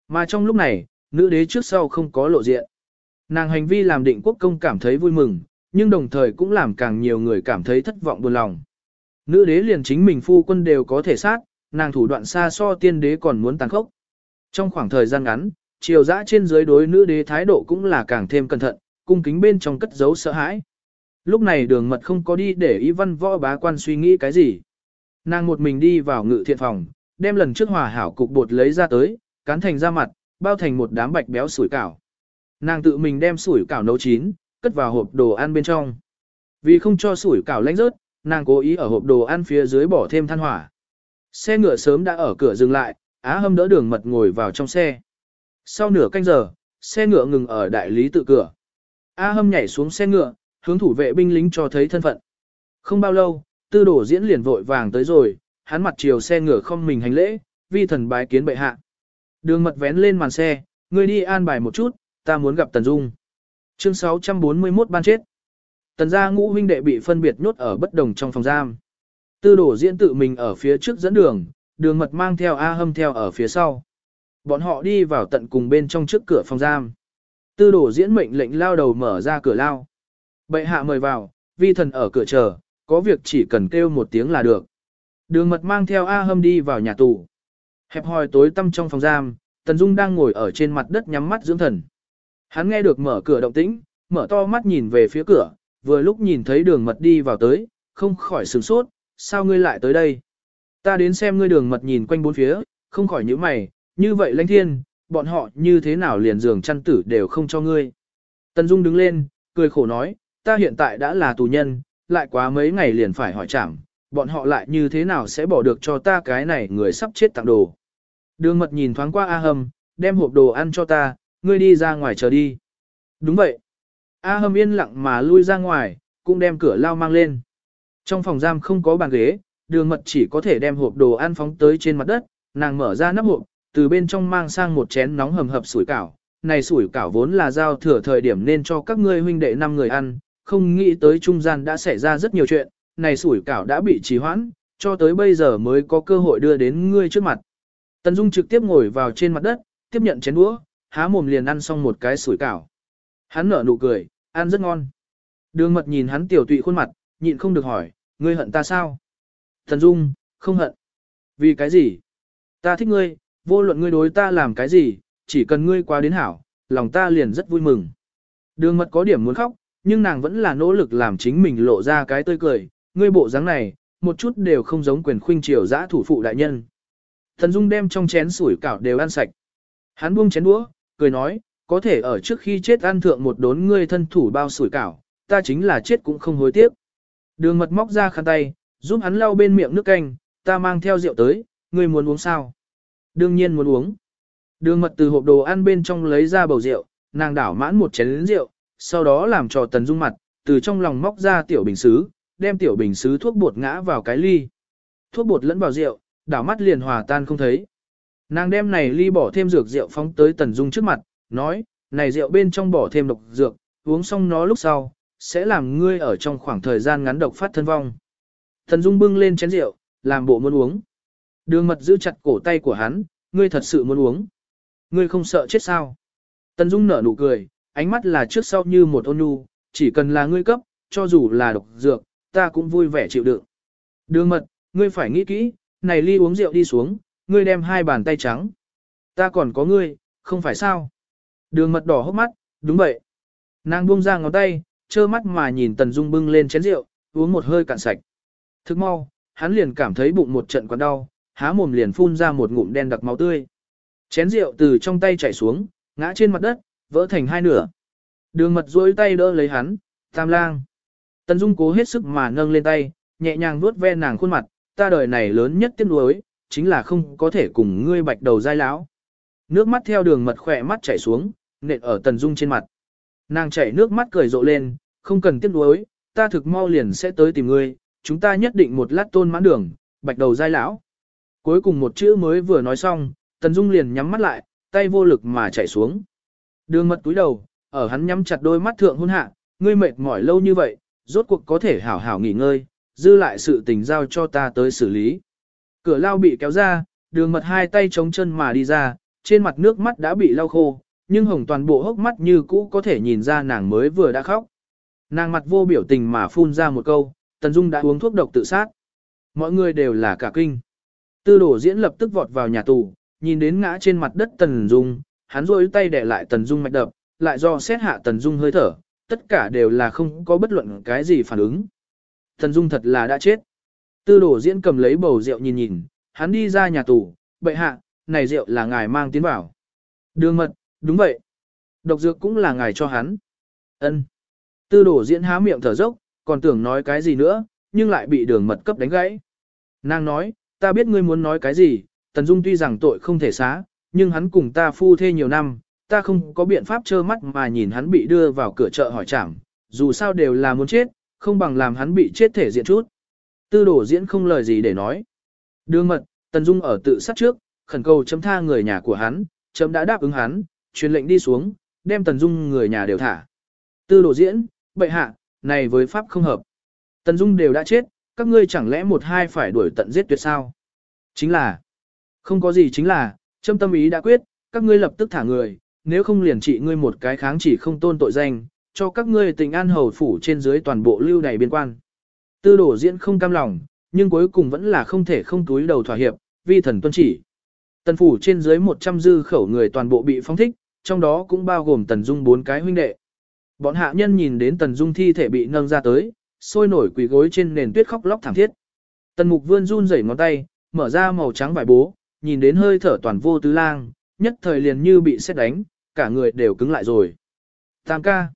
Mà trong lúc này, nữ đế trước sau không có lộ diện. Nàng hành vi làm định quốc công cảm thấy vui mừng, nhưng đồng thời cũng làm càng nhiều người cảm thấy thất vọng buồn lòng. Nữ đế liền chính mình phu quân đều có thể sát, nàng thủ đoạn xa so tiên đế còn muốn tàn khốc. Trong khoảng thời gian ngắn, triều dã trên dưới đối nữ đế thái độ cũng là càng thêm cẩn thận, cung kính bên trong cất giấu sợ hãi. Lúc này đường mật không có đi để ý văn võ bá quan suy nghĩ cái gì. Nàng một mình đi vào ngự thiện phòng, đem lần trước hòa hảo cục bột lấy ra tới, cán thành ra mặt, bao thành một đám bạch béo sủi cảo. Nàng tự mình đem sủi cảo nấu chín, cất vào hộp đồ ăn bên trong. Vì không cho sủi cảo lánh rớt, nàng cố ý ở hộp đồ ăn phía dưới bỏ thêm than hỏa. Xe ngựa sớm đã ở cửa dừng lại, Á Hâm đỡ đường mật ngồi vào trong xe. Sau nửa canh giờ, xe ngựa ngừng ở đại lý tự cửa. Á Hâm nhảy xuống xe ngựa, hướng thủ vệ binh lính cho thấy thân phận. Không bao lâu, tư đổ diễn liền vội vàng tới rồi, hắn mặt chiều xe ngựa không mình hành lễ, vi thần bái kiến bệ hạ. Đường mật vén lên màn xe, người đi an bài một chút, ta muốn gặp Tần Dung. Chương 641 ban chết. Tần gia ngũ huynh đệ bị phân biệt nhốt ở bất đồng trong phòng giam. Tư đổ diễn tự mình ở phía trước dẫn đường, đường mật mang theo A hâm theo ở phía sau. Bọn họ đi vào tận cùng bên trong trước cửa phòng giam. Tư đổ diễn mệnh lệnh lao đầu mở ra cửa lao. Bệ hạ mời vào, vi thần ở cửa chờ, có việc chỉ cần kêu một tiếng là được. Đường mật mang theo A hâm đi vào nhà tù. Hẹp hòi tối tăm trong phòng giam, Tần Dung đang ngồi ở trên mặt đất nhắm mắt dưỡng thần. Hắn nghe được mở cửa động tĩnh, mở to mắt nhìn về phía cửa, vừa lúc nhìn thấy đường mật đi vào tới, không khỏi sửng sốt, sao ngươi lại tới đây? Ta đến xem ngươi đường mật nhìn quanh bốn phía, không khỏi nhíu mày, như vậy lãnh thiên, bọn họ như thế nào liền giường chăn tử đều không cho ngươi. Tần Dung đứng lên, cười khổ nói, ta hiện tại đã là tù nhân, lại quá mấy ngày liền phải hỏi chẳng, bọn họ lại như thế nào sẽ bỏ được cho ta cái này người sắp chết tặng đồ. Đường mật nhìn thoáng qua A Hâm, đem hộp đồ ăn cho ta, ngươi đi ra ngoài chờ đi. Đúng vậy. A Hâm yên lặng mà lui ra ngoài, cũng đem cửa lao mang lên. Trong phòng giam không có bàn ghế, đường mật chỉ có thể đem hộp đồ ăn phóng tới trên mặt đất, nàng mở ra nắp hộp, từ bên trong mang sang một chén nóng hầm hập sủi cảo. Này sủi cảo vốn là giao thừa thời điểm nên cho các ngươi huynh đệ năm người ăn, không nghĩ tới trung gian đã xảy ra rất nhiều chuyện, này sủi cảo đã bị trì hoãn, cho tới bây giờ mới có cơ hội đưa đến ngươi trước mặt. Tần Dung trực tiếp ngồi vào trên mặt đất, tiếp nhận chén đũa, há mồm liền ăn xong một cái sủi cảo. Hắn nở nụ cười, ăn rất ngon. Đường mật nhìn hắn tiểu tụy khuôn mặt, nhịn không được hỏi, ngươi hận ta sao? Thần Dung, không hận. Vì cái gì? Ta thích ngươi, vô luận ngươi đối ta làm cái gì, chỉ cần ngươi qua đến hảo, lòng ta liền rất vui mừng. Đường mật có điểm muốn khóc, nhưng nàng vẫn là nỗ lực làm chính mình lộ ra cái tươi cười, ngươi bộ dáng này, một chút đều không giống quyền khuynh triều giã thủ phụ đại nhân. Thần Dung đem trong chén sủi cảo đều ăn sạch. Hắn buông chén đũa, cười nói, có thể ở trước khi chết ăn thượng một đốn ngươi thân thủ bao sủi cảo, ta chính là chết cũng không hối tiếc. Đường mật móc ra khăn tay, giúp hắn lau bên miệng nước canh, ta mang theo rượu tới, ngươi muốn uống sao? Đương nhiên muốn uống. Đường mật từ hộp đồ ăn bên trong lấy ra bầu rượu, nàng đảo mãn một chén rượu, sau đó làm trò tần dung mặt, từ trong lòng móc ra tiểu bình xứ, đem tiểu bình xứ thuốc bột ngã vào cái ly. Thuốc bột lẫn vào rượu, đảo mắt liền hòa tan không thấy. Nàng đem này ly bỏ thêm dược rượu phóng tới Tần Dung trước mặt, nói, này rượu bên trong bỏ thêm độc dược, uống xong nó lúc sau, sẽ làm ngươi ở trong khoảng thời gian ngắn độc phát thân vong. Tần Dung bưng lên chén rượu, làm bộ muốn uống. Đường mật giữ chặt cổ tay của hắn, ngươi thật sự muốn uống. Ngươi không sợ chết sao? Tần Dung nở nụ cười, ánh mắt là trước sau như một ôn nhu, chỉ cần là ngươi cấp, cho dù là độc dược, ta cũng vui vẻ chịu đựng. Đường mật, ngươi phải nghĩ kỹ, này ly uống rượu đi xuống, ngươi đem hai bàn tay trắng. Ta còn có ngươi, không phải sao? Đường mật đỏ hốc mắt, đúng vậy. Nàng buông ra ngón tay, trơ mắt mà nhìn Tần Dung bưng lên chén rượu, uống một hơi cạn sạch. Thức mau, hắn liền cảm thấy bụng một trận quặn đau, há mồm liền phun ra một ngụm đen đặc máu tươi. Chén rượu từ trong tay chảy xuống, ngã trên mặt đất, vỡ thành hai nửa. Đường mật duỗi tay đỡ lấy hắn, tam lang. Tần Dung cố hết sức mà nâng lên tay, nhẹ nhàng vuốt ve nàng khuôn mặt, ta đời này lớn nhất tiếc nuối, chính là không có thể cùng ngươi bạch đầu dai lão. Nước mắt theo đường mật khỏe mắt chảy xuống, nện ở Tần Dung trên mặt. Nàng chảy nước mắt cười rộ lên, không cần tiếc nuối, ta thực mau liền sẽ tới tìm ngươi, chúng ta nhất định một lát tôn mãn đường, bạch đầu dai lão. Cuối cùng một chữ mới vừa nói xong, Tần Dung liền nhắm mắt lại, tay vô lực mà chảy xuống. Đường mật túi đầu, ở hắn nhắm chặt đôi mắt thượng hôn hạ, ngươi mệt mỏi lâu như vậy, rốt cuộc có thể hảo hảo nghỉ ngơi, dư lại sự tình giao cho ta tới xử lý. Cửa lao bị kéo ra, đường mật hai tay chống chân mà đi ra, trên mặt nước mắt đã bị lau khô, nhưng hồng toàn bộ hốc mắt như cũ có thể nhìn ra nàng mới vừa đã khóc. Nàng mặt vô biểu tình mà phun ra một câu, Tần Dung đã uống thuốc độc tự sát. Mọi người đều là cả kinh. Tư đổ diễn lập tức vọt vào nhà tù, nhìn đến ngã trên mặt đất Tần Dung, hắn rôi tay để lại Tần Dung mạch đập, lại do xét hạ Tần Dung hơi thở, tất cả đều là không có bất luận cái gì phản ứng. Tần Dung thật là đã chết. Tư đổ diễn cầm lấy bầu rượu nhìn nhìn, hắn đi ra nhà tù, bệ hạ, này rượu là ngài mang tiến vào. Đường mật, đúng vậy. Độc dược cũng là ngài cho hắn. ân Tư đổ diễn há miệng thở dốc, còn tưởng nói cái gì nữa, nhưng lại bị đường mật cấp đánh gãy. Nàng nói, ta biết ngươi muốn nói cái gì, Tần Dung tuy rằng tội không thể xá, nhưng hắn cùng ta phu thê nhiều năm, ta không có biện pháp trơ mắt mà nhìn hắn bị đưa vào cửa chợ hỏi chẳng, dù sao đều là muốn chết, không bằng làm hắn bị chết thể diện chút. Tư đổ diễn không lời gì để nói. Đường mật, Tần Dung ở tự sát trước, khẩn cầu chấm tha người nhà của hắn, chấm đã đáp ứng hắn, truyền lệnh đi xuống, đem Tần Dung người nhà đều thả. Tư đổ diễn, bệ hạ, này với pháp không hợp. Tần Dung đều đã chết, các ngươi chẳng lẽ một hai phải đuổi tận giết tuyệt sao? Chính là, không có gì chính là, châm tâm ý đã quyết, các ngươi lập tức thả người, nếu không liền trị ngươi một cái kháng chỉ không tôn tội danh, cho các ngươi tình an hầu phủ trên dưới toàn bộ lưu đầy biên quan. Tư đổ diễn không cam lòng, nhưng cuối cùng vẫn là không thể không túi đầu thỏa hiệp, vi thần tuân chỉ. Tần phủ trên dưới 100 dư khẩu người toàn bộ bị phóng thích, trong đó cũng bao gồm Tần Dung bốn cái huynh đệ. Bọn hạ nhân nhìn đến Tần Dung thi thể bị nâng ra tới, sôi nổi quỳ gối trên nền tuyết khóc lóc thảm thiết. Tần Mục vươn run rẩy ngón tay, mở ra màu trắng vải bố, nhìn đến hơi thở toàn vô tứ lang, nhất thời liền như bị xét đánh, cả người đều cứng lại rồi. Tam ca.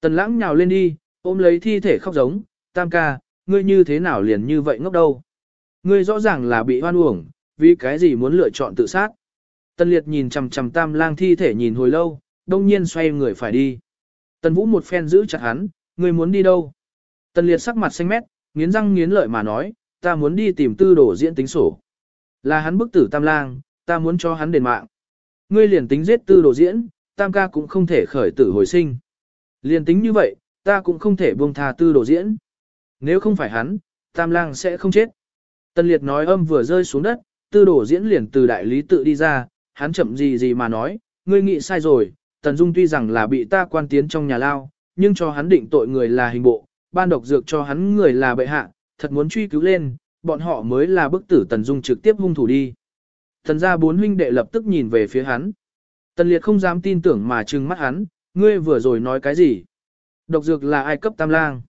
Tần lãng nhào lên đi, ôm lấy thi thể khóc giống, tam ca, ngươi như thế nào liền như vậy ngốc đâu. Ngươi rõ ràng là bị hoan uổng, vì cái gì muốn lựa chọn tự sát. Tần liệt nhìn chằm chằm tam lang thi thể nhìn hồi lâu, đông nhiên xoay người phải đi. Tần vũ một phen giữ chặt hắn, ngươi muốn đi đâu? Tần liệt sắc mặt xanh mét, nghiến răng nghiến lợi mà nói, ta muốn đi tìm tư đổ diễn tính sổ. Là hắn bức tử tam lang, ta muốn cho hắn đền mạng. Ngươi liền tính giết tư đồ diễn, tam ca cũng không thể khởi tử hồi sinh. Liền tính như vậy, ta cũng không thể buông tha tư đồ diễn. Nếu không phải hắn, tam lang sẽ không chết. Tân liệt nói âm vừa rơi xuống đất, tư đồ diễn liền từ đại lý tự đi ra, hắn chậm gì gì mà nói, ngươi nghĩ sai rồi, tần dung tuy rằng là bị ta quan tiến trong nhà lao, nhưng cho hắn định tội người là hình bộ, ban độc dược cho hắn người là bệ hạ, thật muốn truy cứu lên, bọn họ mới là bức tử tần dung trực tiếp hung thủ đi. Thần gia bốn huynh đệ lập tức nhìn về phía hắn. Tần liệt không dám tin tưởng mà trừng mắt hắn, ngươi vừa rồi nói cái gì? Độc dược là ai cấp tam lang?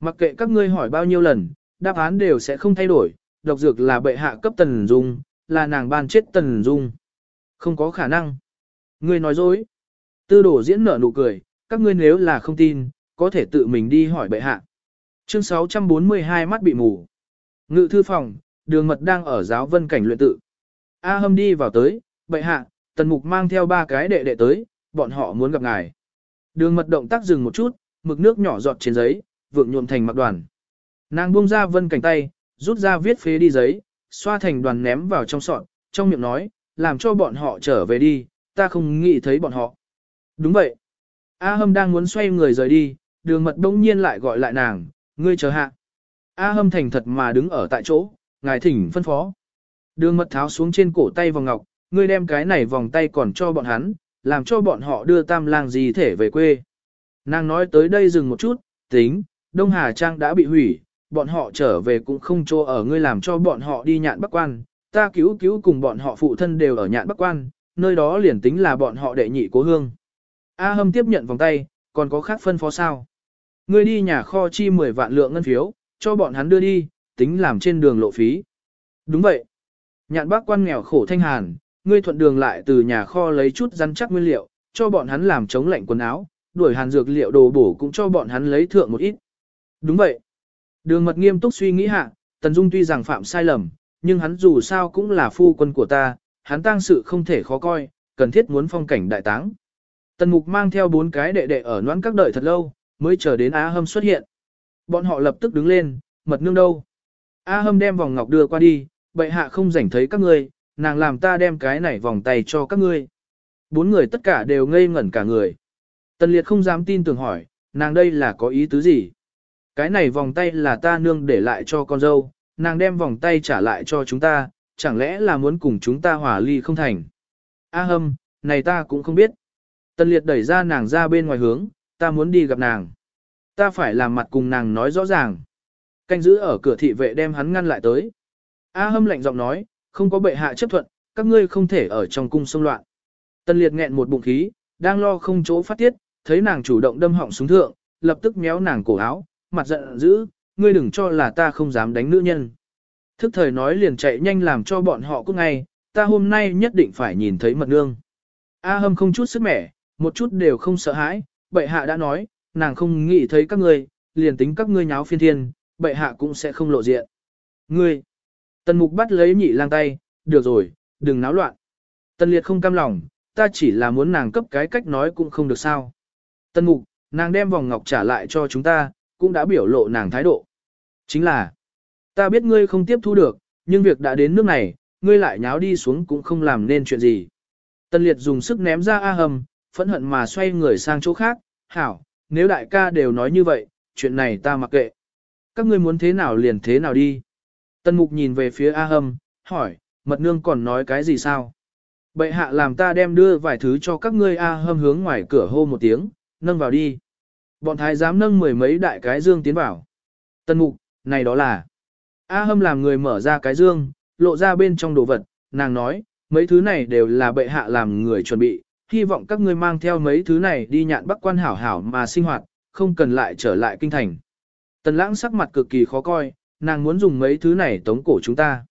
Mặc kệ các ngươi hỏi bao nhiêu lần, đáp án đều sẽ không thay đổi, độc dược là bệ hạ cấp tần dung, là nàng ban chết tần dung. Không có khả năng. Ngươi nói dối. Tư đổ diễn nở nụ cười, các ngươi nếu là không tin, có thể tự mình đi hỏi bệ hạ. Chương 642 mắt bị mù. Ngự thư phòng, đường mật đang ở giáo vân cảnh luyện tự. A hâm đi vào tới, bệ hạ, tần mục mang theo ba cái đệ đệ tới, bọn họ muốn gặp ngài. Đường mật động tác dừng một chút, mực nước nhỏ giọt trên giấy, vượng nhuộm thành mặc đoàn. Nàng buông ra vân cảnh tay, rút ra viết phế đi giấy, xoa thành đoàn ném vào trong sọt, trong miệng nói, làm cho bọn họ trở về đi, ta không nghĩ thấy bọn họ. Đúng vậy. A hâm đang muốn xoay người rời đi, đường mật đông nhiên lại gọi lại nàng, ngươi chờ hạ. A hâm thành thật mà đứng ở tại chỗ, ngài thỉnh phân phó. Đường mật tháo xuống trên cổ tay vòng ngọc, ngươi đem cái này vòng tay còn cho bọn hắn, làm cho bọn họ đưa tam lang gì thể về quê. Nàng nói tới đây dừng một chút, tính, Đông Hà Trang đã bị hủy, bọn họ trở về cũng không cho ở ngươi làm cho bọn họ đi nhạn bắc quan, ta cứu cứu cùng bọn họ phụ thân đều ở nhạn bắc quan, nơi đó liền tính là bọn họ đệ nhị cố hương. A hâm tiếp nhận vòng tay, còn có khác phân phó sao? Ngươi đi nhà kho chi 10 vạn lượng ngân phiếu, cho bọn hắn đưa đi, tính làm trên đường lộ phí. Đúng vậy. Nhạn bác quan nghèo khổ thanh hàn, ngươi thuận đường lại từ nhà kho lấy chút rắn chắc nguyên liệu, cho bọn hắn làm chống lạnh quần áo, đuổi hàn dược liệu đồ bổ cũng cho bọn hắn lấy thượng một ít. Đúng vậy. Đường mật nghiêm túc suy nghĩ hạ, Tần Dung tuy rằng phạm sai lầm, nhưng hắn dù sao cũng là phu quân của ta, hắn tang sự không thể khó coi, cần thiết muốn phong cảnh đại táng. Tần Mục mang theo bốn cái đệ đệ ở noãn các đợi thật lâu, mới chờ đến Á Hâm xuất hiện. Bọn họ lập tức đứng lên, mật nương đâu. A Hâm đem vòng ngọc đưa qua đi, bệ hạ không rảnh thấy các ngươi, nàng làm ta đem cái này vòng tay cho các ngươi. Bốn người tất cả đều ngây ngẩn cả người. Tần Liệt không dám tin tưởng hỏi, nàng đây là có ý tứ gì? Cái này vòng tay là ta nương để lại cho con dâu, nàng đem vòng tay trả lại cho chúng ta, chẳng lẽ là muốn cùng chúng ta hòa ly không thành? A hâm, này ta cũng không biết. tân liệt đẩy ra nàng ra bên ngoài hướng, ta muốn đi gặp nàng. Ta phải làm mặt cùng nàng nói rõ ràng. Canh giữ ở cửa thị vệ đem hắn ngăn lại tới. A hâm lạnh giọng nói, không có bệ hạ chấp thuận, các ngươi không thể ở trong cung xông loạn. tân liệt nghẹn một bụng khí, đang lo không chỗ phát tiết, thấy nàng chủ động đâm họng xuống thượng, lập tức méo nàng cổ áo, mặt giận dữ, ngươi đừng cho là ta không dám đánh nữ nhân. Thức thời nói liền chạy nhanh làm cho bọn họ cút ngay, ta hôm nay nhất định phải nhìn thấy mật nương. A hâm không chút sức mẻ, một chút đều không sợ hãi, bệ hạ đã nói, nàng không nghĩ thấy các ngươi, liền tính các ngươi nháo phiên thiên, bệ hạ cũng sẽ không lộ diện. Ngươi, tần mục bắt lấy nhị lang tay, được rồi, đừng náo loạn. Tần liệt không cam lòng, ta chỉ là muốn nàng cấp cái cách nói cũng không được sao. Tần mục, nàng đem vòng ngọc trả lại cho chúng ta, cũng đã biểu lộ nàng thái độ. Chính là, ta biết ngươi không tiếp thu được, nhưng việc đã đến nước này, ngươi lại nháo đi xuống cũng không làm nên chuyện gì. Tân liệt dùng sức ném ra A hầm, phẫn hận mà xoay người sang chỗ khác, hảo, nếu đại ca đều nói như vậy, chuyện này ta mặc kệ. Các ngươi muốn thế nào liền thế nào đi. Tân mục nhìn về phía A hầm, hỏi, mật nương còn nói cái gì sao? Bệ hạ làm ta đem đưa vài thứ cho các ngươi A hâm hướng ngoài cửa hô một tiếng, nâng vào đi. Bọn thái giám nâng mười mấy đại cái dương tiến vào. Tân mục, này đó là. A hâm làm người mở ra cái dương, lộ ra bên trong đồ vật, nàng nói, mấy thứ này đều là bệ hạ làm người chuẩn bị, hy vọng các ngươi mang theo mấy thứ này đi nhạn bắc quan hảo hảo mà sinh hoạt, không cần lại trở lại kinh thành. Tần lãng sắc mặt cực kỳ khó coi, nàng muốn dùng mấy thứ này tống cổ chúng ta.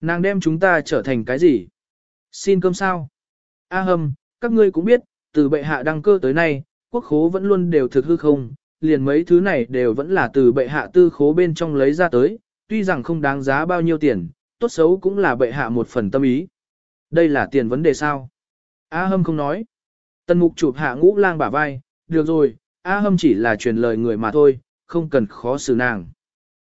Nàng đem chúng ta trở thành cái gì? Xin cơm sao? A hâm, các ngươi cũng biết, từ bệ hạ đăng cơ tới nay, quốc khố vẫn luôn đều thực hư không, liền mấy thứ này đều vẫn là từ bệ hạ tư khố bên trong lấy ra tới, tuy rằng không đáng giá bao nhiêu tiền, tốt xấu cũng là bệ hạ một phần tâm ý. Đây là tiền vấn đề sao? A hâm không nói. Tần mục chụp hạ ngũ lang bả vai, được rồi, A hâm chỉ là truyền lời người mà thôi, không cần khó xử nàng.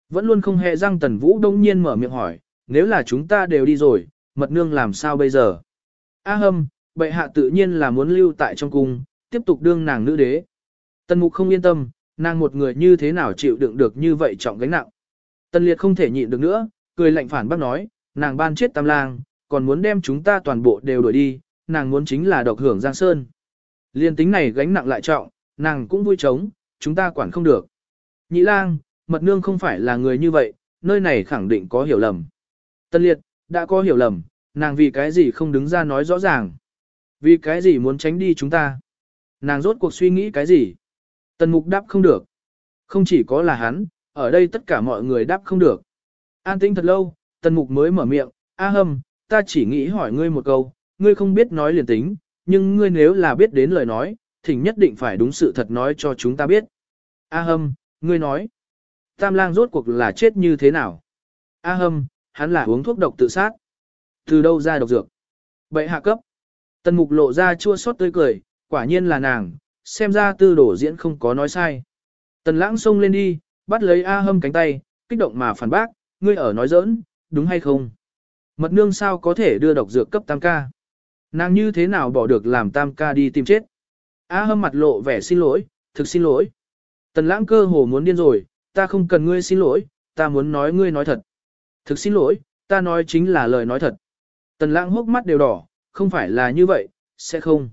Vẫn luôn không hề răng tần vũ đông nhiên mở miệng hỏi, nếu là chúng ta đều đi rồi, mật nương làm sao bây giờ? A hâm, bệ hạ tự nhiên là muốn lưu tại trong cung, tiếp tục đương nàng nữ đế. Tần mục không yên tâm, nàng một người như thế nào chịu đựng được như vậy trọng gánh nặng. Tần liệt không thể nhịn được nữa, cười lạnh phản bác nói, nàng ban chết tam lang, còn muốn đem chúng ta toàn bộ đều đuổi đi, nàng muốn chính là độc hưởng Giang Sơn. Liên tính này gánh nặng lại trọng, nàng cũng vui trống, chúng ta quản không được. Nhị lang, mật nương không phải là người như vậy, nơi này khẳng định có hiểu lầm. Tân liệt, đã có hiểu lầm, nàng vì cái gì không đứng ra nói rõ ràng. Vì cái gì muốn tránh đi chúng ta. Nàng rốt cuộc suy nghĩ cái gì? Tần mục đáp không được. Không chỉ có là hắn, ở đây tất cả mọi người đáp không được. An tĩnh thật lâu, tần mục mới mở miệng, A hâm, ta chỉ nghĩ hỏi ngươi một câu, ngươi không biết nói liền tính, nhưng ngươi nếu là biết đến lời nói, thỉnh nhất định phải đúng sự thật nói cho chúng ta biết. A hâm, ngươi nói, tam lang rốt cuộc là chết như thế nào? A hâm, hắn là uống thuốc độc tự sát. Từ đâu ra độc dược? Bậy hạ cấp. Tần mục lộ ra chua xót tươi cười, quả nhiên là nàng, xem ra tư đổ diễn không có nói sai. Tần lãng xông lên đi, bắt lấy A hâm cánh tay, kích động mà phản bác, ngươi ở nói giỡn, đúng hay không? Mật nương sao có thể đưa độc dược cấp tam ca? Nàng như thế nào bỏ được làm tam ca đi tìm chết? A hâm mặt lộ vẻ xin lỗi, thực xin lỗi. Tần lãng cơ hồ muốn điên rồi, ta không cần ngươi xin lỗi, ta muốn nói ngươi nói thật. Thực xin lỗi, ta nói chính là lời nói thật. Tần lãng hốc mắt đều đỏ, không phải là như vậy, sẽ không.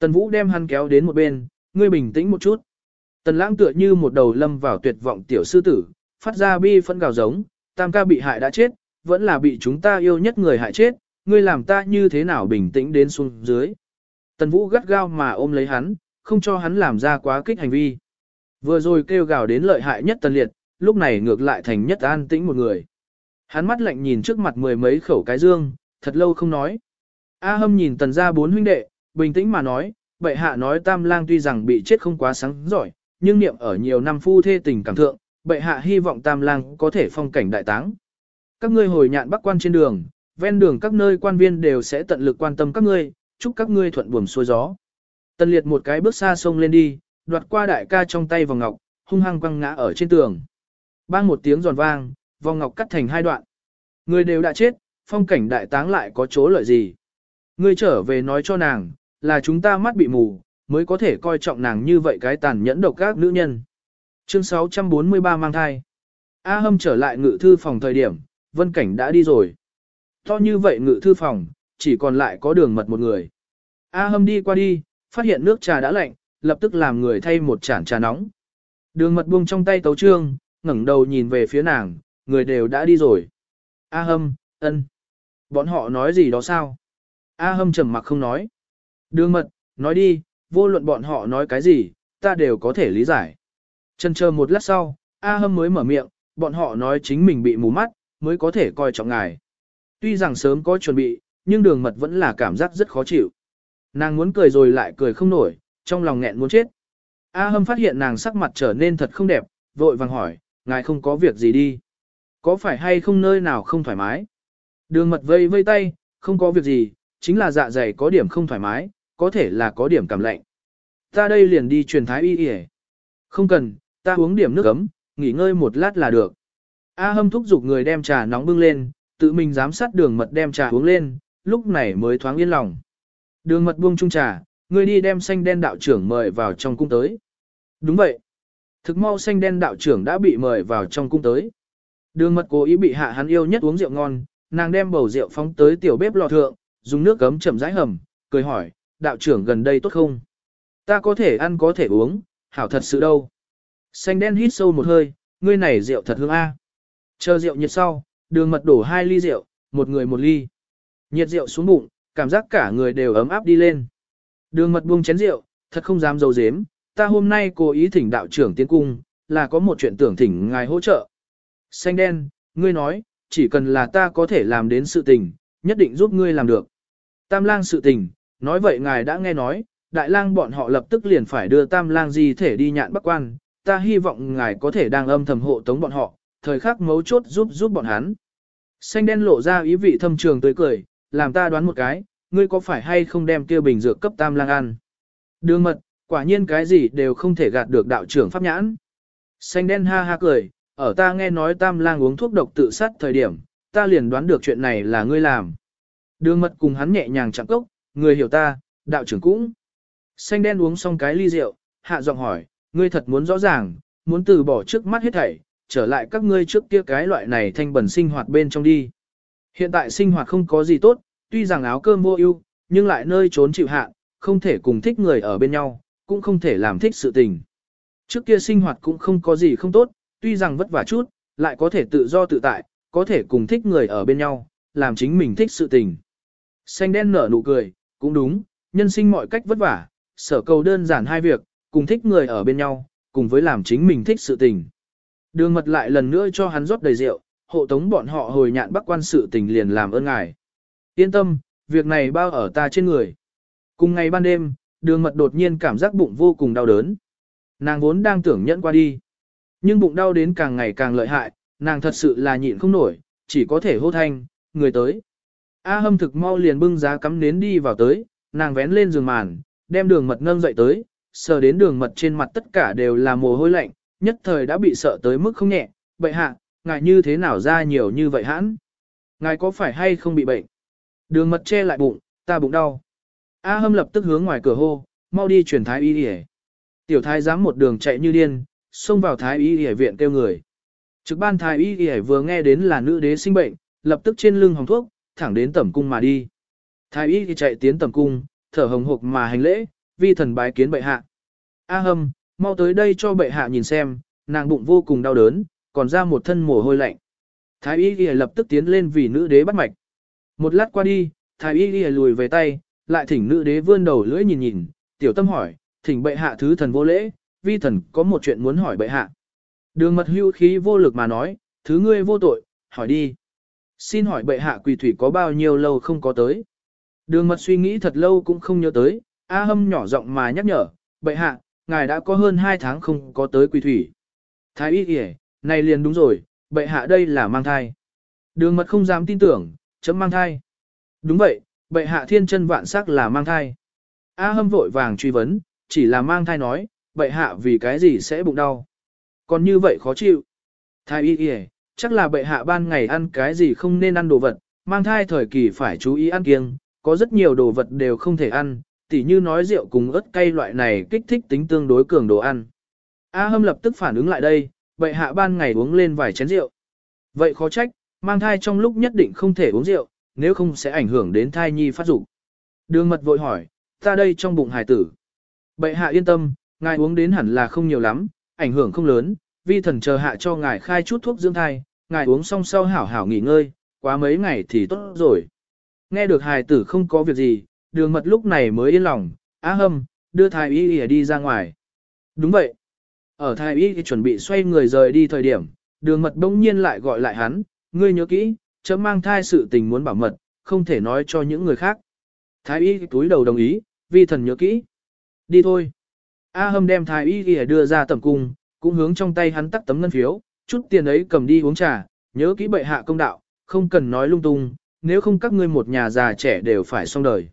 Tần Vũ đem hắn kéo đến một bên, ngươi bình tĩnh một chút. Tần lãng tựa như một đầu lâm vào tuyệt vọng tiểu sư tử, phát ra bi phẫn gào giống, tam ca bị hại đã chết, vẫn là bị chúng ta yêu nhất người hại chết, ngươi làm ta như thế nào bình tĩnh đến xuống dưới. Tần Vũ gắt gao mà ôm lấy hắn, không cho hắn làm ra quá kích hành vi. Vừa rồi kêu gào đến lợi hại nhất tần liệt, lúc này ngược lại thành nhất an tĩnh một người. Hắn mắt lạnh nhìn trước mặt mười mấy khẩu cái dương, thật lâu không nói. A hâm nhìn tần ra bốn huynh đệ, bình tĩnh mà nói, bệ hạ nói tam lang tuy rằng bị chết không quá sáng giỏi, nhưng niệm ở nhiều năm phu thê tình cảm thượng, bệ hạ hy vọng tam lang có thể phong cảnh đại táng. Các ngươi hồi nhạn bắc quan trên đường, ven đường các nơi quan viên đều sẽ tận lực quan tâm các ngươi, chúc các ngươi thuận buồm xuôi gió. Tần liệt một cái bước xa sông lên đi, đoạt qua đại ca trong tay vòng ngọc, hung hăng quăng ngã ở trên tường. Bang một tiếng giòn vang, vòng ngọc cắt thành hai đoạn. Người đều đã chết, phong cảnh đại táng lại có chỗ lợi gì. Ngươi trở về nói cho nàng, là chúng ta mắt bị mù, mới có thể coi trọng nàng như vậy cái tàn nhẫn độc các nữ nhân. Chương 643 mang thai. A hâm trở lại ngự thư phòng thời điểm, vân cảnh đã đi rồi. To như vậy ngự thư phòng, chỉ còn lại có đường mật một người. A hâm đi qua đi, phát hiện nước trà đã lạnh, lập tức làm người thay một chản trà nóng. Đường mật buông trong tay tấu trương, ngẩng đầu nhìn về phía nàng, người đều đã đi rồi. A hâm, ân. Bọn họ nói gì đó sao? A hâm trầm mặc không nói. Đường mật, nói đi, vô luận bọn họ nói cái gì, ta đều có thể lý giải. Chân chờ một lát sau, A hâm mới mở miệng, bọn họ nói chính mình bị mù mắt, mới có thể coi trọng ngài. Tuy rằng sớm có chuẩn bị, nhưng đường mật vẫn là cảm giác rất khó chịu. Nàng muốn cười rồi lại cười không nổi, trong lòng nghẹn muốn chết. A hâm phát hiện nàng sắc mặt trở nên thật không đẹp, vội vàng hỏi, ngài không có việc gì đi. Có phải hay không nơi nào không thoải mái? Đường mật vây vây tay, không có việc gì, chính là dạ dày có điểm không thoải mái, có thể là có điểm cảm lạnh. Ta đây liền đi truyền thái y y Không cần, ta uống điểm nước ấm, nghỉ ngơi một lát là được. A hâm thúc giục người đem trà nóng bưng lên, tự mình giám sát đường mật đem trà uống lên, lúc này mới thoáng yên lòng. Đường mật buông chung trà, người đi đem xanh đen đạo trưởng mời vào trong cung tới. Đúng vậy. Thực mau xanh đen đạo trưởng đã bị mời vào trong cung tới. Đường mật cố ý bị hạ hắn yêu nhất uống rượu ngon, nàng đem bầu rượu phóng tới tiểu bếp lò thượng, dùng nước cấm chậm rãi hầm, cười hỏi, đạo trưởng gần đây tốt không? Ta có thể ăn có thể uống, hảo thật sự đâu. Xanh đen hít sâu một hơi, ngươi này rượu thật hương a. Chờ rượu nhiệt sau, đường mật đổ hai ly rượu, một người một ly. Nhiệt rượu xuống bụng, cảm giác cả người đều ấm áp đi lên. Đường mật buông chén rượu, thật không dám dầu dếm, ta hôm nay cố ý thỉnh đạo trưởng tiến cung, là có một chuyện tưởng thỉnh ngài hỗ trợ. Xanh đen, ngươi nói, chỉ cần là ta có thể làm đến sự tình, nhất định giúp ngươi làm được. Tam lang sự tình, nói vậy ngài đã nghe nói, đại lang bọn họ lập tức liền phải đưa tam lang di thể đi nhạn bắc quan, ta hy vọng ngài có thể đang âm thầm hộ tống bọn họ, thời khắc mấu chốt giúp giúp bọn hắn. Xanh đen lộ ra ý vị thâm trường tươi cười, làm ta đoán một cái, ngươi có phải hay không đem kia bình dược cấp tam lang ăn. Đường mật, quả nhiên cái gì đều không thể gạt được đạo trưởng pháp nhãn. Xanh đen ha ha cười, ở ta nghe nói tam lang uống thuốc độc tự sát thời điểm, ta liền đoán được chuyện này là ngươi làm. Đường mật cùng hắn nhẹ nhàng chạm cốc, người hiểu ta, đạo trưởng cũng. Xanh đen uống xong cái ly rượu, hạ giọng hỏi, ngươi thật muốn rõ ràng, muốn từ bỏ trước mắt hết thảy, trở lại các ngươi trước kia cái loại này thanh bẩn sinh hoạt bên trong đi. Hiện tại sinh hoạt không có gì tốt, tuy rằng áo cơm vô ưu, nhưng lại nơi trốn chịu hạn, không thể cùng thích người ở bên nhau, cũng không thể làm thích sự tình. Trước kia sinh hoạt cũng không có gì không tốt, tuy rằng vất vả chút, lại có thể tự do tự tại, có thể cùng thích người ở bên nhau, làm chính mình thích sự tình. Xanh đen nở nụ cười, cũng đúng, nhân sinh mọi cách vất vả, sở cầu đơn giản hai việc, cùng thích người ở bên nhau, cùng với làm chính mình thích sự tình. Đường mật lại lần nữa cho hắn rót đầy rượu, hộ tống bọn họ hồi nhạn bắc quan sự tình liền làm ơn ngài. Yên tâm, việc này bao ở ta trên người. Cùng ngày ban đêm, đường mật đột nhiên cảm giác bụng vô cùng đau đớn. Nàng vốn đang tưởng nhẫn qua đi. Nhưng bụng đau đến càng ngày càng lợi hại, nàng thật sự là nhịn không nổi, chỉ có thể hô thanh, người tới. A hâm thực mau liền bưng giá cắm nến đi vào tới, nàng vén lên giường màn, đem đường mật nâng dậy tới, sờ đến đường mật trên mặt tất cả đều là mồ hôi lạnh, nhất thời đã bị sợ tới mức không nhẹ, bệ hạ, ngài như thế nào ra nhiều như vậy hãn? Ngài có phải hay không bị bệnh? Đường mật che lại bụng, ta bụng đau. A hâm lập tức hướng ngoài cửa hô, mau đi truyền thái y đi Tiểu thái giám một đường chạy như điên, xông vào thái y y viện kêu người. Trực ban thái y y vừa nghe đến là nữ đế sinh bệnh, lập tức trên lưng hồng thuốc, thẳng đến tẩm cung mà đi. Thái y thì chạy tiến tẩm cung, thở hồng hộc mà hành lễ, vi thần bái kiến bệ hạ. A hâm, mau tới đây cho bệ hạ nhìn xem, nàng bụng vô cùng đau đớn, còn ra một thân mồ hôi lạnh. Thái y ghi lập tức tiến lên vì nữ đế bắt mạch. Một lát qua đi, thái y ghi lùi về tay, lại thỉnh nữ đế vươn đầu lưỡi nhìn nhìn, tiểu tâm hỏi, thỉnh bệ hạ thứ thần vô lễ, vi thần có một chuyện muốn hỏi bệ hạ. Đường mật hưu khí vô lực mà nói, thứ ngươi vô tội, hỏi đi. Xin hỏi bệ hạ quỳ thủy có bao nhiêu lâu không có tới. Đường mật suy nghĩ thật lâu cũng không nhớ tới, A hâm nhỏ giọng mà nhắc nhở, bệ hạ, ngài đã có hơn 2 tháng không có tới quỳ thủy. Thái y kìa, này liền đúng rồi, bệ hạ đây là mang thai. Đường mật không dám tin tưởng, chấm mang thai. Đúng vậy, bệ hạ thiên chân vạn sắc là mang thai. A hâm vội vàng truy vấn, chỉ là mang thai nói, bệ hạ vì cái gì sẽ bụng đau. Còn như vậy khó chịu. Thái y kìa, chắc là bệ hạ ban ngày ăn cái gì không nên ăn đồ vật, mang thai thời kỳ phải chú ý ăn kiêng, có rất nhiều đồ vật đều không thể ăn, tỉ như nói rượu cùng ớt cay loại này kích thích tính tương đối cường đồ ăn. A hâm lập tức phản ứng lại đây, bệ hạ ban ngày uống lên vài chén rượu. Vậy khó trách, mang thai trong lúc nhất định không thể uống rượu, nếu không sẽ ảnh hưởng đến thai nhi phát dục. Đường mật vội hỏi, ta đây trong bụng hài tử. Bệ hạ yên tâm, ngài uống đến hẳn là không nhiều lắm, ảnh hưởng không lớn, vi thần chờ hạ cho ngài khai chút thuốc dưỡng thai, ngài uống xong sau hảo hảo nghỉ ngơi, quá mấy ngày thì tốt rồi. Nghe được hài tử không có việc gì, đường mật lúc này mới yên lòng, á hâm, đưa thái y đi ra ngoài. Đúng vậy. Ở thái y chuẩn bị xoay người rời đi thời điểm, đường mật bỗng nhiên lại gọi lại hắn, ngươi nhớ kỹ, chấm mang thai sự tình muốn bảo mật, không thể nói cho những người khác. Thái y túi đầu đồng ý, vi thần nhớ kỹ. Đi thôi. A hâm đem thái y ỉa đưa ra tầm cung, cũng hướng trong tay hắn tắt tấm ngân phiếu, chút tiền ấy cầm đi uống trà, nhớ kỹ bệ hạ công đạo, không cần nói lung tung, nếu không các ngươi một nhà già trẻ đều phải xong đời.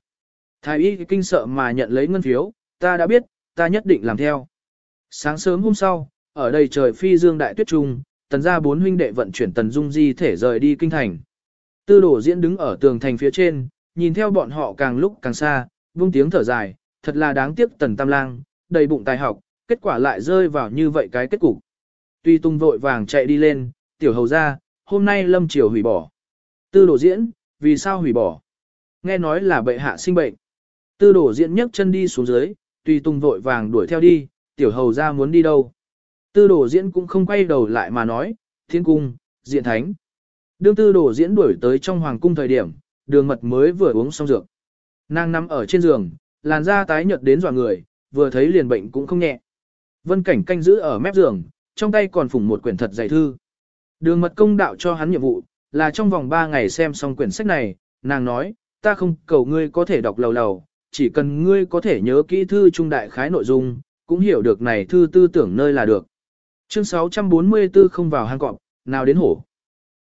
Thái y kinh sợ mà nhận lấy ngân phiếu, ta đã biết, ta nhất định làm theo. Sáng sớm hôm sau, ở đây trời phi dương đại tuyết trung, tần gia bốn huynh đệ vận chuyển tần dung di thể rời đi kinh thành. Tư đổ diễn đứng ở tường thành phía trên, nhìn theo bọn họ càng lúc càng xa, vung tiếng thở dài, thật là đáng tiếc tần tam lang, đầy bụng tài học, kết quả lại rơi vào như vậy cái kết cục. Tuy tung vội vàng chạy đi lên, tiểu hầu ra, hôm nay lâm triều hủy bỏ. Tư đổ diễn, vì sao hủy bỏ? Nghe nói là bệ hạ sinh bệnh. Tư đổ diễn nhấc chân đi xuống dưới, tuy tung vội vàng đuổi theo đi, tiểu hầu ra muốn đi đâu. Tư đổ diễn cũng không quay đầu lại mà nói, thiên cung, diện thánh. Đương tư đổ diễn đuổi tới trong hoàng cung thời điểm, đường mật mới vừa uống xong dược. Nàng nằm ở trên giường, làn da tái nhợt đến dọa người, vừa thấy liền bệnh cũng không nhẹ. Vân cảnh canh giữ ở mép giường, trong tay còn phủng một quyển thật dày thư. Đường mật công đạo cho hắn nhiệm vụ, là trong vòng 3 ngày xem xong quyển sách này, nàng nói, ta không cầu ngươi có thể đọc lầu lầu, chỉ cần ngươi có thể nhớ kỹ thư trung đại khái nội dung, cũng hiểu được này thư tư tưởng nơi là được. Chương 644 không vào hang cọp, nào đến hổ.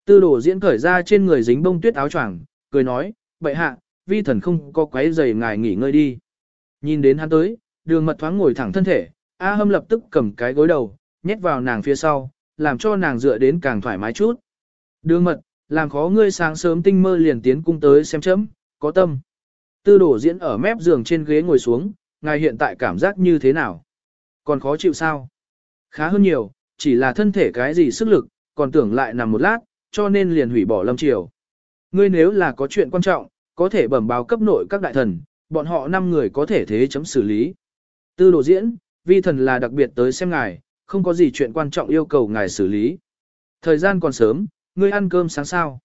Tư đồ diễn cởi ra trên người dính bông tuyết áo choàng, cười nói, bậy hạ, vi thần không có quấy giày ngài nghỉ ngơi đi. Nhìn đến hắn tới, đường mật thoáng ngồi thẳng thân thể, A hâm lập tức cầm cái gối đầu, nhét vào nàng phía sau, làm cho nàng dựa đến càng thoải mái chút. Đường mật, làm khó ngươi sáng sớm tinh mơ liền tiến cung tới xem chấm, có tâm. Tư đổ diễn ở mép giường trên ghế ngồi xuống, ngài hiện tại cảm giác như thế nào? Còn khó chịu sao? Khá hơn nhiều, chỉ là thân thể cái gì sức lực, còn tưởng lại nằm một lát, cho nên liền hủy bỏ lâm triều. Ngươi nếu là có chuyện quan trọng, có thể bẩm báo cấp nội các đại thần, bọn họ 5 người có thể thế chấm xử lý. Tư đồ diễn, vi thần là đặc biệt tới xem ngài, không có gì chuyện quan trọng yêu cầu ngài xử lý. Thời gian còn sớm, ngươi ăn cơm sáng sao?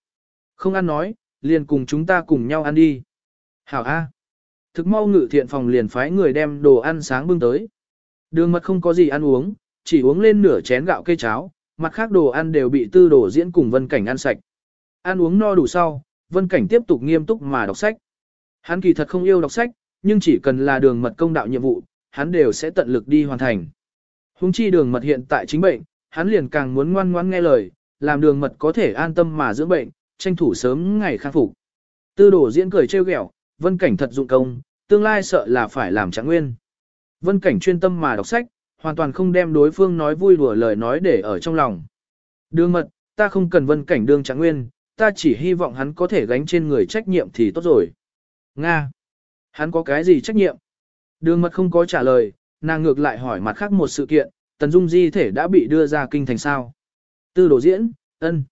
Không ăn nói, liền cùng chúng ta cùng nhau ăn đi. Hảo A. Thực mau ngự thiện phòng liền phái người đem đồ ăn sáng bưng tới. Đường mật không có gì ăn uống, chỉ uống lên nửa chén gạo cây cháo, mặt khác đồ ăn đều bị tư đồ diễn cùng vân cảnh ăn sạch. Ăn uống no đủ sau, vân cảnh tiếp tục nghiêm túc mà đọc sách. Hắn kỳ thật không yêu đọc sách, nhưng chỉ cần là đường mật công đạo nhiệm vụ, hắn đều sẽ tận lực đi hoàn thành. Hùng chi đường mật hiện tại chính bệnh, hắn liền càng muốn ngoan ngoãn nghe lời, làm đường mật có thể an tâm mà dưỡng bệnh, tranh thủ sớm ngày khang phục. Tư đổ diễn cười trêu ghẹo, vân cảnh thật dụng công, tương lai sợ là phải làm trạng nguyên. Vân cảnh chuyên tâm mà đọc sách, hoàn toàn không đem đối phương nói vui đùa lời nói để ở trong lòng. Đường mật, ta không cần vân cảnh đương trạng nguyên, ta chỉ hy vọng hắn có thể gánh trên người trách nhiệm thì tốt rồi. Nga. Hắn có cái gì trách nhiệm? Đường mật không có trả lời, nàng ngược lại hỏi mặt khác một sự kiện, Tần Dung di thể đã bị đưa ra kinh thành sao. Tư đồ diễn, ân.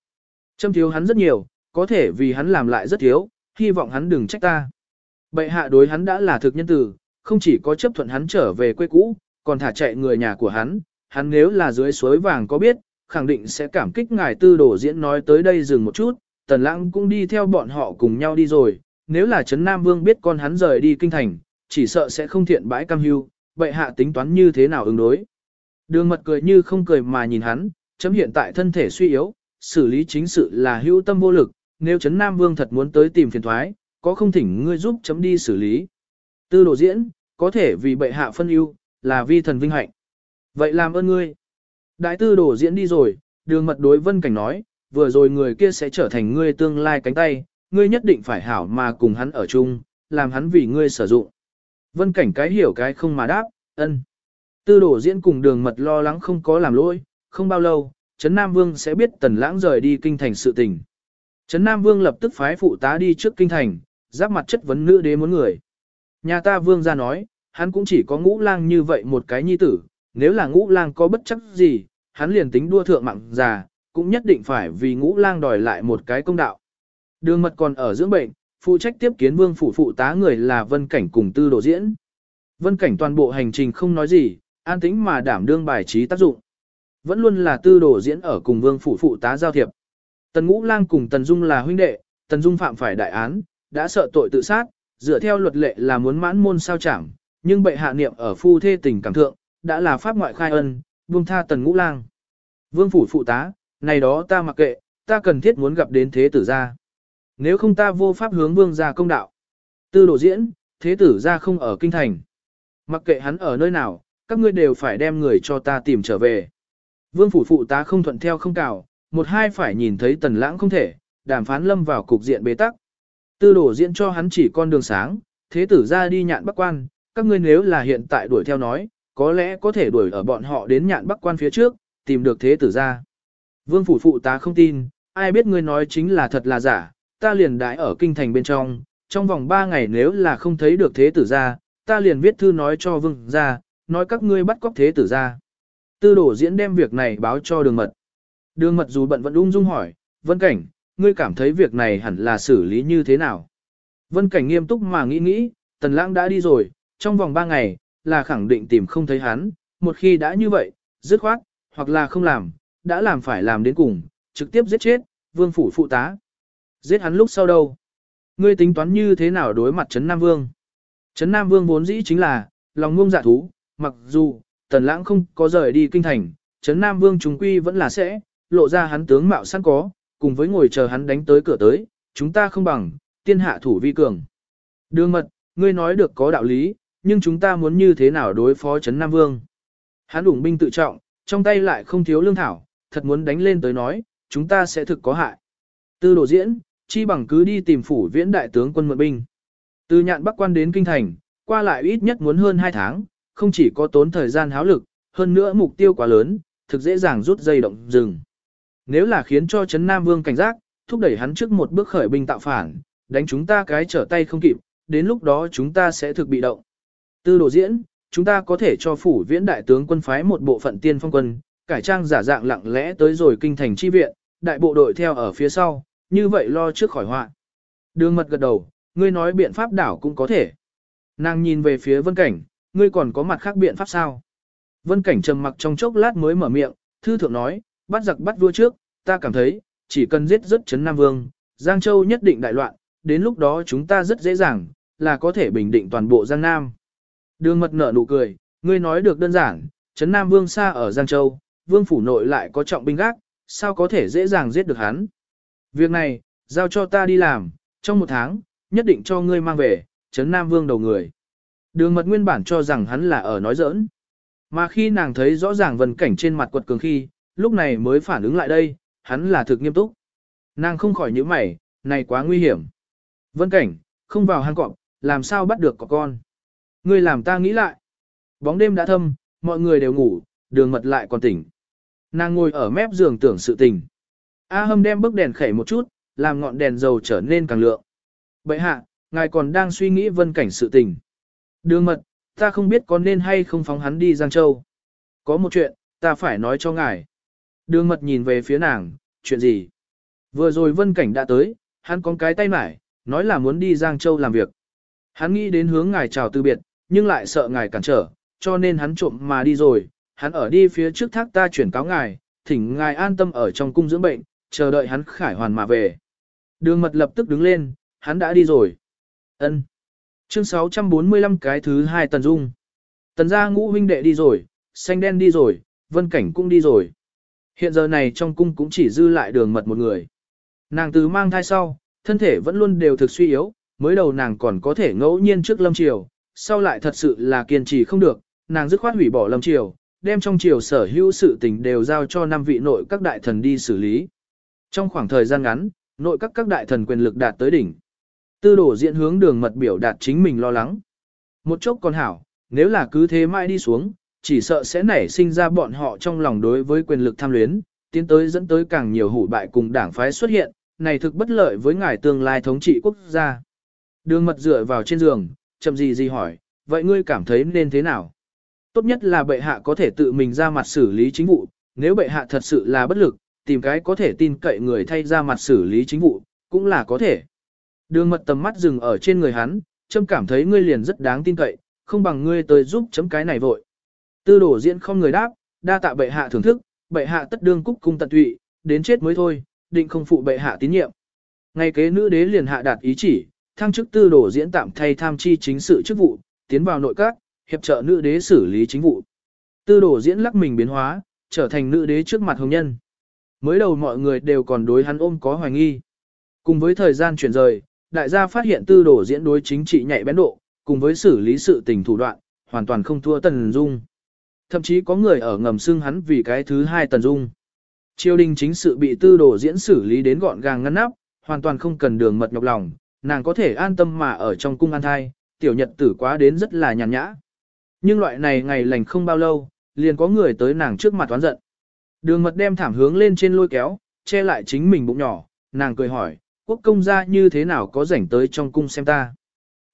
Châm thiếu hắn rất nhiều, có thể vì hắn làm lại rất thiếu, hy vọng hắn đừng trách ta. Bệ hạ đối hắn đã là thực nhân tử, không chỉ có chấp thuận hắn trở về quê cũ, còn thả chạy người nhà của hắn, hắn nếu là dưới suối vàng có biết, khẳng định sẽ cảm kích ngài tư đồ diễn nói tới đây dừng một chút, tần lãng cũng đi theo bọn họ cùng nhau đi rồi, nếu là Trấn Nam Vương biết con hắn rời đi kinh thành, chỉ sợ sẽ không thiện bãi cam hưu, vậy hạ tính toán như thế nào ứng đối. Đường mật cười như không cười mà nhìn hắn, chấm hiện tại thân thể suy yếu, xử lý chính sự là hữu tâm vô lực, nếu chấn Nam Vương thật muốn tới tìm phiền thoái, có không thỉnh ngươi giúp chấm đi xử lý. Tư đồ diễn, có thể vì bệ hạ phân ưu, là vi thần vinh hạnh. Vậy làm ơn ngươi. Đại tư đồ diễn đi rồi, đường mật đối vân cảnh nói, vừa rồi người kia sẽ trở thành ngươi tương lai cánh tay, ngươi nhất định phải hảo mà cùng hắn ở chung, làm hắn vì ngươi sử dụng. Vân cảnh cái hiểu cái không mà đáp, ân. Tư đổ diễn cùng đường mật lo lắng không có làm lỗi, không bao lâu, Trấn Nam Vương sẽ biết tần lãng rời đi kinh thành sự tình. Trấn Nam Vương lập tức phái phụ tá đi trước kinh thành, giáp mặt chất vấn nữ đế muốn người. Nhà ta Vương ra nói, hắn cũng chỉ có ngũ lang như vậy một cái nhi tử, nếu là ngũ lang có bất chấp gì, hắn liền tính đua thượng mạng già, cũng nhất định phải vì ngũ lang đòi lại một cái công đạo. Đường mật còn ở dưỡng bệnh, phụ trách tiếp kiến vương phủ phụ tá người là vân cảnh cùng tư đồ diễn. Vân cảnh toàn bộ hành trình không nói gì, an tĩnh mà đảm đương bài trí tác dụng. Vẫn luôn là tư đồ diễn ở cùng vương phủ phụ tá giao thiệp. Tần ngũ lang cùng tần dung là huynh đệ, tần dung phạm phải đại án, đã sợ tội tự sát, dựa theo luật lệ là muốn mãn môn sao chẳng, nhưng bệ hạ niệm ở phu thê tình cảm thượng, đã là pháp ngoại khai ân, buông tha tần ngũ lang. Vương phủ phụ tá, này đó ta mặc kệ, ta cần thiết muốn gặp đến thế tử gia. Nếu không ta vô pháp hướng vương gia công đạo. Tư đồ diễn, thế tử gia không ở kinh thành. Mặc kệ hắn ở nơi nào, các ngươi đều phải đem người cho ta tìm trở về. Vương phủ phụ tá không thuận theo không cào, một hai phải nhìn thấy tần lãng không thể, đàm phán lâm vào cục diện bế tắc. Tư đồ diễn cho hắn chỉ con đường sáng, thế tử ra đi nhạn bắc quan, các ngươi nếu là hiện tại đuổi theo nói, có lẽ có thể đuổi ở bọn họ đến nhạn bắc quan phía trước, tìm được thế tử ra. Vương phủ phụ tá không tin, ai biết ngươi nói chính là thật là giả, ta liền đãi ở kinh thành bên trong, trong vòng 3 ngày nếu là không thấy được thế tử ra, ta liền viết thư nói cho vương ra, nói các ngươi bắt cóc thế tử ra. Tư đổ diễn đem việc này báo cho đường mật. Đường mật dù bận vẫn ung dung hỏi, Vân Cảnh, ngươi cảm thấy việc này hẳn là xử lý như thế nào? Vân Cảnh nghiêm túc mà nghĩ nghĩ, Tần Lãng đã đi rồi, trong vòng 3 ngày, là khẳng định tìm không thấy hắn, một khi đã như vậy, dứt khoát, hoặc là không làm, đã làm phải làm đến cùng, trực tiếp giết chết, vương phủ phụ tá. Giết hắn lúc sau đâu? Ngươi tính toán như thế nào đối mặt Trấn Nam Vương? Trấn Nam Vương vốn dĩ chính là, lòng ngông dạ thú, mặc dù, Tần Lãng không có rời đi kinh thành, Trấn Nam Vương trùng quy vẫn là sẽ, lộ ra hắn tướng mạo sẵn có, cùng với ngồi chờ hắn đánh tới cửa tới, chúng ta không bằng, tiên hạ thủ vi cường. Đường mật, ngươi nói được có đạo lý, nhưng chúng ta muốn như thế nào đối phó Trấn Nam Vương? Hắn ủng binh tự trọng, trong tay lại không thiếu lương thảo, thật muốn đánh lên tới nói, chúng ta sẽ thực có hại. Tư đồ diễn, chi bằng cứ đi tìm phủ viễn đại tướng quân mượn binh. Từ nhạn bắc quan đến kinh thành, qua lại ít nhất muốn hơn 2 tháng, không chỉ có tốn thời gian háo lực, hơn nữa mục tiêu quá lớn, thực dễ dàng rút dây động rừng. Nếu là khiến cho Trấn Nam Vương cảnh giác, thúc đẩy hắn trước một bước khởi binh tạo phản, đánh chúng ta cái trở tay không kịp, đến lúc đó chúng ta sẽ thực bị động. Tư đồ diễn, chúng ta có thể cho phủ viễn đại tướng quân phái một bộ phận tiên phong quân, cải trang giả dạng lặng lẽ tới rồi kinh thành chi viện, đại bộ đội theo ở phía sau, như vậy lo trước khỏi họa. Đường mật gật đầu, ngươi nói biện pháp đảo cũng có thể. Nàng nhìn về phía vân cảnh, ngươi còn có mặt khác biện pháp sao? Vân cảnh trầm mặc trong chốc lát mới mở miệng, thư thượng nói, bắt giặc bắt vua trước, ta cảm thấy, chỉ cần giết rất chấn Nam Vương, Giang Châu nhất định đại loạn, đến lúc đó chúng ta rất dễ dàng, là có thể bình định toàn bộ Giang Nam. Đường mật nở nụ cười, ngươi nói được đơn giản, chấn Nam Vương xa ở Giang Châu, Vương phủ nội lại có trọng binh gác, sao có thể dễ dàng giết được hắn. Việc này, giao cho ta đi làm, trong một tháng, nhất định cho ngươi mang về, chấn Nam Vương đầu người. Đường mật nguyên bản cho rằng hắn là ở nói giỡn. Mà khi nàng thấy rõ ràng vần cảnh trên mặt quật cường khi, lúc này mới phản ứng lại đây, hắn là thực nghiêm túc. Nàng không khỏi nhíu mày, này quá nguy hiểm. Vân cảnh, không vào hang cọp, làm sao bắt được có con. Ngươi làm ta nghĩ lại. Bóng đêm đã thâm, mọi người đều ngủ, đường mật lại còn tỉnh. Nàng ngồi ở mép giường tưởng sự tình. A hâm đem bức đèn khẩy một chút, làm ngọn đèn dầu trở nên càng lượng. Bậy hạ, ngài còn đang suy nghĩ vân cảnh sự tình. Đường mật, ta không biết có nên hay không phóng hắn đi Giang Châu. Có một chuyện, ta phải nói cho ngài. Đường mật nhìn về phía nàng, chuyện gì? Vừa rồi vân cảnh đã tới, hắn có cái tay mải, nói là muốn đi Giang Châu làm việc. Hắn nghĩ đến hướng ngài chào từ biệt, nhưng lại sợ ngài cản trở, cho nên hắn trộm mà đi rồi. Hắn ở đi phía trước thác ta chuyển cáo ngài, thỉnh ngài an tâm ở trong cung dưỡng bệnh, chờ đợi hắn khải hoàn mà về. Đường mật lập tức đứng lên, hắn đã đi rồi. Ân. Chương 645 cái thứ hai Tần Dung. Tần gia ngũ huynh đệ đi rồi, xanh đen đi rồi, vân cảnh cũng đi rồi. Hiện giờ này trong cung cũng chỉ dư lại đường mật một người. Nàng từ mang thai sau, thân thể vẫn luôn đều thực suy yếu, mới đầu nàng còn có thể ngẫu nhiên trước lâm triều, sau lại thật sự là kiên trì không được, nàng dứt khoát hủy bỏ lâm triều, đem trong triều sở hữu sự tình đều giao cho năm vị nội các đại thần đi xử lý. Trong khoảng thời gian ngắn, nội các các đại thần quyền lực đạt tới đỉnh. Tư đổ diễn hướng đường mật biểu đạt chính mình lo lắng. Một chốc còn hảo, nếu là cứ thế mãi đi xuống, chỉ sợ sẽ nảy sinh ra bọn họ trong lòng đối với quyền lực tham luyến, tiến tới dẫn tới càng nhiều hủ bại cùng đảng phái xuất hiện, này thực bất lợi với ngài tương lai thống trị quốc gia. Đường mật dựa vào trên giường, chậm gì gì hỏi, vậy ngươi cảm thấy nên thế nào? Tốt nhất là bệ hạ có thể tự mình ra mặt xử lý chính vụ, nếu bệ hạ thật sự là bất lực, tìm cái có thể tin cậy người thay ra mặt xử lý chính vụ, cũng là có thể. Đường mật tầm mắt dừng ở trên người hắn, châm cảm thấy ngươi liền rất đáng tin cậy, không bằng ngươi tới giúp chấm cái này vội. Tư đổ diễn không người đáp, đa tạ bệ hạ thưởng thức, bệ hạ tất đương cúc cung tận tụy, đến chết mới thôi, định không phụ bệ hạ tín nhiệm. ngay kế nữ đế liền hạ đạt ý chỉ, thăng chức tư đổ diễn tạm thay tham chi chính sự chức vụ, tiến vào nội các, hiệp trợ nữ đế xử lý chính vụ. Tư đổ diễn lắc mình biến hóa, trở thành nữ đế trước mặt hồng nhân. Mới đầu mọi người đều còn đối hắn ôm có hoài nghi. Cùng với thời gian chuyển rời, đại gia phát hiện tư đổ diễn đối chính trị nhạy bén độ, cùng với xử lý sự tình thủ đoạn, hoàn toàn không thua Tần Dung. Thậm chí có người ở ngầm xưng hắn vì cái thứ hai Tần Dung. Triều đình chính sự bị tư đổ diễn xử lý đến gọn gàng ngăn nắp, hoàn toàn không cần đường mật nhọc lòng, nàng có thể an tâm mà ở trong cung an thai, tiểu nhật tử quá đến rất là nhàn nhã. Nhưng loại này ngày lành không bao lâu, liền có người tới nàng trước mặt oán giận. Đường mật đem thảm hướng lên trên lôi kéo, che lại chính mình bụng nhỏ, nàng cười hỏi, quốc công gia như thế nào có rảnh tới trong cung xem ta.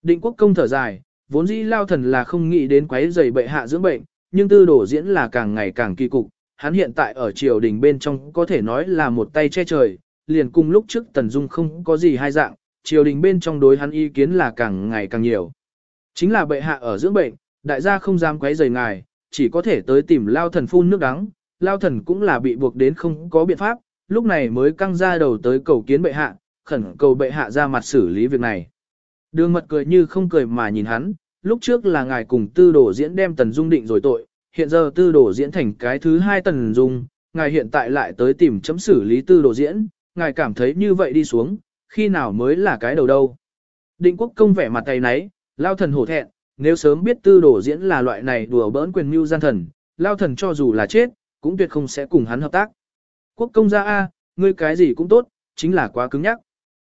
Định quốc công thở dài, vốn dĩ lao thần là không nghĩ đến quấy giày bệ hạ dưỡng bệnh, nhưng tư đổ diễn là càng ngày càng kỳ cục, hắn hiện tại ở triều đình bên trong có thể nói là một tay che trời, liền cùng lúc trước Tần Dung không có gì hai dạng, triều đình bên trong đối hắn ý kiến là càng ngày càng nhiều. Chính là bệ hạ ở dưỡng bệnh, đại gia không dám quấy rầy ngài, chỉ có thể tới tìm lao thần phun nước đắng, lao thần cũng là bị buộc đến không có biện pháp, lúc này mới căng ra đầu tới cầu kiến bệ hạ, khẩn cầu bệ hạ ra mặt xử lý việc này. Đường mật cười như không cười mà nhìn hắn, lúc trước là ngài cùng tư đổ diễn đem tần dung định rồi tội, hiện giờ tư đổ diễn thành cái thứ hai tần dung, ngài hiện tại lại tới tìm chấm xử lý tư đổ diễn, ngài cảm thấy như vậy đi xuống, khi nào mới là cái đầu đâu. Định quốc công vẻ mặt tay nấy, lao thần hổ thẹn, nếu sớm biết tư đổ diễn là loại này đùa bỡn quyền mưu gian thần, lao thần cho dù là chết, cũng tuyệt không sẽ cùng hắn hợp tác. Quốc công gia A, ngươi cái gì cũng tốt, chính là quá cứng nhắc.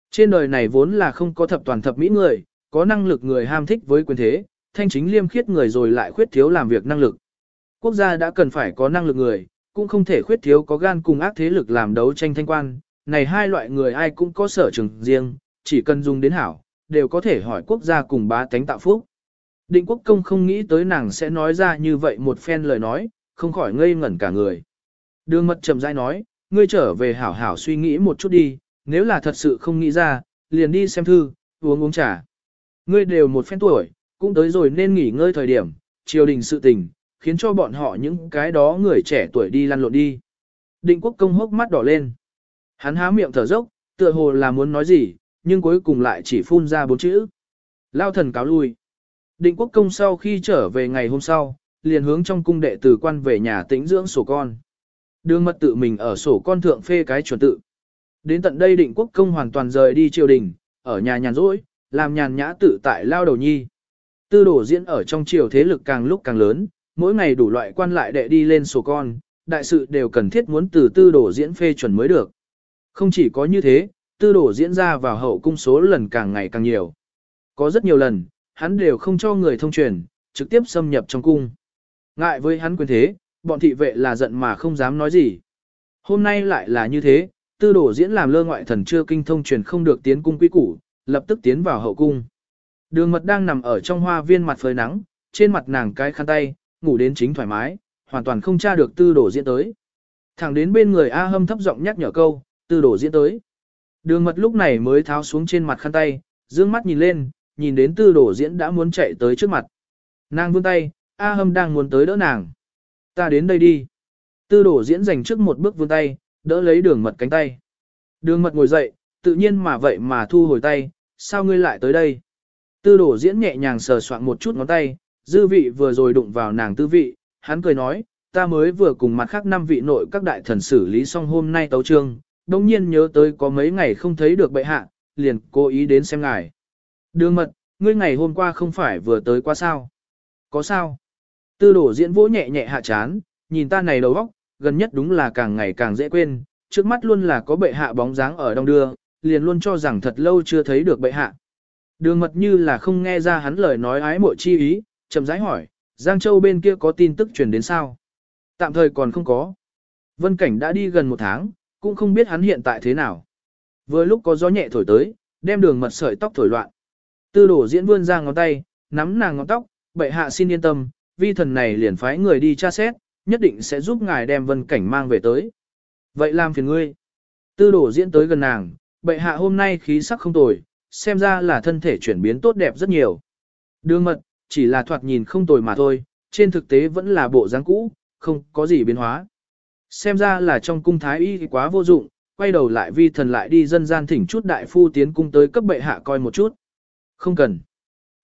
Trên đời này vốn là không có thập toàn thập mỹ người, có năng lực người ham thích với quyền thế, thanh chính liêm khiết người rồi lại khuyết thiếu làm việc năng lực. Quốc gia đã cần phải có năng lực người, cũng không thể khuyết thiếu có gan cùng ác thế lực làm đấu tranh thanh quan. Này hai loại người ai cũng có sở trường riêng, chỉ cần dùng đến hảo, đều có thể hỏi quốc gia cùng bá tánh tạo phúc. Định quốc công không nghĩ tới nàng sẽ nói ra như vậy một phen lời nói, không khỏi ngây ngẩn cả người. Đường mật chậm rãi nói, ngươi trở về hảo hảo suy nghĩ một chút đi, nếu là thật sự không nghĩ ra, liền đi xem thư, uống uống trà. Ngươi đều một phen tuổi, cũng tới rồi nên nghỉ ngơi thời điểm, triều đình sự tình, khiến cho bọn họ những cái đó người trẻ tuổi đi lăn lộn đi. Định quốc công hốc mắt đỏ lên. Hắn há miệng thở dốc, tựa hồ là muốn nói gì, nhưng cuối cùng lại chỉ phun ra bốn chữ. Lao thần cáo lui. Định quốc công sau khi trở về ngày hôm sau, liền hướng trong cung đệ tử quan về nhà tĩnh dưỡng sổ con. Đường mật tự mình ở sổ con thượng phê cái chuẩn tự. Đến tận đây định quốc công hoàn toàn rời đi triều đình, ở nhà nhàn rỗi, làm nhàn nhã tự tại lao đầu nhi. Tư đổ diễn ở trong triều thế lực càng lúc càng lớn, mỗi ngày đủ loại quan lại đệ đi lên sổ con, đại sự đều cần thiết muốn từ tư đổ diễn phê chuẩn mới được. Không chỉ có như thế, tư đổ diễn ra vào hậu cung số lần càng ngày càng nhiều. Có rất nhiều lần, hắn đều không cho người thông truyền, trực tiếp xâm nhập trong cung. Ngại với hắn quyền thế, bọn thị vệ là giận mà không dám nói gì. Hôm nay lại là như thế, tư đổ diễn làm lơ ngoại thần chưa kinh thông truyền không được tiến cung quý củ, lập tức tiến vào hậu cung. Đường mật đang nằm ở trong hoa viên mặt phơi nắng, trên mặt nàng cái khăn tay, ngủ đến chính thoải mái, hoàn toàn không tra được tư đổ diễn tới. Thẳng đến bên người A hâm thấp giọng nhắc nhở câu, tư đổ diễn tới. Đường mật lúc này mới tháo xuống trên mặt khăn tay, dương mắt nhìn lên, nhìn đến tư đổ diễn đã muốn chạy tới trước mặt. Nàng vươn tay, A hâm đang muốn tới đỡ nàng. Ta đến đây đi. Tư đổ diễn dành trước một bước vươn tay, đỡ lấy đường mật cánh tay. Đường mật ngồi dậy, tự nhiên mà vậy mà thu hồi tay, sao ngươi lại tới đây? Tư đổ diễn nhẹ nhàng sờ soạn một chút ngón tay, dư vị vừa rồi đụng vào nàng tư vị, hắn cười nói, ta mới vừa cùng mặt khác năm vị nội các đại thần xử lý xong hôm nay tấu trương, đồng nhiên nhớ tới có mấy ngày không thấy được bệ hạ, liền cố ý đến xem ngài. Đường mật, ngươi ngày hôm qua không phải vừa tới qua sao? Có sao? Tư đổ diễn vỗ nhẹ nhẹ hạ chán, nhìn ta này đầu óc, gần nhất đúng là càng ngày càng dễ quên, trước mắt luôn là có bệ hạ bóng dáng ở đông đưa, liền luôn cho rằng thật lâu chưa thấy được bệ hạ. Đường mật như là không nghe ra hắn lời nói ái mộ chi ý, chậm rãi hỏi, Giang Châu bên kia có tin tức truyền đến sao? Tạm thời còn không có. Vân Cảnh đã đi gần một tháng, cũng không biết hắn hiện tại thế nào. Vừa lúc có gió nhẹ thổi tới, đem đường mật sợi tóc thổi loạn. Tư đổ diễn vươn ra ngón tay, nắm nàng ngón tóc, bệ hạ xin yên tâm, vi thần này liền phái người đi tra xét, nhất định sẽ giúp ngài đem vân cảnh mang về tới. Vậy làm phiền ngươi. Tư đổ diễn tới gần nàng, bệ hạ hôm nay khí sắc không tồi, xem ra là thân thể chuyển biến tốt đẹp rất nhiều. Đường mật, chỉ là thoạt nhìn không tồi mà thôi, trên thực tế vẫn là bộ dáng cũ, không có gì biến hóa. Xem ra là trong cung thái y quá vô dụng, quay đầu lại vi thần lại đi dân gian thỉnh chút đại phu tiến cung tới cấp bệ hạ coi một chút. Không cần.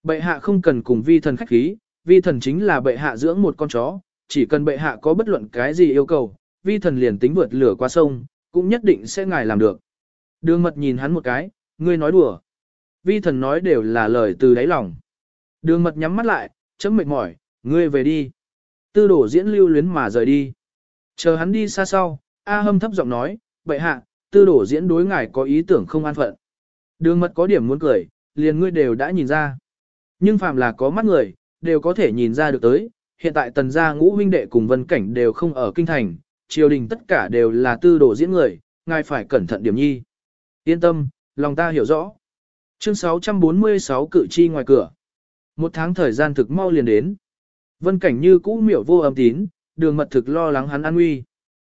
Bệ hạ không cần cùng vi thần khách khí, vi thần chính là bệ hạ dưỡng một con chó, chỉ cần bệ hạ có bất luận cái gì yêu cầu, vi thần liền tính vượt lửa qua sông, cũng nhất định sẽ ngài làm được. Đường mật nhìn hắn một cái, ngươi nói đùa. Vi thần nói đều là lời từ đáy lòng. Đường mật nhắm mắt lại, chấm mệt mỏi, ngươi về đi. Tư đổ diễn lưu luyến mà rời đi. Chờ hắn đi xa sau, A hâm thấp giọng nói, bệ hạ, tư đổ diễn đối ngài có ý tưởng không an phận. Đường mật có điểm muốn cười, liền ngươi đều đã nhìn ra. Nhưng phàm là có mắt người, đều có thể nhìn ra được tới, hiện tại tần gia ngũ huynh đệ cùng vân cảnh đều không ở kinh thành, triều đình tất cả đều là tư đồ diễn người, ngài phải cẩn thận điểm nhi. Yên tâm, lòng ta hiểu rõ. Chương 646 cử chi ngoài cửa. Một tháng thời gian thực mau liền đến. Vân cảnh như cũ miểu vô âm tín, đường mật thực lo lắng hắn an nguy.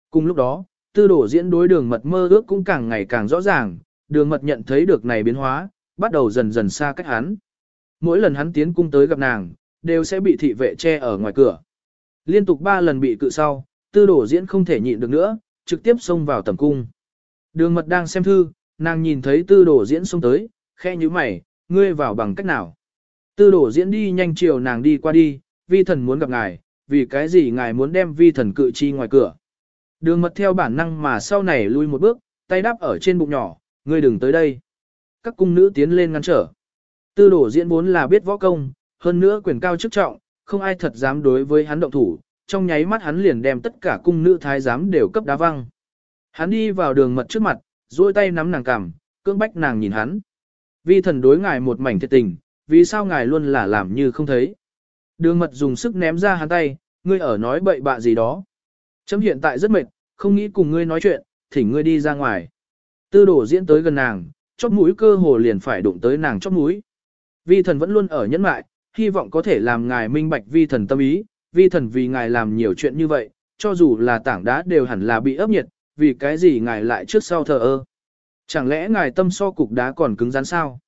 Cùng lúc đó, tư đổ diễn đối đường mật mơ ước cũng càng ngày càng rõ ràng, đường mật nhận thấy được này biến hóa, bắt đầu dần dần xa cách hắn. Mỗi lần hắn tiến cung tới gặp nàng, đều sẽ bị thị vệ che ở ngoài cửa. Liên tục ba lần bị cự sau, tư đổ diễn không thể nhịn được nữa, trực tiếp xông vào tầm cung. Đường mật đang xem thư, nàng nhìn thấy tư đổ diễn xông tới, khe như mày, ngươi vào bằng cách nào. Tư đổ diễn đi nhanh chiều nàng đi qua đi, vi thần muốn gặp ngài, vì cái gì ngài muốn đem vi thần cự chi ngoài cửa. Đường mật theo bản năng mà sau này lui một bước, tay đắp ở trên bụng nhỏ, ngươi đừng tới đây. Các cung nữ tiến lên ngăn trở. Tư đổ diễn vốn là biết võ công, hơn nữa quyền cao chức trọng, không ai thật dám đối với hắn động thủ, trong nháy mắt hắn liền đem tất cả cung nữ thái giám đều cấp đá văng. Hắn đi vào đường mật trước mặt, duỗi tay nắm nàng cằm, cưỡng bách nàng nhìn hắn. Vi thần đối ngài một mảnh thiệt tình, vì sao ngài luôn là làm như không thấy. Đường mật dùng sức ném ra hắn tay, ngươi ở nói bậy bạ gì đó. Chấm hiện tại rất mệt, không nghĩ cùng ngươi nói chuyện, thỉnh ngươi đi ra ngoài. Tư đổ diễn tới gần nàng, chóp mũi cơ hồ liền phải đụng tới nàng chóp mũi. Vi thần vẫn luôn ở nhẫn mại, hy vọng có thể làm ngài minh bạch vi thần tâm ý, vi thần vì ngài làm nhiều chuyện như vậy, cho dù là tảng đá đều hẳn là bị ấp nhiệt, vì cái gì ngài lại trước sau thờ ơ. Chẳng lẽ ngài tâm so cục đá còn cứng rắn sao?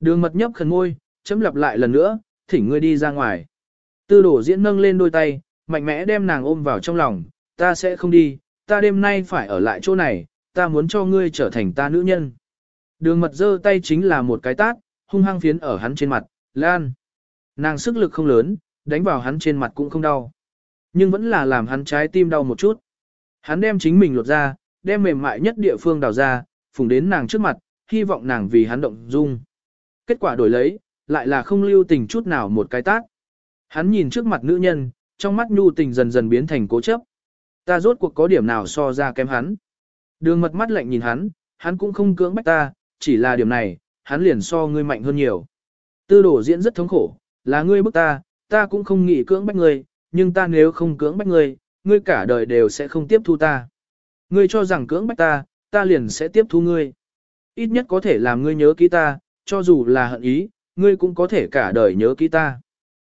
Đường mật nhấp khẩn ngôi, chấm lặp lại lần nữa, thỉnh ngươi đi ra ngoài. Tư đổ diễn nâng lên đôi tay, mạnh mẽ đem nàng ôm vào trong lòng, ta sẽ không đi, ta đêm nay phải ở lại chỗ này, ta muốn cho ngươi trở thành ta nữ nhân. Đường mật giơ tay chính là một cái tát, hung hăng phiến ở hắn trên mặt, lan. Nàng sức lực không lớn, đánh vào hắn trên mặt cũng không đau. Nhưng vẫn là làm hắn trái tim đau một chút. Hắn đem chính mình lột ra, đem mềm mại nhất địa phương đào ra, phùng đến nàng trước mặt, hy vọng nàng vì hắn động dung. Kết quả đổi lấy, lại là không lưu tình chút nào một cái tác. Hắn nhìn trước mặt nữ nhân, trong mắt nhu tình dần dần biến thành cố chấp. Ta rốt cuộc có điểm nào so ra kém hắn. Đường mật mắt lạnh nhìn hắn, hắn cũng không cưỡng bách ta, chỉ là điểm này, hắn liền so ngươi mạnh hơn nhiều. Tư đổ diễn rất thống khổ, là ngươi bức ta, ta cũng không nghĩ cưỡng bách ngươi, nhưng ta nếu không cưỡng bách ngươi, ngươi cả đời đều sẽ không tiếp thu ta. Ngươi cho rằng cưỡng bách ta, ta liền sẽ tiếp thu ngươi. Ít nhất có thể làm ngươi nhớ kỹ ta, cho dù là hận ý, ngươi cũng có thể cả đời nhớ kỹ ta.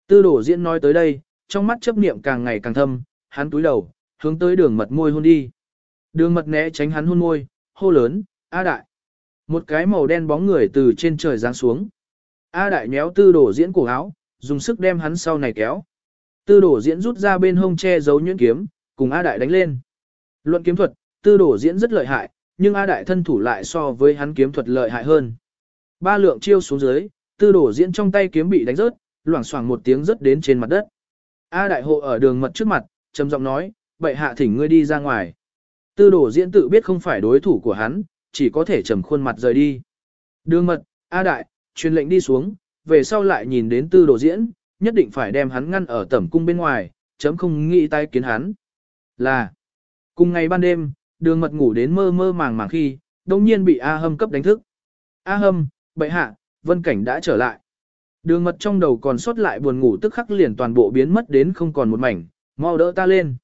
Tư đổ diễn nói tới đây, trong mắt chấp niệm càng ngày càng thâm, hắn túi đầu, hướng tới đường mật môi hôn đi. Đường mật né tránh hắn hôn môi, hô lớn, A đại. Một cái màu đen bóng người từ trên trời giáng xuống. A đại nhéo tư đổ diễn cổ áo, dùng sức đem hắn sau này kéo. Tư đổ diễn rút ra bên hông che giấu nhuyễn kiếm, cùng A đại đánh lên. Luận kiếm thuật, tư đổ diễn rất lợi hại, nhưng A đại thân thủ lại so với hắn kiếm thuật lợi hại hơn. Ba lượng chiêu xuống dưới, tư đổ diễn trong tay kiếm bị đánh rớt, loảng xoảng một tiếng rớt đến trên mặt đất. A đại hộ ở đường mật trước mặt, trầm giọng nói, bệ hạ thỉnh ngươi đi ra ngoài. Tư đổ diễn tự biết không phải đối thủ của hắn, chỉ có thể trầm khuôn mặt rời đi. Đường mật, A đại, truyền lệnh đi xuống, về sau lại nhìn đến tư đồ diễn, nhất định phải đem hắn ngăn ở tẩm cung bên ngoài, chấm không nghĩ tay kiến hắn. Là, cùng ngày ban đêm, đường mật ngủ đến mơ mơ màng màng khi, đồng nhiên bị A hâm cấp đánh thức. A hâm, bệ hạ, vân cảnh đã trở lại. Đường mật trong đầu còn sót lại buồn ngủ tức khắc liền toàn bộ biến mất đến không còn một mảnh, mau đỡ ta lên.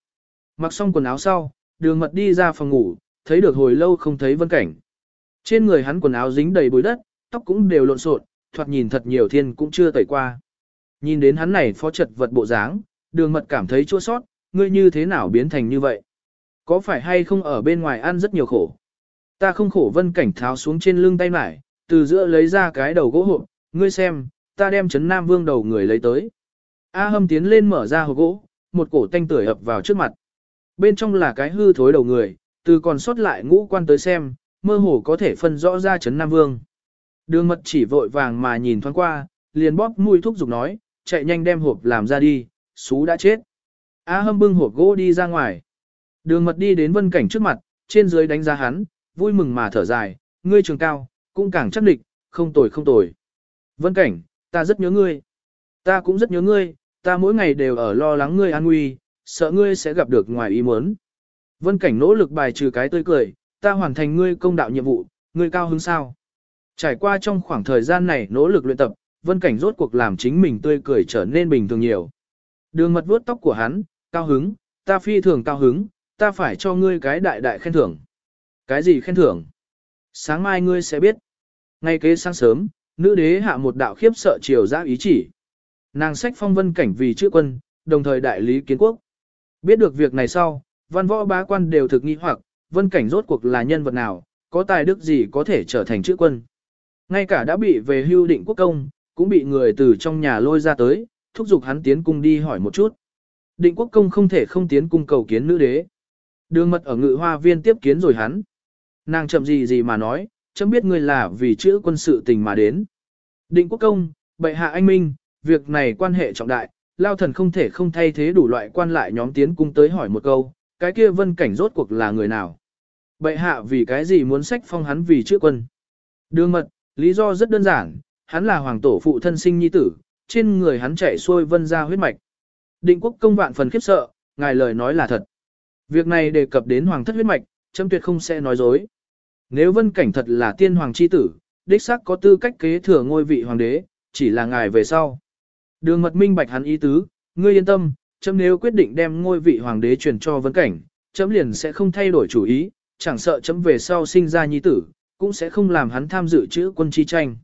Mặc xong quần áo sau, đường mật đi ra phòng ngủ, thấy được hồi lâu không thấy vân cảnh. Trên người hắn quần áo dính đầy bụi đất, tóc cũng đều lộn xộn, thoạt nhìn thật nhiều thiên cũng chưa tẩy qua. Nhìn đến hắn này phó trật vật bộ dáng, đường mật cảm thấy chua sót, ngươi như thế nào biến thành như vậy? Có phải hay không ở bên ngoài ăn rất nhiều khổ? Ta không khổ vân cảnh tháo xuống trên lưng tay mải, từ giữa lấy ra cái đầu gỗ hộp, ngươi xem, ta đem chấn nam vương đầu người lấy tới. A hâm tiến lên mở ra hộp gỗ, một cổ tanh tưởi ập vào trước mặt. Bên trong là cái hư thối đầu người, từ còn sót lại ngũ quan tới xem, mơ hồ có thể phân rõ ra chấn nam vương. Đường mật chỉ vội vàng mà nhìn thoáng qua, liền bóp mũi thúc giục nói, chạy nhanh đem hộp làm ra đi, xú đã chết. A hâm bưng hộp gỗ đi ra ngoài. Đường mật đi đến vân cảnh trước mặt, trên dưới đánh giá hắn, vui mừng mà thở dài, ngươi trường cao, cũng càng chắc địch, không tồi không tồi. Vân cảnh, ta rất nhớ ngươi. Ta cũng rất nhớ ngươi, ta mỗi ngày đều ở lo lắng ngươi an nguy, sợ ngươi sẽ gặp được ngoài ý muốn. Vân cảnh nỗ lực bài trừ cái tươi cười, ta hoàn thành ngươi công đạo nhiệm vụ, ngươi cao hứng sao. Trải qua trong khoảng thời gian này nỗ lực luyện tập, vân cảnh rốt cuộc làm chính mình tươi cười trở nên bình thường nhiều. Đường mật vuốt tóc của hắn, cao hứng, ta phi thường cao hứng, ta phải cho ngươi cái đại đại khen thưởng. Cái gì khen thưởng? Sáng mai ngươi sẽ biết. Ngay kế sáng sớm, nữ đế hạ một đạo khiếp sợ chiều ra ý chỉ. Nàng sách phong vân cảnh vì chữ quân, đồng thời đại lý kiến quốc. Biết được việc này sau, văn võ bá quan đều thực nghi hoặc, vân cảnh rốt cuộc là nhân vật nào, có tài đức gì có thể trở thành chữ quân. Ngay cả đã bị về hưu định quốc công, cũng bị người từ trong nhà lôi ra tới, thúc giục hắn tiến cung đi hỏi một chút. Định quốc công không thể không tiến cung cầu kiến nữ đế. Đường mật ở ngự hoa viên tiếp kiến rồi hắn. Nàng chậm gì gì mà nói, chấm biết ngươi là vì chữ quân sự tình mà đến. Định quốc công, bệ hạ anh minh, việc này quan hệ trọng đại, lao thần không thể không thay thế đủ loại quan lại nhóm tiến cung tới hỏi một câu, cái kia vân cảnh rốt cuộc là người nào. Bệ hạ vì cái gì muốn sách phong hắn vì chữ quân. Đường mật, lý do rất đơn giản, hắn là hoàng tổ phụ thân sinh nhi tử, trên người hắn chảy xuôi vân ra huyết mạch. Định quốc công vạn phần khiếp sợ, ngài lời nói là thật. Việc này đề cập đến hoàng thất huyết mạch, châm tuyệt không sẽ nói dối. Nếu vân cảnh thật là tiên hoàng chi tử, đích xác có tư cách kế thừa ngôi vị hoàng đế, chỉ là ngài về sau. Đường mật minh bạch hắn ý tứ, ngươi yên tâm, châm nếu quyết định đem ngôi vị hoàng đế truyền cho vân cảnh, chấm liền sẽ không thay đổi chủ ý, chẳng sợ chấm về sau sinh ra nhi tử, cũng sẽ không làm hắn tham dự chữ quân chi tranh.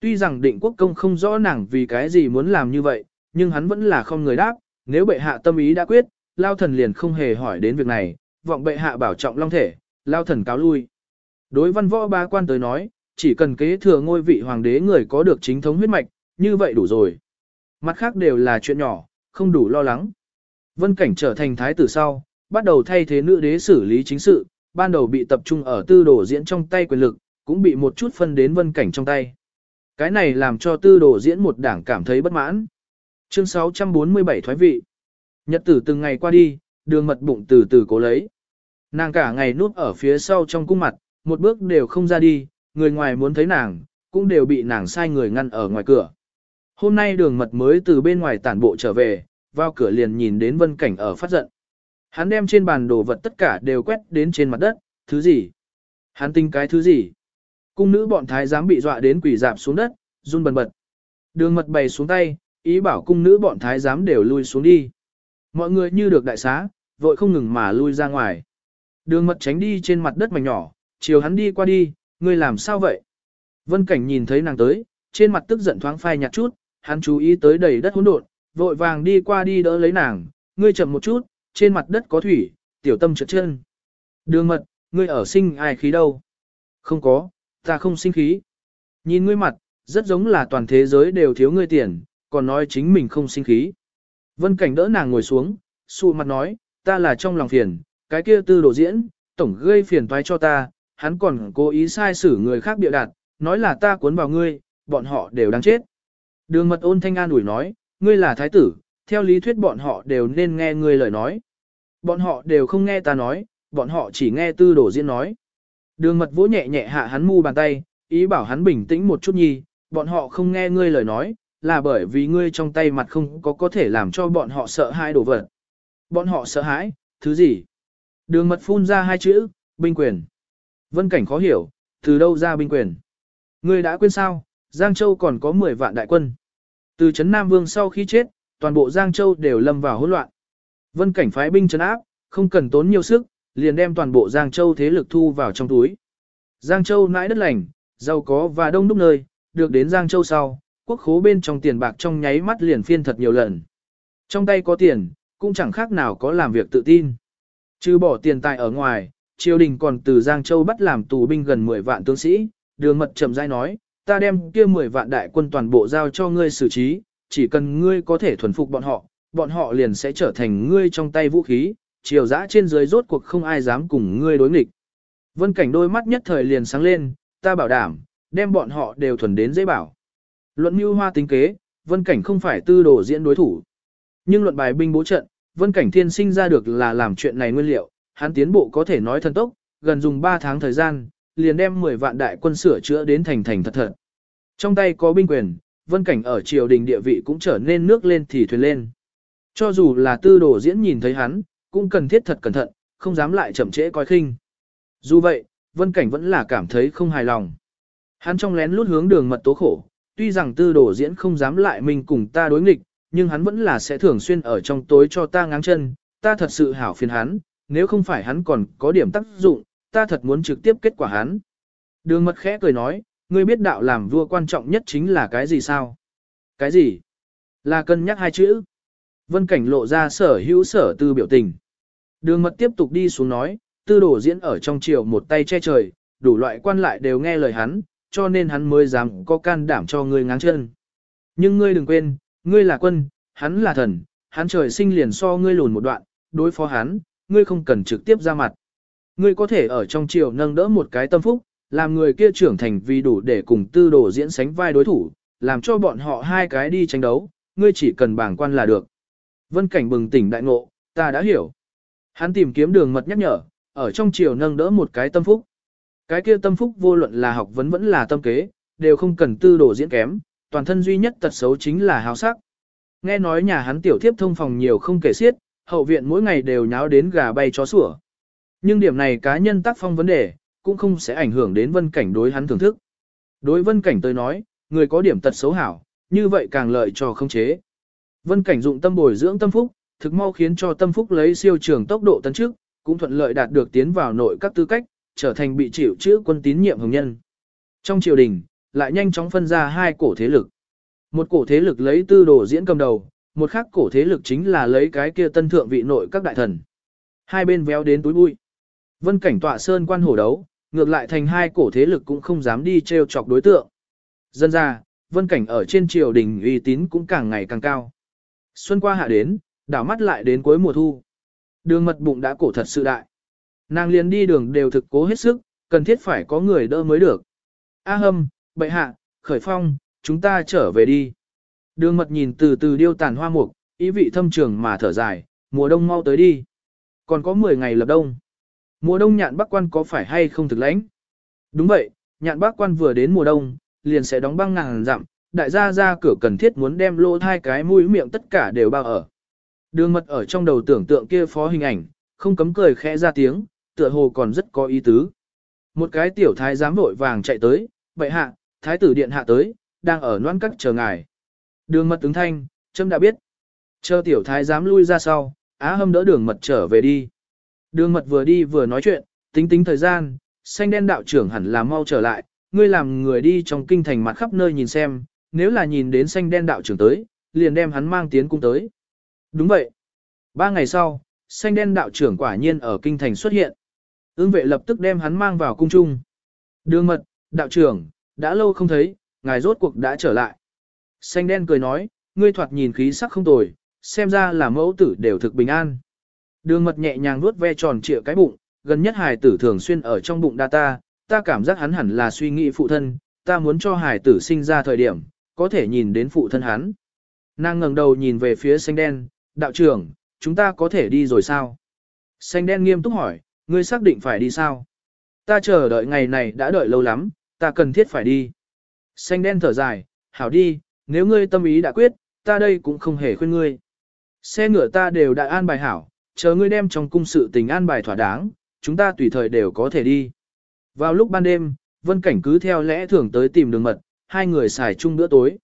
Tuy rằng định quốc công không rõ nàng vì cái gì muốn làm như vậy, nhưng hắn vẫn là không người đáp, nếu bệ hạ tâm ý đã quyết, lao thần liền không hề hỏi đến việc này, vọng bệ hạ bảo trọng long thể, lao thần cáo lui. Đối văn võ ba quan tới nói, chỉ cần kế thừa ngôi vị hoàng đế người có được chính thống huyết mạch, như vậy đủ rồi. Mặt khác đều là chuyện nhỏ, không đủ lo lắng. Vân cảnh trở thành thái tử sau, bắt đầu thay thế nữ đế xử lý chính sự, ban đầu bị tập trung ở tư đồ diễn trong tay quyền lực, cũng bị một chút phân đến vân cảnh trong tay. Cái này làm cho tư đồ diễn một đảng cảm thấy bất mãn. Chương 647 thoái vị. Nhật tử từng ngày qua đi, đường mật bụng từ từ cố lấy. Nàng cả ngày núp ở phía sau trong cung mặt, một bước đều không ra đi, người ngoài muốn thấy nàng, cũng đều bị nàng sai người ngăn ở ngoài cửa. Hôm nay đường mật mới từ bên ngoài tản bộ trở về, vào cửa liền nhìn đến vân cảnh ở phát giận. Hắn đem trên bàn đồ vật tất cả đều quét đến trên mặt đất, thứ gì? Hắn tinh cái thứ gì? Cung nữ bọn thái giám bị dọa đến quỳ dạp xuống đất, run bần bật. Đường mật bày xuống tay, ý bảo cung nữ bọn thái giám đều lui xuống đi. Mọi người như được đại xá, vội không ngừng mà lui ra ngoài. Đường mật tránh đi trên mặt đất mảnh nhỏ, chiều hắn đi qua đi, ngươi làm sao vậy? Vân cảnh nhìn thấy nàng tới, trên mặt tức giận thoáng phai nhạt chút, hắn chú ý tới đầy đất hỗn độn, vội vàng đi qua đi đỡ lấy nàng, ngươi chậm một chút, trên mặt đất có thủy, tiểu tâm trượt chân. Đường mật, ngươi ở sinh ai khí đâu? Không có, ta không sinh khí. Nhìn ngươi mặt, rất giống là toàn thế giới đều thiếu ngươi tiền, còn nói chính mình không sinh khí. Vân cảnh đỡ nàng ngồi xuống, sụ mặt nói, ta là trong lòng phiền, cái kia tư đồ diễn, tổng gây phiền toái cho ta, hắn còn cố ý sai xử người khác bịa đặt, nói là ta cuốn vào ngươi, bọn họ đều đang chết. Đường mật ôn thanh an ủi nói, ngươi là thái tử, theo lý thuyết bọn họ đều nên nghe ngươi lời nói. Bọn họ đều không nghe ta nói, bọn họ chỉ nghe tư đổ diễn nói. Đường mật vỗ nhẹ nhẹ hạ hắn mu bàn tay, ý bảo hắn bình tĩnh một chút nhi, bọn họ không nghe ngươi lời nói, là bởi vì ngươi trong tay mặt không có có thể làm cho bọn họ sợ hãi đổ vật. Bọn họ sợ hãi, thứ gì? Đường mật phun ra hai chữ, binh quyền. Vân cảnh khó hiểu, từ đâu ra binh quyền? Ngươi đã quên sao, Giang Châu còn có 10 vạn đại quân. Từ Trấn Nam Vương sau khi chết, toàn bộ Giang Châu đều lâm vào hỗn loạn. Vân cảnh phái binh trấn áp, không cần tốn nhiều sức, liền đem toàn bộ Giang Châu thế lực thu vào trong túi. Giang Châu nãi đất lành, giàu có và đông đúc nơi, được đến Giang Châu sau, quốc khố bên trong tiền bạc trong nháy mắt liền phiên thật nhiều lần. Trong tay có tiền, cũng chẳng khác nào có làm việc tự tin. Trừ bỏ tiền tài ở ngoài, triều đình còn từ Giang Châu bắt làm tù binh gần 10 vạn tướng sĩ, đường mật chậm rãi nói, ta đem kia 10 vạn đại quân toàn bộ giao cho ngươi xử trí, chỉ cần ngươi có thể thuần phục bọn họ, bọn họ liền sẽ trở thành ngươi trong tay vũ khí, triều dã trên dưới rốt cuộc không ai dám cùng ngươi đối nghịch. Vân cảnh đôi mắt nhất thời liền sáng lên, ta bảo đảm, đem bọn họ đều thuần đến dễ bảo. Luận mưu hoa tính kế, vân cảnh không phải tư đồ diễn đối thủ. Nhưng luận bài binh bố trận, vân cảnh thiên sinh ra được là làm chuyện này nguyên liệu, hắn tiến bộ có thể nói thần tốc, gần dùng 3 tháng thời gian, liền đem 10 vạn đại quân sửa chữa đến thành thành thật thật. Trong tay có binh quyền, vân cảnh ở triều đình địa vị cũng trở nên nước lên thì thuyền lên. Cho dù là tư đồ diễn nhìn thấy hắn, cũng cần thiết thật cẩn thận, không dám lại chậm trễ coi khinh. Dù vậy, vân cảnh vẫn là cảm thấy không hài lòng. Hắn trong lén lút hướng đường mật tố khổ, tuy rằng tư đồ diễn không dám lại mình cùng ta đối nghịch, nhưng hắn vẫn là sẽ thường xuyên ở trong tối cho ta ngáng chân, ta thật sự hảo phiền hắn, nếu không phải hắn còn có điểm tác dụng, ta thật muốn trực tiếp kết quả hắn. Đường mật khẽ cười nói, ngươi biết đạo làm vua quan trọng nhất chính là cái gì sao? Cái gì? Là cân nhắc hai chữ. Vân cảnh lộ ra sở hữu sở tư biểu tình. Đường mật tiếp tục đi xuống nói, tư đổ diễn ở trong triều một tay che trời, đủ loại quan lại đều nghe lời hắn, cho nên hắn mới dám có can đảm cho ngươi ngáng chân. Nhưng ngươi đừng quên, ngươi là quân, hắn là thần, hắn trời sinh liền so ngươi lùn một đoạn, đối phó hắn, ngươi không cần trực tiếp ra mặt. Ngươi có thể ở trong triều nâng đỡ một cái tâm phúc, làm người kia trưởng thành vì đủ để cùng tư đồ diễn sánh vai đối thủ, làm cho bọn họ hai cái đi tranh đấu, ngươi chỉ cần bảng quan là được. Vân cảnh bừng tỉnh đại ngộ, ta đã hiểu. Hắn tìm kiếm đường mật nhắc nhở, ở trong triều nâng đỡ một cái tâm phúc. Cái kia tâm phúc vô luận là học vấn vẫn là tâm kế, đều không cần tư đồ diễn kém, toàn thân duy nhất tật xấu chính là hào sắc. Nghe nói nhà hắn tiểu thiếp thông phòng nhiều không kể xiết, hậu viện mỗi ngày đều nháo đến gà bay chó sủa. Nhưng điểm này cá nhân tác phong vấn đề, cũng không sẽ ảnh hưởng đến vân cảnh đối hắn thưởng thức. Đối vân cảnh tôi nói, người có điểm tật xấu hảo, như vậy càng lợi cho không chế. Vân cảnh dụng tâm bồi dưỡng tâm phúc, thực mau khiến cho tâm phúc lấy siêu trường tốc độ tấn trước, cũng thuận lợi đạt được tiến vào nội các tư cách, trở thành bị chịu chữ quân tín nhiệm hồng nhân. Trong triều đình, lại nhanh chóng phân ra hai cổ thế lực. Một cổ thế lực lấy tư đồ diễn cầm đầu, một khác cổ thế lực chính là lấy cái kia tân thượng vị nội các đại thần. Hai bên véo đến túi bụi. Vân cảnh tọa sơn quan hổ đấu, ngược lại thành hai cổ thế lực cũng không dám đi treo chọc đối tượng. Dân ra, vân cảnh ở trên triều đình uy tín cũng càng ngày càng cao. Xuân qua hạ đến, đảo mắt lại đến cuối mùa thu. Đường mật bụng đã cổ thật sự đại. Nàng liền đi đường đều thực cố hết sức, cần thiết phải có người đỡ mới được. A hâm, bệ hạ, khởi phong, chúng ta trở về đi. Đường mật nhìn từ từ điêu tàn hoa mục, ý vị thâm trường mà thở dài, mùa đông mau tới đi. Còn có 10 ngày lập đông. Mùa đông nhạn bắc quan có phải hay không thực lãnh? Đúng vậy, nhạn bắc quan vừa đến mùa đông, liền sẽ đóng băng ngàn dặm, đại gia ra cửa cần thiết muốn đem lô thai cái mũi miệng tất cả đều bao ở. Đường mật ở trong đầu tưởng tượng kia phó hình ảnh, không cấm cười khẽ ra tiếng, tựa hồ còn rất có ý tứ. Một cái tiểu thái giám vội vàng chạy tới, bệ hạ, thái tử điện hạ tới, đang ở noan cắt chờ ngài. Đường mật ứng thanh, trâm đã biết. Chờ tiểu thái giám lui ra sau, á hâm đỡ đường mật trở về đi. Đường mật vừa đi vừa nói chuyện, tính tính thời gian, xanh đen đạo trưởng hẳn là mau trở lại, ngươi làm người đi trong kinh thành mặt khắp nơi nhìn xem, nếu là nhìn đến xanh đen đạo trưởng tới, liền đem hắn mang tiến cung tới. Đúng vậy. Ba ngày sau, xanh đen đạo trưởng quả nhiên ở kinh thành xuất hiện. Ưng vệ lập tức đem hắn mang vào cung trung. Đường mật, đạo trưởng, đã lâu không thấy, ngài rốt cuộc đã trở lại. Xanh đen cười nói, ngươi thoạt nhìn khí sắc không tồi, xem ra là mẫu tử đều thực bình an. Đường mật nhẹ nhàng nuốt ve tròn trịa cái bụng, gần nhất hài tử thường xuyên ở trong bụng đa ta, ta cảm giác hắn hẳn là suy nghĩ phụ thân, ta muốn cho hài tử sinh ra thời điểm, có thể nhìn đến phụ thân hắn. Nàng ngẩng đầu nhìn về phía xanh đen, đạo trưởng, chúng ta có thể đi rồi sao? Xanh đen nghiêm túc hỏi, ngươi xác định phải đi sao? Ta chờ đợi ngày này đã đợi lâu lắm, ta cần thiết phải đi. Xanh đen thở dài, hảo đi, nếu ngươi tâm ý đã quyết, ta đây cũng không hề khuyên ngươi. Xe ngựa ta đều đã an bài hảo, chờ ngươi đem trong cung sự tình an bài thỏa đáng, chúng ta tùy thời đều có thể đi. Vào lúc ban đêm, Vân Cảnh cứ theo lẽ thường tới tìm đường mật, hai người xài chung bữa tối.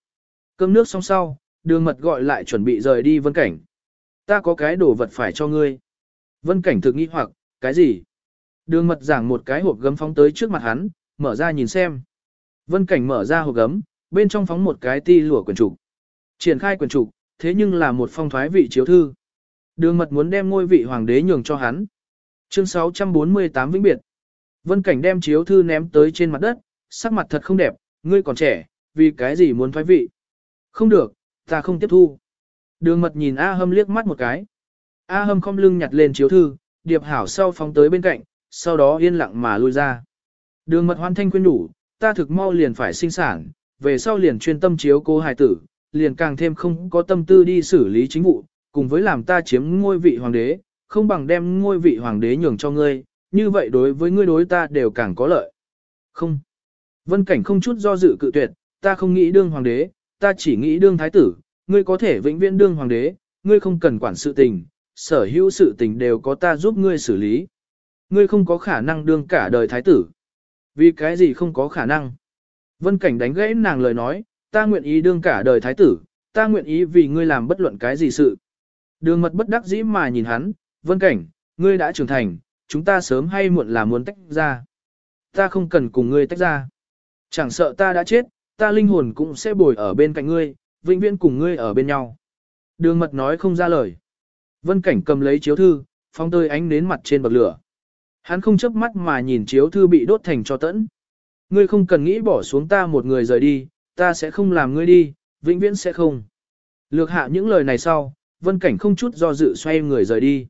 Cơm nước xong sau, đường mật gọi lại chuẩn bị rời đi Vân Cảnh. Ta có cái đồ vật phải cho ngươi. Vân Cảnh thực nghi hoặc, cái gì? Đường mật giảng một cái hộp gấm phóng tới trước mặt hắn, mở ra nhìn xem. Vân Cảnh mở ra hộp gấm, bên trong phóng một cái ti lụa quyển trục. Triển khai quyển trục, thế nhưng là một phong thoái vị chiếu thư. Đường mật muốn đem ngôi vị hoàng đế nhường cho hắn. Chương 648 vĩnh biệt. Vân Cảnh đem chiếu thư ném tới trên mặt đất, sắc mặt thật không đẹp, ngươi còn trẻ, vì cái gì muốn thoái vị. Không được, ta không tiếp thu. Đường mật nhìn A Hâm liếc mắt một cái. A Hâm không lưng nhặt lên chiếu thư, điệp hảo sau phóng tới bên cạnh, sau đó yên lặng mà lui ra. Đường mật hoan thanh quyên đủ, ta thực mau liền phải sinh sản, về sau liền chuyên tâm chiếu cô hài tử, liền càng thêm không có tâm tư đi xử lý chính vụ, cùng với làm ta chiếm ngôi vị hoàng đế, không bằng đem ngôi vị hoàng đế nhường cho ngươi, như vậy đối với ngươi đối ta đều càng có lợi. Không. Vân Cảnh không chút do dự cự tuyệt, ta không nghĩ đương hoàng đế, ta chỉ nghĩ đương thái tử, ngươi có thể vĩnh viễn đương hoàng đế, ngươi không cần quản sự tình, sở hữu sự tình đều có ta giúp ngươi xử lý. Ngươi không có khả năng đương cả đời thái tử. Vì cái gì không có khả năng? Vân Cảnh đánh gãy nàng lời nói, ta nguyện ý đương cả đời thái tử, ta nguyện ý vì ngươi làm bất luận cái gì sự. Đường mật bất đắc dĩ mà nhìn hắn, Vân Cảnh, ngươi đã trưởng thành, chúng ta sớm hay muộn là muốn tách ra. Ta không cần cùng ngươi tách ra. Chẳng sợ ta đã chết, ta linh hồn cũng sẽ bồi ở bên cạnh ngươi, vĩnh viễn cùng ngươi ở bên nhau. Đường mật nói không ra lời. Vân Cảnh cầm lấy chiếu thư, phong tơi ánh đến mặt trên bậc lửa. Hắn không chớp mắt mà nhìn chiếu thư bị đốt thành cho tẫn. Ngươi không cần nghĩ bỏ xuống ta một người rời đi, ta sẽ không làm ngươi đi, vĩnh viễn sẽ không. Lược hạ những lời này sau, Vân Cảnh không chút do dự xoay người rời đi.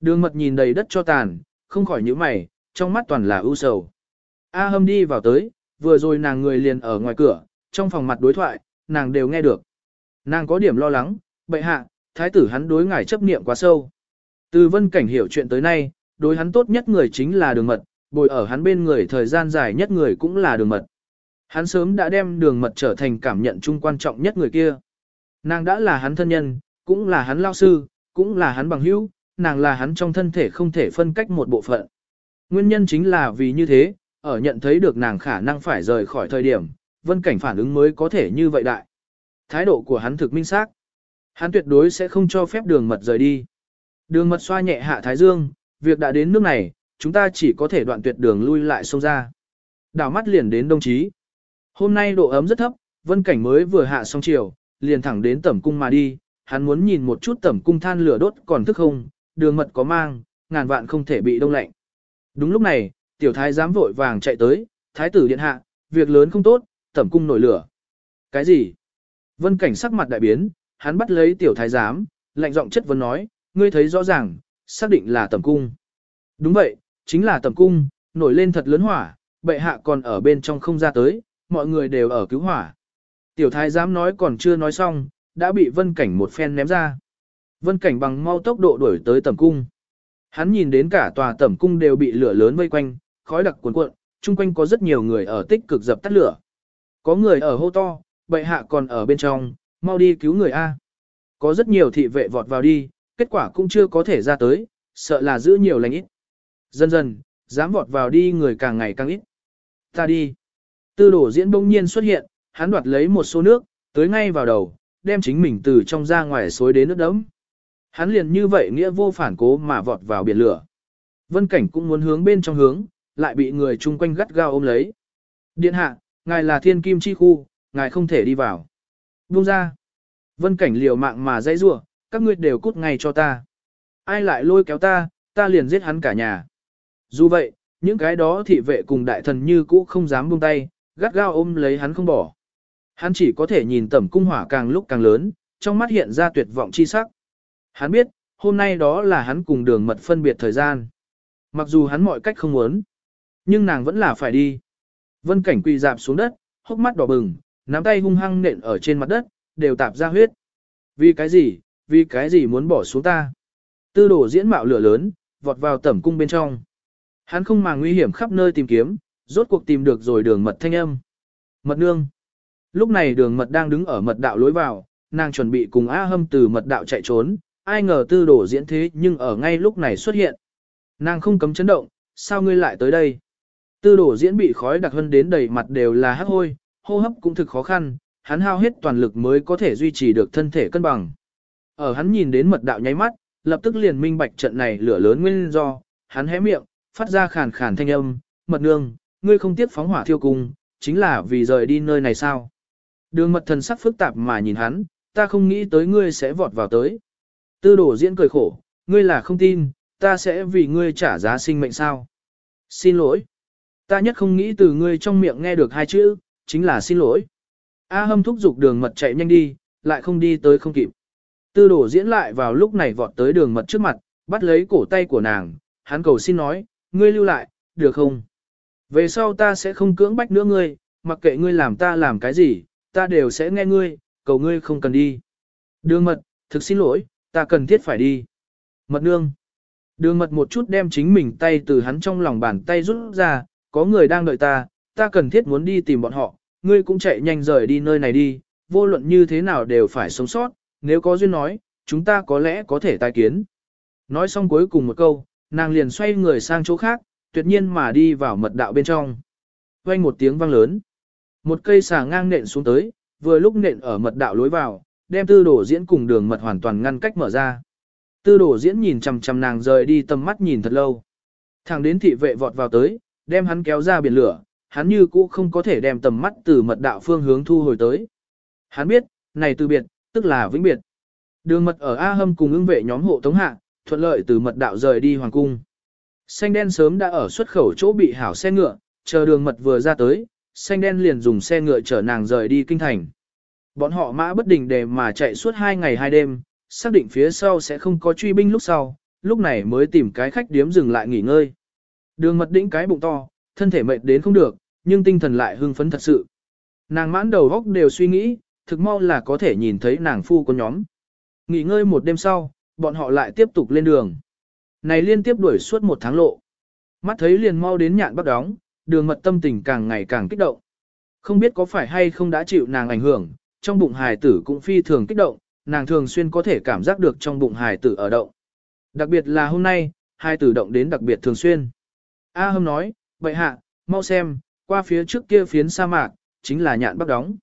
Đường mật nhìn đầy đất cho tàn, không khỏi nhíu mày, trong mắt toàn là ưu sầu. A hâm đi vào tới, vừa rồi nàng người liền ở ngoài cửa, trong phòng mặt đối thoại, nàng đều nghe được. Nàng có điểm lo lắng, bệ hạ, thái tử hắn đối ngài chấp niệm quá sâu. Từ vân cảnh hiểu chuyện tới nay, đối hắn tốt nhất người chính là đường mật, bồi ở hắn bên người thời gian dài nhất người cũng là đường mật. Hắn sớm đã đem đường mật trở thành cảm nhận chung quan trọng nhất người kia. Nàng đã là hắn thân nhân, cũng là hắn lao sư, cũng là hắn bằng hữu, nàng là hắn trong thân thể không thể phân cách một bộ phận. Nguyên nhân chính là vì như thế, ở nhận thấy được nàng khả năng phải rời khỏi thời điểm, vân cảnh phản ứng mới có thể như vậy đại. Thái độ của hắn thực minh xác. Hắn tuyệt đối sẽ không cho phép đường mật rời đi. Đường mật xoa nhẹ hạ thái dương, việc đã đến nước này, chúng ta chỉ có thể đoạn tuyệt đường lui lại sông ra. Đảo mắt liền đến đồng chí. Hôm nay độ ấm rất thấp, vân cảnh mới vừa hạ xong chiều, liền thẳng đến tẩm cung mà đi, hắn muốn nhìn một chút tẩm cung than lửa đốt còn thức không, đường mật có mang, ngàn vạn không thể bị đông lạnh. Đúng lúc này, tiểu thái giám vội vàng chạy tới, thái tử điện hạ, việc lớn không tốt, tẩm cung nổi lửa. Cái gì? Vân cảnh sắc mặt đại biến, hắn bắt lấy tiểu thái giám, lạnh giọng chất vấn nói, ngươi thấy rõ ràng, xác định là tẩm cung. Đúng vậy, chính là tẩm cung, nổi lên thật lớn hỏa, bệ hạ còn ở bên trong không ra tới, mọi người đều ở cứu hỏa. Tiểu thái giám nói còn chưa nói xong, đã bị vân cảnh một phen ném ra. Vân cảnh bằng mau tốc độ đuổi tới tẩm cung. Hắn nhìn đến cả tòa tẩm cung đều bị lửa lớn vây quanh, khói đặc cuồn cuộn, chung quanh có rất nhiều người ở tích cực dập tắt lửa. Có người ở hô to, bệ hạ còn ở bên trong, mau đi cứu người A. Có rất nhiều thị vệ vọt vào đi, kết quả cũng chưa có thể ra tới, sợ là giữ nhiều lành ít. Dần dần, dám vọt vào đi người càng ngày càng ít. Ta đi. Tư đổ diễn bỗng nhiên xuất hiện, hắn đoạt lấy một số nước, tới ngay vào đầu, đem chính mình từ trong ra ngoài xối đến nước đẫm, Hắn liền như vậy nghĩa vô phản cố mà vọt vào biển lửa. Vân cảnh cũng muốn hướng bên trong hướng, lại bị người chung quanh gắt gao ôm lấy. Điện hạ, ngài là thiên kim chi khu, ngài không thể đi vào. Buông ra. Vân cảnh liều mạng mà dãy rủa, các ngươi đều cút ngay cho ta. Ai lại lôi kéo ta, ta liền giết hắn cả nhà. Dù vậy, những cái đó thị vệ cùng đại thần như cũ không dám buông tay, gắt gao ôm lấy hắn không bỏ. Hắn chỉ có thể nhìn tẩm cung hỏa càng lúc càng lớn, trong mắt hiện ra tuyệt vọng chi sắc. Hắn biết, hôm nay đó là hắn cùng đường mật phân biệt thời gian. Mặc dù hắn mọi cách không muốn, nhưng nàng vẫn là phải đi. Vân cảnh quỳ dạp xuống đất, hốc mắt đỏ bừng, nắm tay hung hăng nện ở trên mặt đất, đều tạp ra huyết. Vì cái gì, vì cái gì muốn bỏ xuống ta? Tư đổ diễn mạo lửa lớn, vọt vào tẩm cung bên trong. Hắn không màng nguy hiểm khắp nơi tìm kiếm, rốt cuộc tìm được rồi đường mật thanh âm. Mật nương. Lúc này đường mật đang đứng ở mật đạo lối vào, nàng chuẩn bị cùng A hâm từ mật đạo chạy trốn, ai ngờ tư đổ diễn thế nhưng ở ngay lúc này xuất hiện. Nàng không cấm chấn động, sao ngươi lại tới đây? Tư đổ diễn bị khói đặc hơn đến đầy mặt đều là hắc hôi, hô hấp cũng thực khó khăn, hắn hao hết toàn lực mới có thể duy trì được thân thể cân bằng. Ở hắn nhìn đến mật đạo nháy mắt, lập tức liền minh bạch trận này lửa lớn nguyên do, hắn hé miệng, phát ra khàn khàn thanh âm, mật nương, ngươi không tiếc phóng hỏa thiêu cung, chính là vì rời đi nơi này sao? Đường mật thần sắc phức tạp mà nhìn hắn, ta không nghĩ tới ngươi sẽ vọt vào tới. Tư đổ diễn cười khổ, ngươi là không tin, ta sẽ vì ngươi trả giá sinh mệnh sao? Xin lỗi. Ta nhất không nghĩ từ ngươi trong miệng nghe được hai chữ, chính là xin lỗi. A hâm thúc giục đường mật chạy nhanh đi, lại không đi tới không kịp. Tư đổ diễn lại vào lúc này vọt tới đường mật trước mặt, bắt lấy cổ tay của nàng, hắn cầu xin nói, ngươi lưu lại, được không? Về sau ta sẽ không cưỡng bách nữa ngươi, mặc kệ ngươi làm ta làm cái gì, ta đều sẽ nghe ngươi, cầu ngươi không cần đi. Đường mật, thực xin lỗi, ta cần thiết phải đi. Mật nương. Đường mật một chút đem chính mình tay từ hắn trong lòng bàn tay rút ra, có người đang đợi ta, ta cần thiết muốn đi tìm bọn họ, ngươi cũng chạy nhanh rời đi nơi này đi, vô luận như thế nào đều phải sống sót, nếu có duyên nói, chúng ta có lẽ có thể tai kiến. Nói xong cuối cùng một câu, nàng liền xoay người sang chỗ khác, tuyệt nhiên mà đi vào mật đạo bên trong. Vang một tiếng vang lớn. Một cây xà ngang nện xuống tới, vừa lúc nện ở mật đạo lối vào, đem tư đổ diễn cùng đường mật hoàn toàn ngăn cách mở ra. Tư đổ diễn nhìn chằm chằm nàng rời đi tầm mắt nhìn thật lâu. Thẳng đến thị vệ vọt vào tới, đem hắn kéo ra biển lửa, hắn như cũ không có thể đem tầm mắt từ mật đạo phương hướng thu hồi tới. Hắn biết, này từ biệt, tức là vĩnh biệt. Đường mật ở A Hâm cùng ưng vệ nhóm hộ tống hạ, thuận lợi từ mật đạo rời đi hoàng cung. Xanh đen sớm đã ở xuất khẩu chỗ bị hảo xe ngựa, chờ đường mật vừa ra tới, xanh đen liền dùng xe ngựa chở nàng rời đi kinh thành. Bọn họ mã bất định để mà chạy suốt hai ngày hai đêm, xác định phía sau sẽ không có truy binh lúc sau, lúc này mới tìm cái khách điếm dừng lại nghỉ ngơi. Đường mật đĩnh cái bụng to, thân thể mệt đến không được, nhưng tinh thần lại hưng phấn thật sự. Nàng mãn đầu góc đều suy nghĩ, thực mau là có thể nhìn thấy nàng phu con nhóm. Nghỉ ngơi một đêm sau, bọn họ lại tiếp tục lên đường. Này liên tiếp đuổi suốt một tháng lộ. Mắt thấy liền mau đến nhạn bắt đóng, đường mật tâm tình càng ngày càng kích động. Không biết có phải hay không đã chịu nàng ảnh hưởng, trong bụng hài tử cũng phi thường kích động, nàng thường xuyên có thể cảm giác được trong bụng hài tử ở động. Đặc biệt là hôm nay, hài tử động đến đặc biệt thường xuyên. A hâm nói, vậy hạ, mau xem, qua phía trước kia phiến sa mạc, chính là nhạn bắc đóng.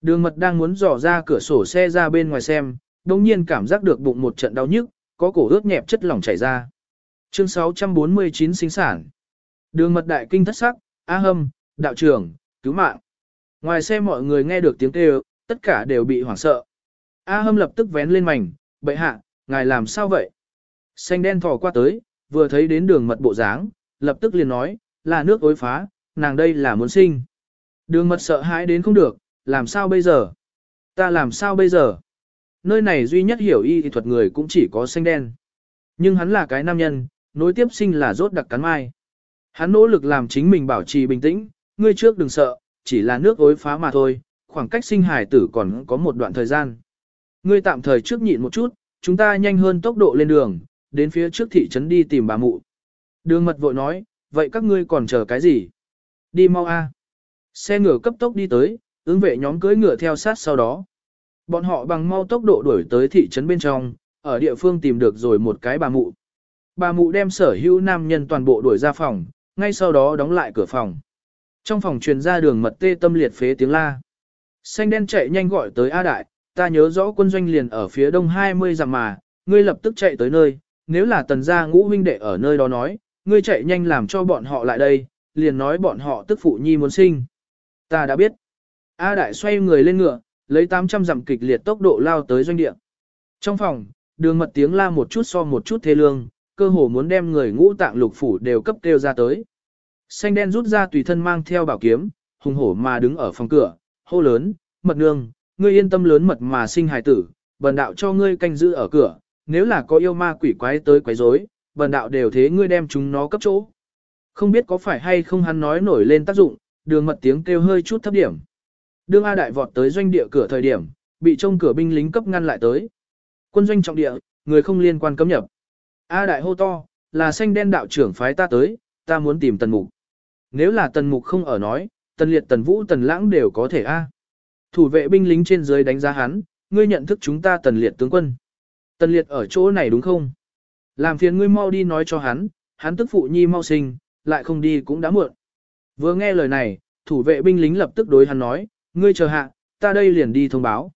Đường mật đang muốn dò ra cửa sổ xe ra bên ngoài xem, đồng nhiên cảm giác được bụng một trận đau nhức, có cổ ướt nhẹp chất lỏng chảy ra. Chương 649 sinh sản. Đường mật đại kinh thất sắc, A hâm, đạo trưởng, cứu mạng. Ngoài xe mọi người nghe được tiếng kêu, tất cả đều bị hoảng sợ. A hâm lập tức vén lên mảnh, bệ hạ, ngài làm sao vậy? Xanh đen thò qua tới, vừa thấy đến đường mật bộ dáng, lập tức liền nói, là nước ối phá, nàng đây là muốn sinh. Đường mật sợ hãi đến không được, làm sao bây giờ? Ta làm sao bây giờ? Nơi này duy nhất hiểu y thì thuật người cũng chỉ có xanh đen. Nhưng hắn là cái nam nhân, nối tiếp sinh là rốt đặc cắn mai. Hắn nỗ lực làm chính mình bảo trì bình tĩnh, ngươi trước đừng sợ, chỉ là nước ối phá mà thôi, khoảng cách sinh hải tử còn có một đoạn thời gian. Ngươi tạm thời trước nhịn một chút, chúng ta nhanh hơn tốc độ lên đường, đến phía trước thị trấn đi tìm bà mụ. Đường mật vội nói, vậy các ngươi còn chờ cái gì? Đi mau a. Xe ngựa cấp tốc đi tới, ứng vệ nhóm cưỡi ngựa theo sát sau đó. Bọn họ bằng mau tốc độ đuổi tới thị trấn bên trong, ở địa phương tìm được rồi một cái bà mụ. Bà mụ đem sở hữu nam nhân toàn bộ đuổi ra phòng, ngay sau đó đóng lại cửa phòng. Trong phòng truyền ra đường mật tê tâm liệt phế tiếng la. Xanh đen chạy nhanh gọi tới A Đại, ta nhớ rõ quân doanh liền ở phía đông 20 dặm mà, ngươi lập tức chạy tới nơi, nếu là tần gia ngũ huynh đệ ở nơi đó nói, ngươi chạy nhanh làm cho bọn họ lại đây, liền nói bọn họ tức phụ nhi muốn sinh. Ta đã biết. A Đại xoay người lên ngựa, lấy 800 dặm kịch liệt tốc độ lao tới doanh địa. Trong phòng, đường mật tiếng la một chút so một chút thê lương, cơ hồ muốn đem người ngũ tạng lục phủ đều cấp kêu ra tới. Xanh đen rút ra tùy thân mang theo bảo kiếm, hùng hổ mà đứng ở phòng cửa, hô lớn, mật nương, ngươi yên tâm lớn mật mà sinh hài tử, bần đạo cho ngươi canh giữ ở cửa, nếu là có yêu ma quỷ quái tới quấy rối, bần đạo đều thế ngươi đem chúng nó cấp chỗ. Không biết có phải hay không hắn nói nổi lên tác dụng, đường mật tiếng kêu hơi chút thấp điểm. Đương A đại vọt tới doanh địa cửa thời điểm, bị trông cửa binh lính cấp ngăn lại tới. Quân doanh trọng địa, người không liên quan cấm nhập. A đại hô to, là xanh đen đạo trưởng phái ta tới, ta muốn tìm tần mục. Nếu là tần mục không ở nói, tần liệt tần vũ tần lãng đều có thể a. Thủ vệ binh lính trên dưới đánh giá hắn, ngươi nhận thức chúng ta tần liệt tướng quân. Tần liệt ở chỗ này đúng không? Làm phiền ngươi mau đi nói cho hắn, hắn tức phụ nhi mau sinh, lại không đi cũng đã muộn. Vừa nghe lời này, thủ vệ binh lính lập tức đối hắn nói, ngươi chờ hạ, ta đây liền đi thông báo.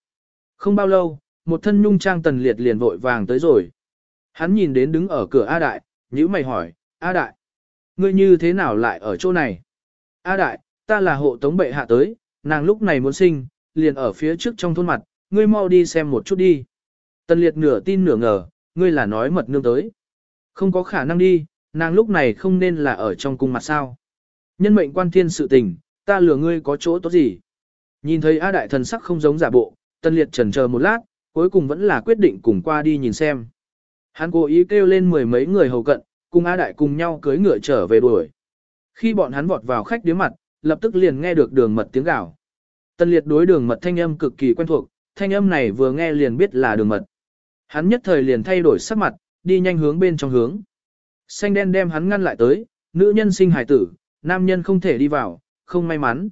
Không bao lâu, một thân nhung trang tần liệt liền vội vàng tới rồi. Hắn nhìn đến đứng ở cửa A Đại, nhữ mày hỏi, A Đại, ngươi như thế nào lại ở chỗ này? A Đại, ta là hộ tống bệ hạ tới, nàng lúc này muốn sinh, liền ở phía trước trong thôn mặt, ngươi mau đi xem một chút đi. Tần liệt nửa tin nửa ngờ, ngươi là nói mật nương tới. Không có khả năng đi, nàng lúc này không nên là ở trong cung mặt sao. Nhân mệnh quan thiên sự tình, ta lừa ngươi có chỗ tốt gì. Nhìn thấy A Đại thần sắc không giống giả bộ, Tân Liệt trần chờ một lát, cuối cùng vẫn là quyết định cùng qua đi nhìn xem. Hắn cố ý kêu lên mười mấy người hầu cận, cùng A Đại cùng nhau cưới ngựa trở về đuổi. Khi bọn hắn vọt vào khách điếm mặt, lập tức liền nghe được đường mật tiếng gào. Tân Liệt đối đường mật thanh âm cực kỳ quen thuộc, thanh âm này vừa nghe liền biết là đường mật. Hắn nhất thời liền thay đổi sắc mặt, đi nhanh hướng bên trong hướng. Xanh đen đem hắn ngăn lại tới, nữ nhân sinh hài tử, nam nhân không thể đi vào, không may mắn.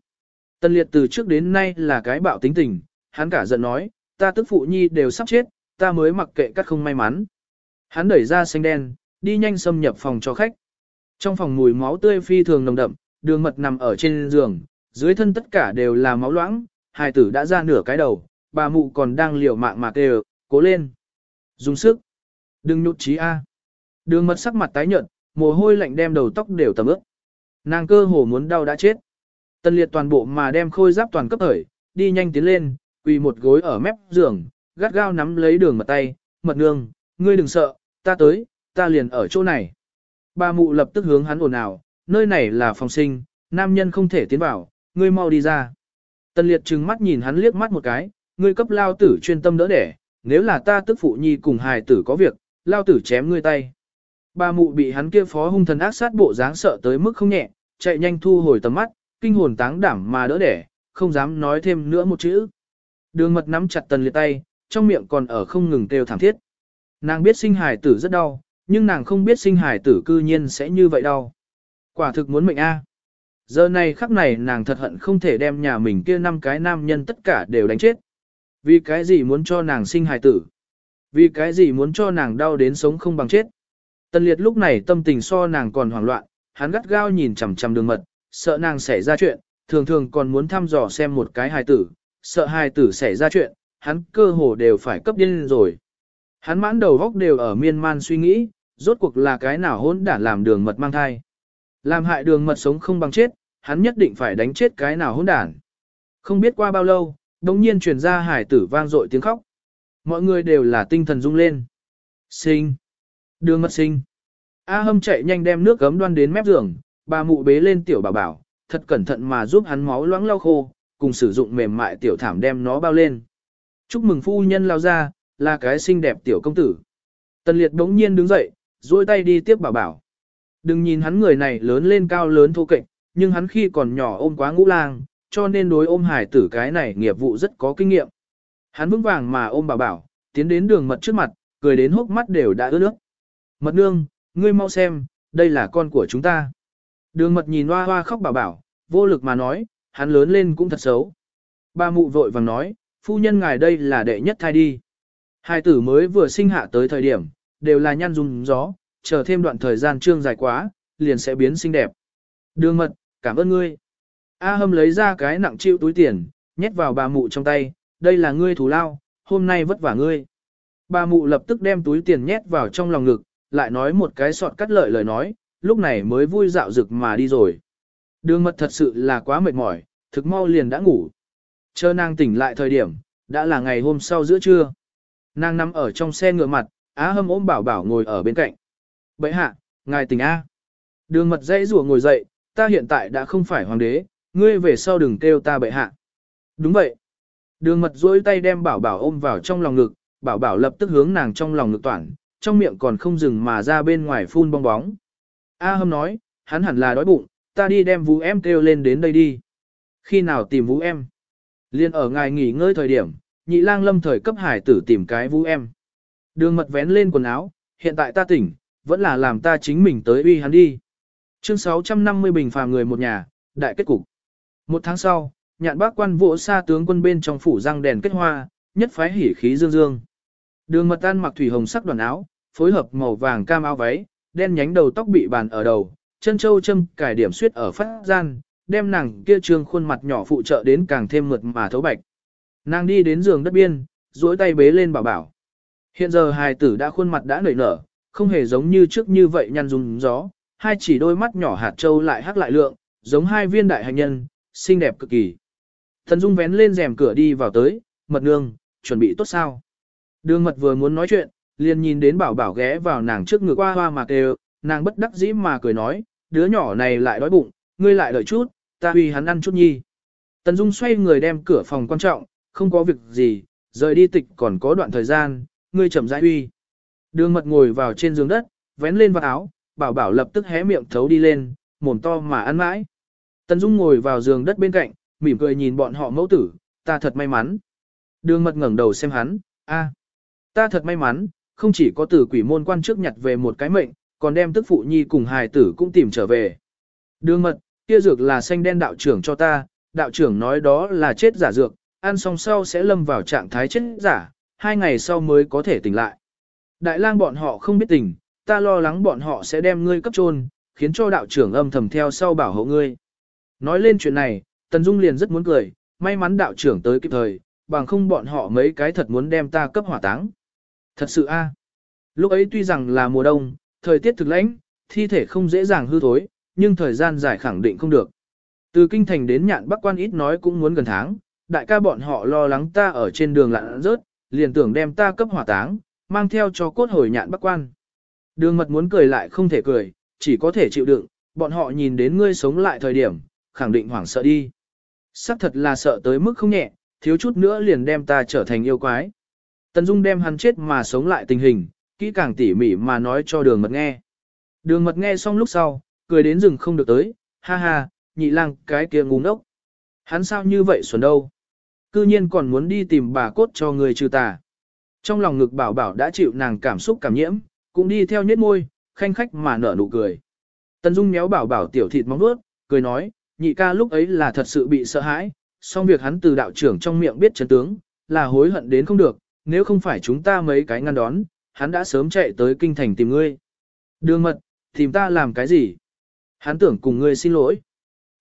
Tân liệt từ trước đến nay là cái bạo tính tình, hắn cả giận nói, ta tức phụ nhi đều sắp chết, ta mới mặc kệ cắt không may mắn. Hắn đẩy ra xanh đen, đi nhanh xâm nhập phòng cho khách. Trong phòng mùi máu tươi phi thường nồng đậm, đường mật nằm ở trên giường, dưới thân tất cả đều là máu loãng, hài tử đã ra nửa cái đầu, bà mụ còn đang liều mạng mà kêu, cố lên. Dùng sức. Đừng nhụt chí A. Đường mật sắc mặt tái nhợt, mồ hôi lạnh đem đầu tóc đều tầm ướt. Nàng cơ hồ muốn đau đã chết. Tân liệt toàn bộ mà đem khôi giáp toàn cấp thời, đi nhanh tiến lên, quỳ một gối ở mép giường, gắt gao nắm lấy đường mật tay, mật nương, ngươi đừng sợ, ta tới, ta liền ở chỗ này. Bà mụ lập tức hướng hắn ồn ào, nơi này là phòng sinh, nam nhân không thể tiến vào, ngươi mau đi ra. Tần liệt trừng mắt nhìn hắn liếc mắt một cái, ngươi cấp lao tử chuyên tâm đỡ đẻ, nếu là ta tức phụ nhi cùng hài tử có việc, lao tử chém ngươi tay. Bà mụ bị hắn kia phó hung thần ác sát bộ dáng sợ tới mức không nhẹ, chạy nhanh thu hồi tầm mắt, kinh hồn táng đảm mà đỡ đẻ, không dám nói thêm nữa một chữ. Đường mật nắm chặt tần liệt tay, trong miệng còn ở không ngừng kêu thảm thiết. Nàng biết sinh hài tử rất đau, nhưng nàng không biết sinh hài tử cư nhiên sẽ như vậy đau. Quả thực muốn mệnh A. Giờ này khắc này nàng thật hận không thể đem nhà mình kia năm cái nam nhân tất cả đều đánh chết. Vì cái gì muốn cho nàng sinh hài tử? Vì cái gì muốn cho nàng đau đến sống không bằng chết? Tần liệt lúc này tâm tình so nàng còn hoảng loạn, hắn gắt gao nhìn chằm chằm đường mật, sợ nàng xảy ra chuyện, thường thường còn muốn thăm dò xem một cái hài tử, sợ hài tử xảy ra chuyện, hắn cơ hồ đều phải cấp điên rồi. Hắn mãn đầu góc đều ở miên man suy nghĩ, rốt cuộc là cái nào hỗn đản làm đường mật mang thai. Làm hại đường mật sống không bằng chết, hắn nhất định phải đánh chết cái nào hỗn đản. Không biết qua bao lâu, đồng nhiên truyền ra hải tử vang dội tiếng khóc. Mọi người đều là tinh thần rung lên. Sinh. Đường mật sinh. A hâm chạy nhanh đem nước gấm đoan đến mép giường, bà mụ bế lên tiểu bảo bảo, thật cẩn thận mà giúp hắn máu loãng lau khô, cùng sử dụng mềm mại tiểu thảm đem nó bao lên. Chúc mừng phu nhân lao ra, là cái xinh đẹp tiểu công tử. Tần liệt đống nhiên đứng dậy, duỗi tay đi tiếp bảo bảo. Đừng nhìn hắn người này lớn lên cao lớn thô kệch, nhưng hắn khi còn nhỏ ôm quá ngũ lang, cho nên đối ôm hải tử cái này nghiệp vụ rất có kinh nghiệm. Hắn vững vàng mà ôm bảo bảo, tiến đến đường mật trước mặt, cười đến hốc mắt đều đã ướt nước. Mật nương, ngươi mau xem, đây là con của chúng ta. Đường mật nhìn hoa hoa khóc bảo bảo, vô lực mà nói, hắn lớn lên cũng thật xấu. Ba mụ vội vàng nói, phu nhân ngài đây là đệ nhất thai đi. Hai tử mới vừa sinh hạ tới thời điểm, đều là nhăn dùng gió, chờ thêm đoạn thời gian trương dài quá, liền sẽ biến xinh đẹp. Đường mật, cảm ơn ngươi. A hâm lấy ra cái nặng chịu túi tiền, nhét vào bà mụ trong tay, đây là ngươi thù lao, hôm nay vất vả ngươi. Bà mụ lập tức đem túi tiền nhét vào trong lòng ngực, lại nói một cái sọt cắt lợi lời nói, lúc này mới vui dạo rực mà đi rồi. Đường mật thật sự là quá mệt mỏi, thực mau liền đã ngủ. Chờ nàng tỉnh lại thời điểm, đã là ngày hôm sau giữa trưa. Nàng nằm ở trong xe ngựa mặt, á hâm ôm bảo bảo ngồi ở bên cạnh. Bệ hạ, ngài tỉnh A. Đường mật dãy rùa ngồi dậy, ta hiện tại đã không phải hoàng đế, ngươi về sau đừng kêu ta bệ hạ. Đúng vậy. Đường mật duỗi tay đem bảo bảo ôm vào trong lòng ngực, bảo bảo lập tức hướng nàng trong lòng ngực toàn, trong miệng còn không dừng mà ra bên ngoài phun bong bóng. A hâm nói, hắn hẳn là đói bụng, ta đi đem vũ em kêu lên đến đây đi. Khi nào tìm vũ em? Liên ở ngài nghỉ ngơi thời điểm, nhị lang lâm thời cấp hải tử tìm cái vũ em. Đường mật vén lên quần áo, hiện tại ta tỉnh, vẫn là làm ta chính mình tới uy hắn đi. Chương 650 bình phàm người một nhà, đại kết cục. Một tháng sau, nhạn bác quan vỗ xa tướng quân bên trong phủ răng đèn kết hoa, nhất phái hỉ khí dương dương. Đường mật tan mặc thủy hồng sắc đoàn áo, phối hợp màu vàng cam áo váy, đen nhánh đầu tóc bị bàn ở đầu, chân châu châm cải điểm suyết ở phát gian, đem nàng kia trương khuôn mặt nhỏ phụ trợ đến càng thêm mượt mà thấu bạch. Nàng đi đến giường đất biên, duỗi tay bế lên bảo bảo. Hiện giờ hài tử đã khuôn mặt đã nảy nở, không hề giống như trước như vậy nhăn dùng gió, hai chỉ đôi mắt nhỏ hạt châu lại hắc lại lượng, giống hai viên đại hành nhân, xinh đẹp cực kỳ. Thần Dung vén lên rèm cửa đi vào tới, mật nương, chuẩn bị tốt sao. Đường mật vừa muốn nói chuyện, liền nhìn đến bảo bảo ghé vào nàng trước ngực qua hoa mà kêu, nàng bất đắc dĩ mà cười nói, đứa nhỏ này lại đói bụng, ngươi lại đợi chút, ta huy hắn ăn chút nhi. Tần Dung xoay người đem cửa phòng quan trọng, không có việc gì, rời đi tịch còn có đoạn thời gian, ngươi chậm rãi huy. Đường mật ngồi vào trên giường đất, vén lên vào áo, bảo bảo lập tức hé miệng thấu đi lên, mồm to mà ăn mãi. Tần Dung ngồi vào giường đất bên cạnh, mỉm cười nhìn bọn họ mẫu tử, ta thật may mắn. Đường mật ngẩng đầu xem hắn, a, ta thật may mắn, không chỉ có tử quỷ môn quan trước nhặt về một cái mệnh, còn đem tức phụ nhi cùng hài tử cũng tìm trở về. Đường mật, kia dược là xanh đen đạo trưởng cho ta, đạo trưởng nói đó là chết giả dược, ăn xong sau sẽ lâm vào trạng thái chết giả, hai ngày sau mới có thể tỉnh lại. Đại lang bọn họ không biết tình, ta lo lắng bọn họ sẽ đem ngươi cấp trôn, khiến cho đạo trưởng âm thầm theo sau bảo hộ ngươi. Nói lên chuyện này, Tần Dung liền rất muốn cười, may mắn đạo trưởng tới kịp thời, bằng không bọn họ mấy cái thật muốn đem ta cấp hỏa táng. Thật sự a, Lúc ấy tuy rằng là mùa đông, thời tiết thực lãnh, thi thể không dễ dàng hư thối, nhưng thời gian dài khẳng định không được. Từ kinh thành đến nhạn bắc quan ít nói cũng muốn gần tháng, đại ca bọn họ lo lắng ta ở trên đường lặn rớt, liền tưởng đem ta cấp hỏa táng, mang theo cho cốt hồi nhạn bắc quan. Đường mật muốn cười lại không thể cười, chỉ có thể chịu đựng, bọn họ nhìn đến ngươi sống lại thời điểm, khẳng định hoảng sợ đi. Sắc thật là sợ tới mức không nhẹ, thiếu chút nữa liền đem ta trở thành yêu quái. Tần Dung đem hắn chết mà sống lại tình hình, kỹ càng tỉ mỉ mà nói cho đường mật nghe. Đường mật nghe xong lúc sau, cười đến rừng không được tới, ha ha, nhị lang cái kia ngu ngốc. Hắn sao như vậy xuẩn đâu? Cư nhiên còn muốn đi tìm bà cốt cho người trừ tà. Trong lòng ngực bảo bảo đã chịu nàng cảm xúc cảm nhiễm, cũng đi theo nhết môi, khanh khách mà nở nụ cười. Tần Dung méo bảo bảo tiểu thịt móng nuốt, cười nói, nhị ca lúc ấy là thật sự bị sợ hãi, song việc hắn từ đạo trưởng trong miệng biết chấn tướng, là hối hận đến không được, nếu không phải chúng ta mấy cái ngăn đón, hắn đã sớm chạy tới kinh thành tìm ngươi. Đường mật, tìm ta làm cái gì? Hắn tưởng cùng ngươi xin lỗi.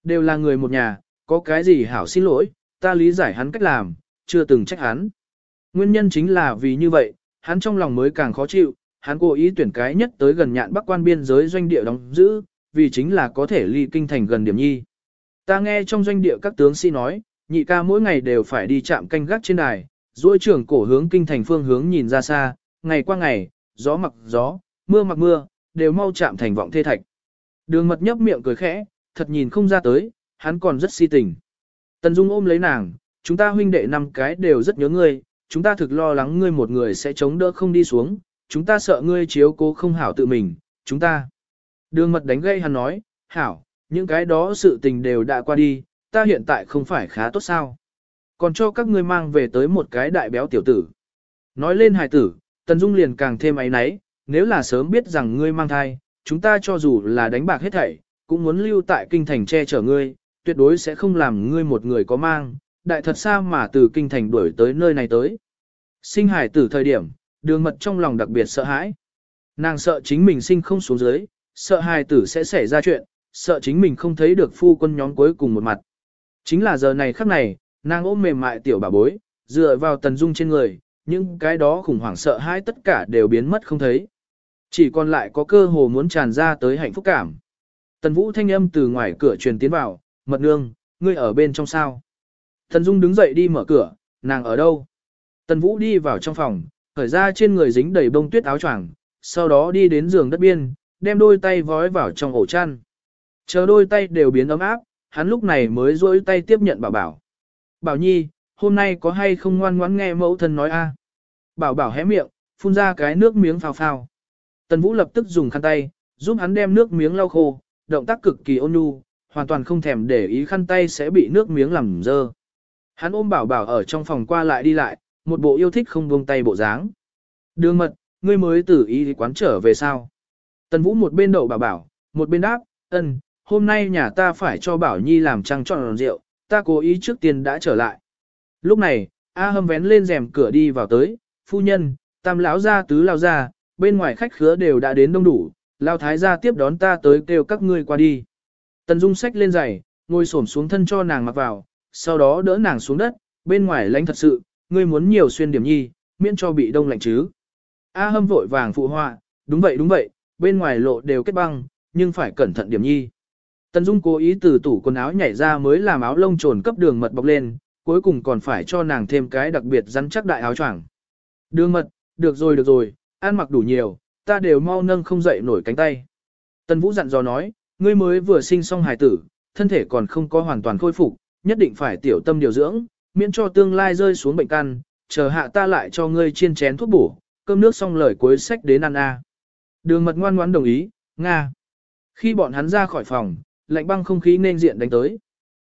Đều là người một nhà, có cái gì hảo xin lỗi, ta lý giải hắn cách làm, chưa từng trách hắn. Nguyên nhân chính là vì như vậy, hắn trong lòng mới càng khó chịu, hắn cố ý tuyển cái nhất tới gần nhạn bắc quan biên giới doanh địa đóng giữ, vì chính là có thể ly kinh thành gần điểm nhi. Ta nghe trong doanh địa các tướng sĩ nói, nhị ca mỗi ngày đều phải đi chạm canh gác trên đài, duỗi trưởng cổ hướng kinh thành phương hướng nhìn ra xa, ngày qua ngày, gió mặc gió, mưa mặc mưa, đều mau chạm thành vọng thê thạch. Đường mật nhấp miệng cười khẽ, thật nhìn không ra tới, hắn còn rất si tình. Tần Dung ôm lấy nàng, chúng ta huynh đệ năm cái đều rất nhớ ngươi, chúng ta thực lo lắng ngươi một người sẽ chống đỡ không đi xuống, chúng ta sợ ngươi chiếu cố không hảo tự mình, chúng ta. Đường mật đánh gây hắn nói, hảo, những cái đó sự tình đều đã qua đi, ta hiện tại không phải khá tốt sao. Còn cho các ngươi mang về tới một cái đại béo tiểu tử. Nói lên hài tử, Tần Dung liền càng thêm ấy náy, nếu là sớm biết rằng ngươi mang thai, chúng ta cho dù là đánh bạc hết thảy, cũng muốn lưu tại kinh thành che chở ngươi, tuyệt đối sẽ không làm ngươi một người có mang, đại thật xa mà từ kinh thành đuổi tới nơi này tới. Sinh hải tử thời điểm, đường mật trong lòng đặc biệt sợ hãi. Nàng sợ chính mình sinh không xuống dưới, sợ hài tử sẽ xảy ra chuyện, sợ chính mình không thấy được phu quân nhóm cuối cùng một mặt. Chính là giờ này khắc này, nàng ôm mềm mại tiểu bà bối, dựa vào tần dung trên người, những cái đó khủng hoảng sợ hãi tất cả đều biến mất không thấy. Chỉ còn lại có cơ hồ muốn tràn ra tới hạnh phúc cảm. Tần vũ thanh âm từ ngoài cửa truyền tiến vào, mật nương, ngươi ở bên trong sao. Tần dung đứng dậy đi mở cửa, nàng ở đâu? Tần vũ đi vào trong phòng, khởi ra trên người dính đầy bông tuyết áo choàng, sau đó đi đến giường đất biên, đem đôi tay vói vào trong ổ chăn. Chờ đôi tay đều biến ấm áp, hắn lúc này mới duỗi tay tiếp nhận bảo bảo. Bảo nhi, hôm nay có hay không ngoan ngoãn nghe mẫu thân nói a? Bảo bảo hé miệng, phun ra cái nước miếng phào phào, Tần Vũ lập tức dùng khăn tay, giúp hắn đem nước miếng lau khô, động tác cực kỳ ôn nhu, hoàn toàn không thèm để ý khăn tay sẽ bị nước miếng làm dơ. Hắn ôm bảo bảo ở trong phòng qua lại đi lại, một bộ yêu thích không buông tay bộ dáng. Đường mật, ngươi mới tử ý quán trở về sao? Tần Vũ một bên đậu bảo bảo, một bên đáp, ân, hôm nay nhà ta phải cho Bảo Nhi làm trăng tròn rượu, ta cố ý trước tiên đã trở lại. Lúc này, A Hâm vén lên rèm cửa đi vào tới, phu nhân, tam lão gia tứ lao gia, bên ngoài khách khứa đều đã đến đông đủ, lao thái gia tiếp đón ta tới kêu các ngươi qua đi. Tần Dung xách lên giày, ngồi xổm xuống thân cho nàng mặc vào, sau đó đỡ nàng xuống đất, bên ngoài lạnh thật sự, ngươi muốn nhiều xuyên điểm nhi, miễn cho bị đông lạnh chứ. A Hâm vội vàng phụ họa, đúng vậy đúng vậy, bên ngoài lộ đều kết băng, nhưng phải cẩn thận điểm nhi. Tần Dung cố ý từ tủ quần áo nhảy ra mới làm áo lông trồn cấp đường mật bọc lên, cuối cùng còn phải cho nàng thêm cái đặc biệt rắn chắc đại áo choàng. Đường mật, được rồi được rồi, ăn mặc đủ nhiều, ta đều mau nâng không dậy nổi cánh tay. Tần Vũ dặn dò nói, ngươi mới vừa sinh xong hài tử, thân thể còn không có hoàn toàn khôi phục, nhất định phải tiểu tâm điều dưỡng, miễn cho tương lai rơi xuống bệnh căn, chờ hạ ta lại cho ngươi chiên chén thuốc bổ, cơm nước xong lời cuối sách đến ăn a. Đường mật ngoan ngoãn đồng ý, Nga. Khi bọn hắn ra khỏi phòng, lạnh băng không khí nên diện đánh tới.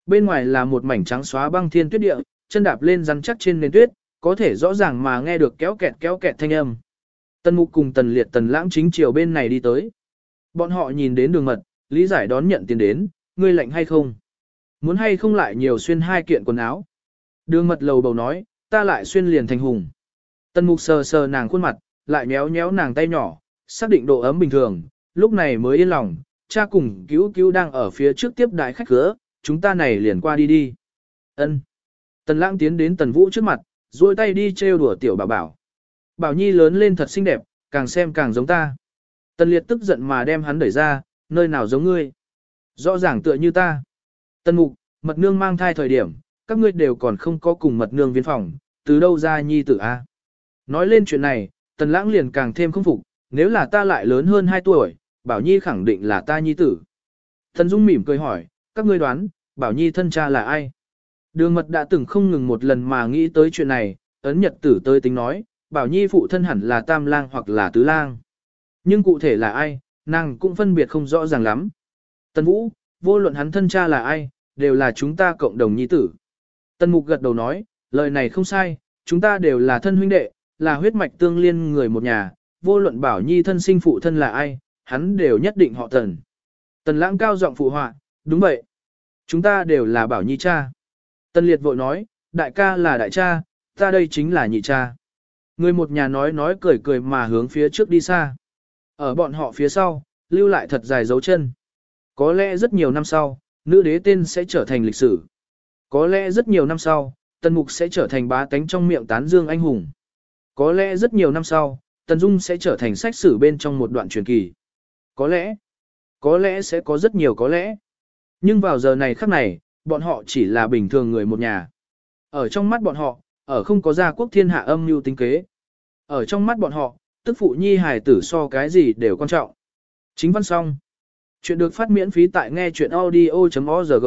Bên ngoài là một mảnh trắng xóa băng thiên tuyết địa, chân đạp lên rắn chắc trên nền tuyết, có thể rõ ràng mà nghe được kéo kẹt kéo kẹt thanh âm. Tần mục cùng tần liệt tần lãng chính chiều bên này đi tới. Bọn họ nhìn đến đường mật, lý giải đón nhận tiền đến, ngươi lạnh hay không? Muốn hay không lại nhiều xuyên hai kiện quần áo? Đường mật lầu bầu nói, ta lại xuyên liền thành hùng. Tần mục sờ sờ nàng khuôn mặt, lại méo méo nàng tay nhỏ, xác định độ ấm bình thường, lúc này mới yên lòng, cha cùng cứu cứu đang ở phía trước tiếp đại khách cửa, chúng ta này liền qua đi đi. Ân. Tần lãng tiến đến tần vũ trước mặt, duỗi tay đi trêu đùa tiểu bảo bảo. Bảo nhi lớn lên thật xinh đẹp, càng xem càng giống ta. Tần liệt tức giận mà đem hắn đẩy ra, nơi nào giống ngươi. Rõ ràng tựa như ta. Tần mục, mật nương mang thai thời điểm, các ngươi đều còn không có cùng mật nương viên phòng, từ đâu ra nhi tử a? Nói lên chuyện này, tần lãng liền càng thêm không phục, nếu là ta lại lớn hơn 2 tuổi, Bảo Nhi khẳng định là ta nhi tử. Thần Dung mỉm cười hỏi, các ngươi đoán, Bảo Nhi thân cha là ai? Đường mật đã từng không ngừng một lần mà nghĩ tới chuyện này, ấn nhật tử tới tính nói, Bảo Nhi phụ thân hẳn là tam lang hoặc là tứ lang. Nhưng cụ thể là ai, nàng cũng phân biệt không rõ ràng lắm. Tân Vũ, vô luận hắn thân cha là ai, đều là chúng ta cộng đồng nhi tử. Tân Mục gật đầu nói, lời này không sai, chúng ta đều là thân huynh đệ, là huyết mạch tương liên người một nhà, vô luận Bảo Nhi thân sinh phụ thân là ai, hắn đều nhất định họ tần. Tần lãng cao giọng phụ họa, đúng vậy. Chúng ta đều là bảo nhi cha. Tần liệt vội nói, đại ca là đại cha, ta đây chính là nhị cha. Người một nhà nói nói cười cười mà hướng phía trước đi xa. Ở bọn họ phía sau, lưu lại thật dài dấu chân. Có lẽ rất nhiều năm sau, nữ đế tên sẽ trở thành lịch sử. Có lẽ rất nhiều năm sau, tần mục sẽ trở thành bá tánh trong miệng tán dương anh hùng. Có lẽ rất nhiều năm sau, tần dung sẽ trở thành sách sử bên trong một đoạn truyền kỳ. Có lẽ, có lẽ sẽ có rất nhiều có lẽ. Nhưng vào giờ này khắc này, bọn họ chỉ là bình thường người một nhà. Ở trong mắt bọn họ, ở không có gia quốc thiên hạ âm mưu tính kế. Ở trong mắt bọn họ, tức phụ nhi hài tử so cái gì đều quan trọng. Chính văn xong. Chuyện được phát miễn phí tại nghe chuyện audio.org.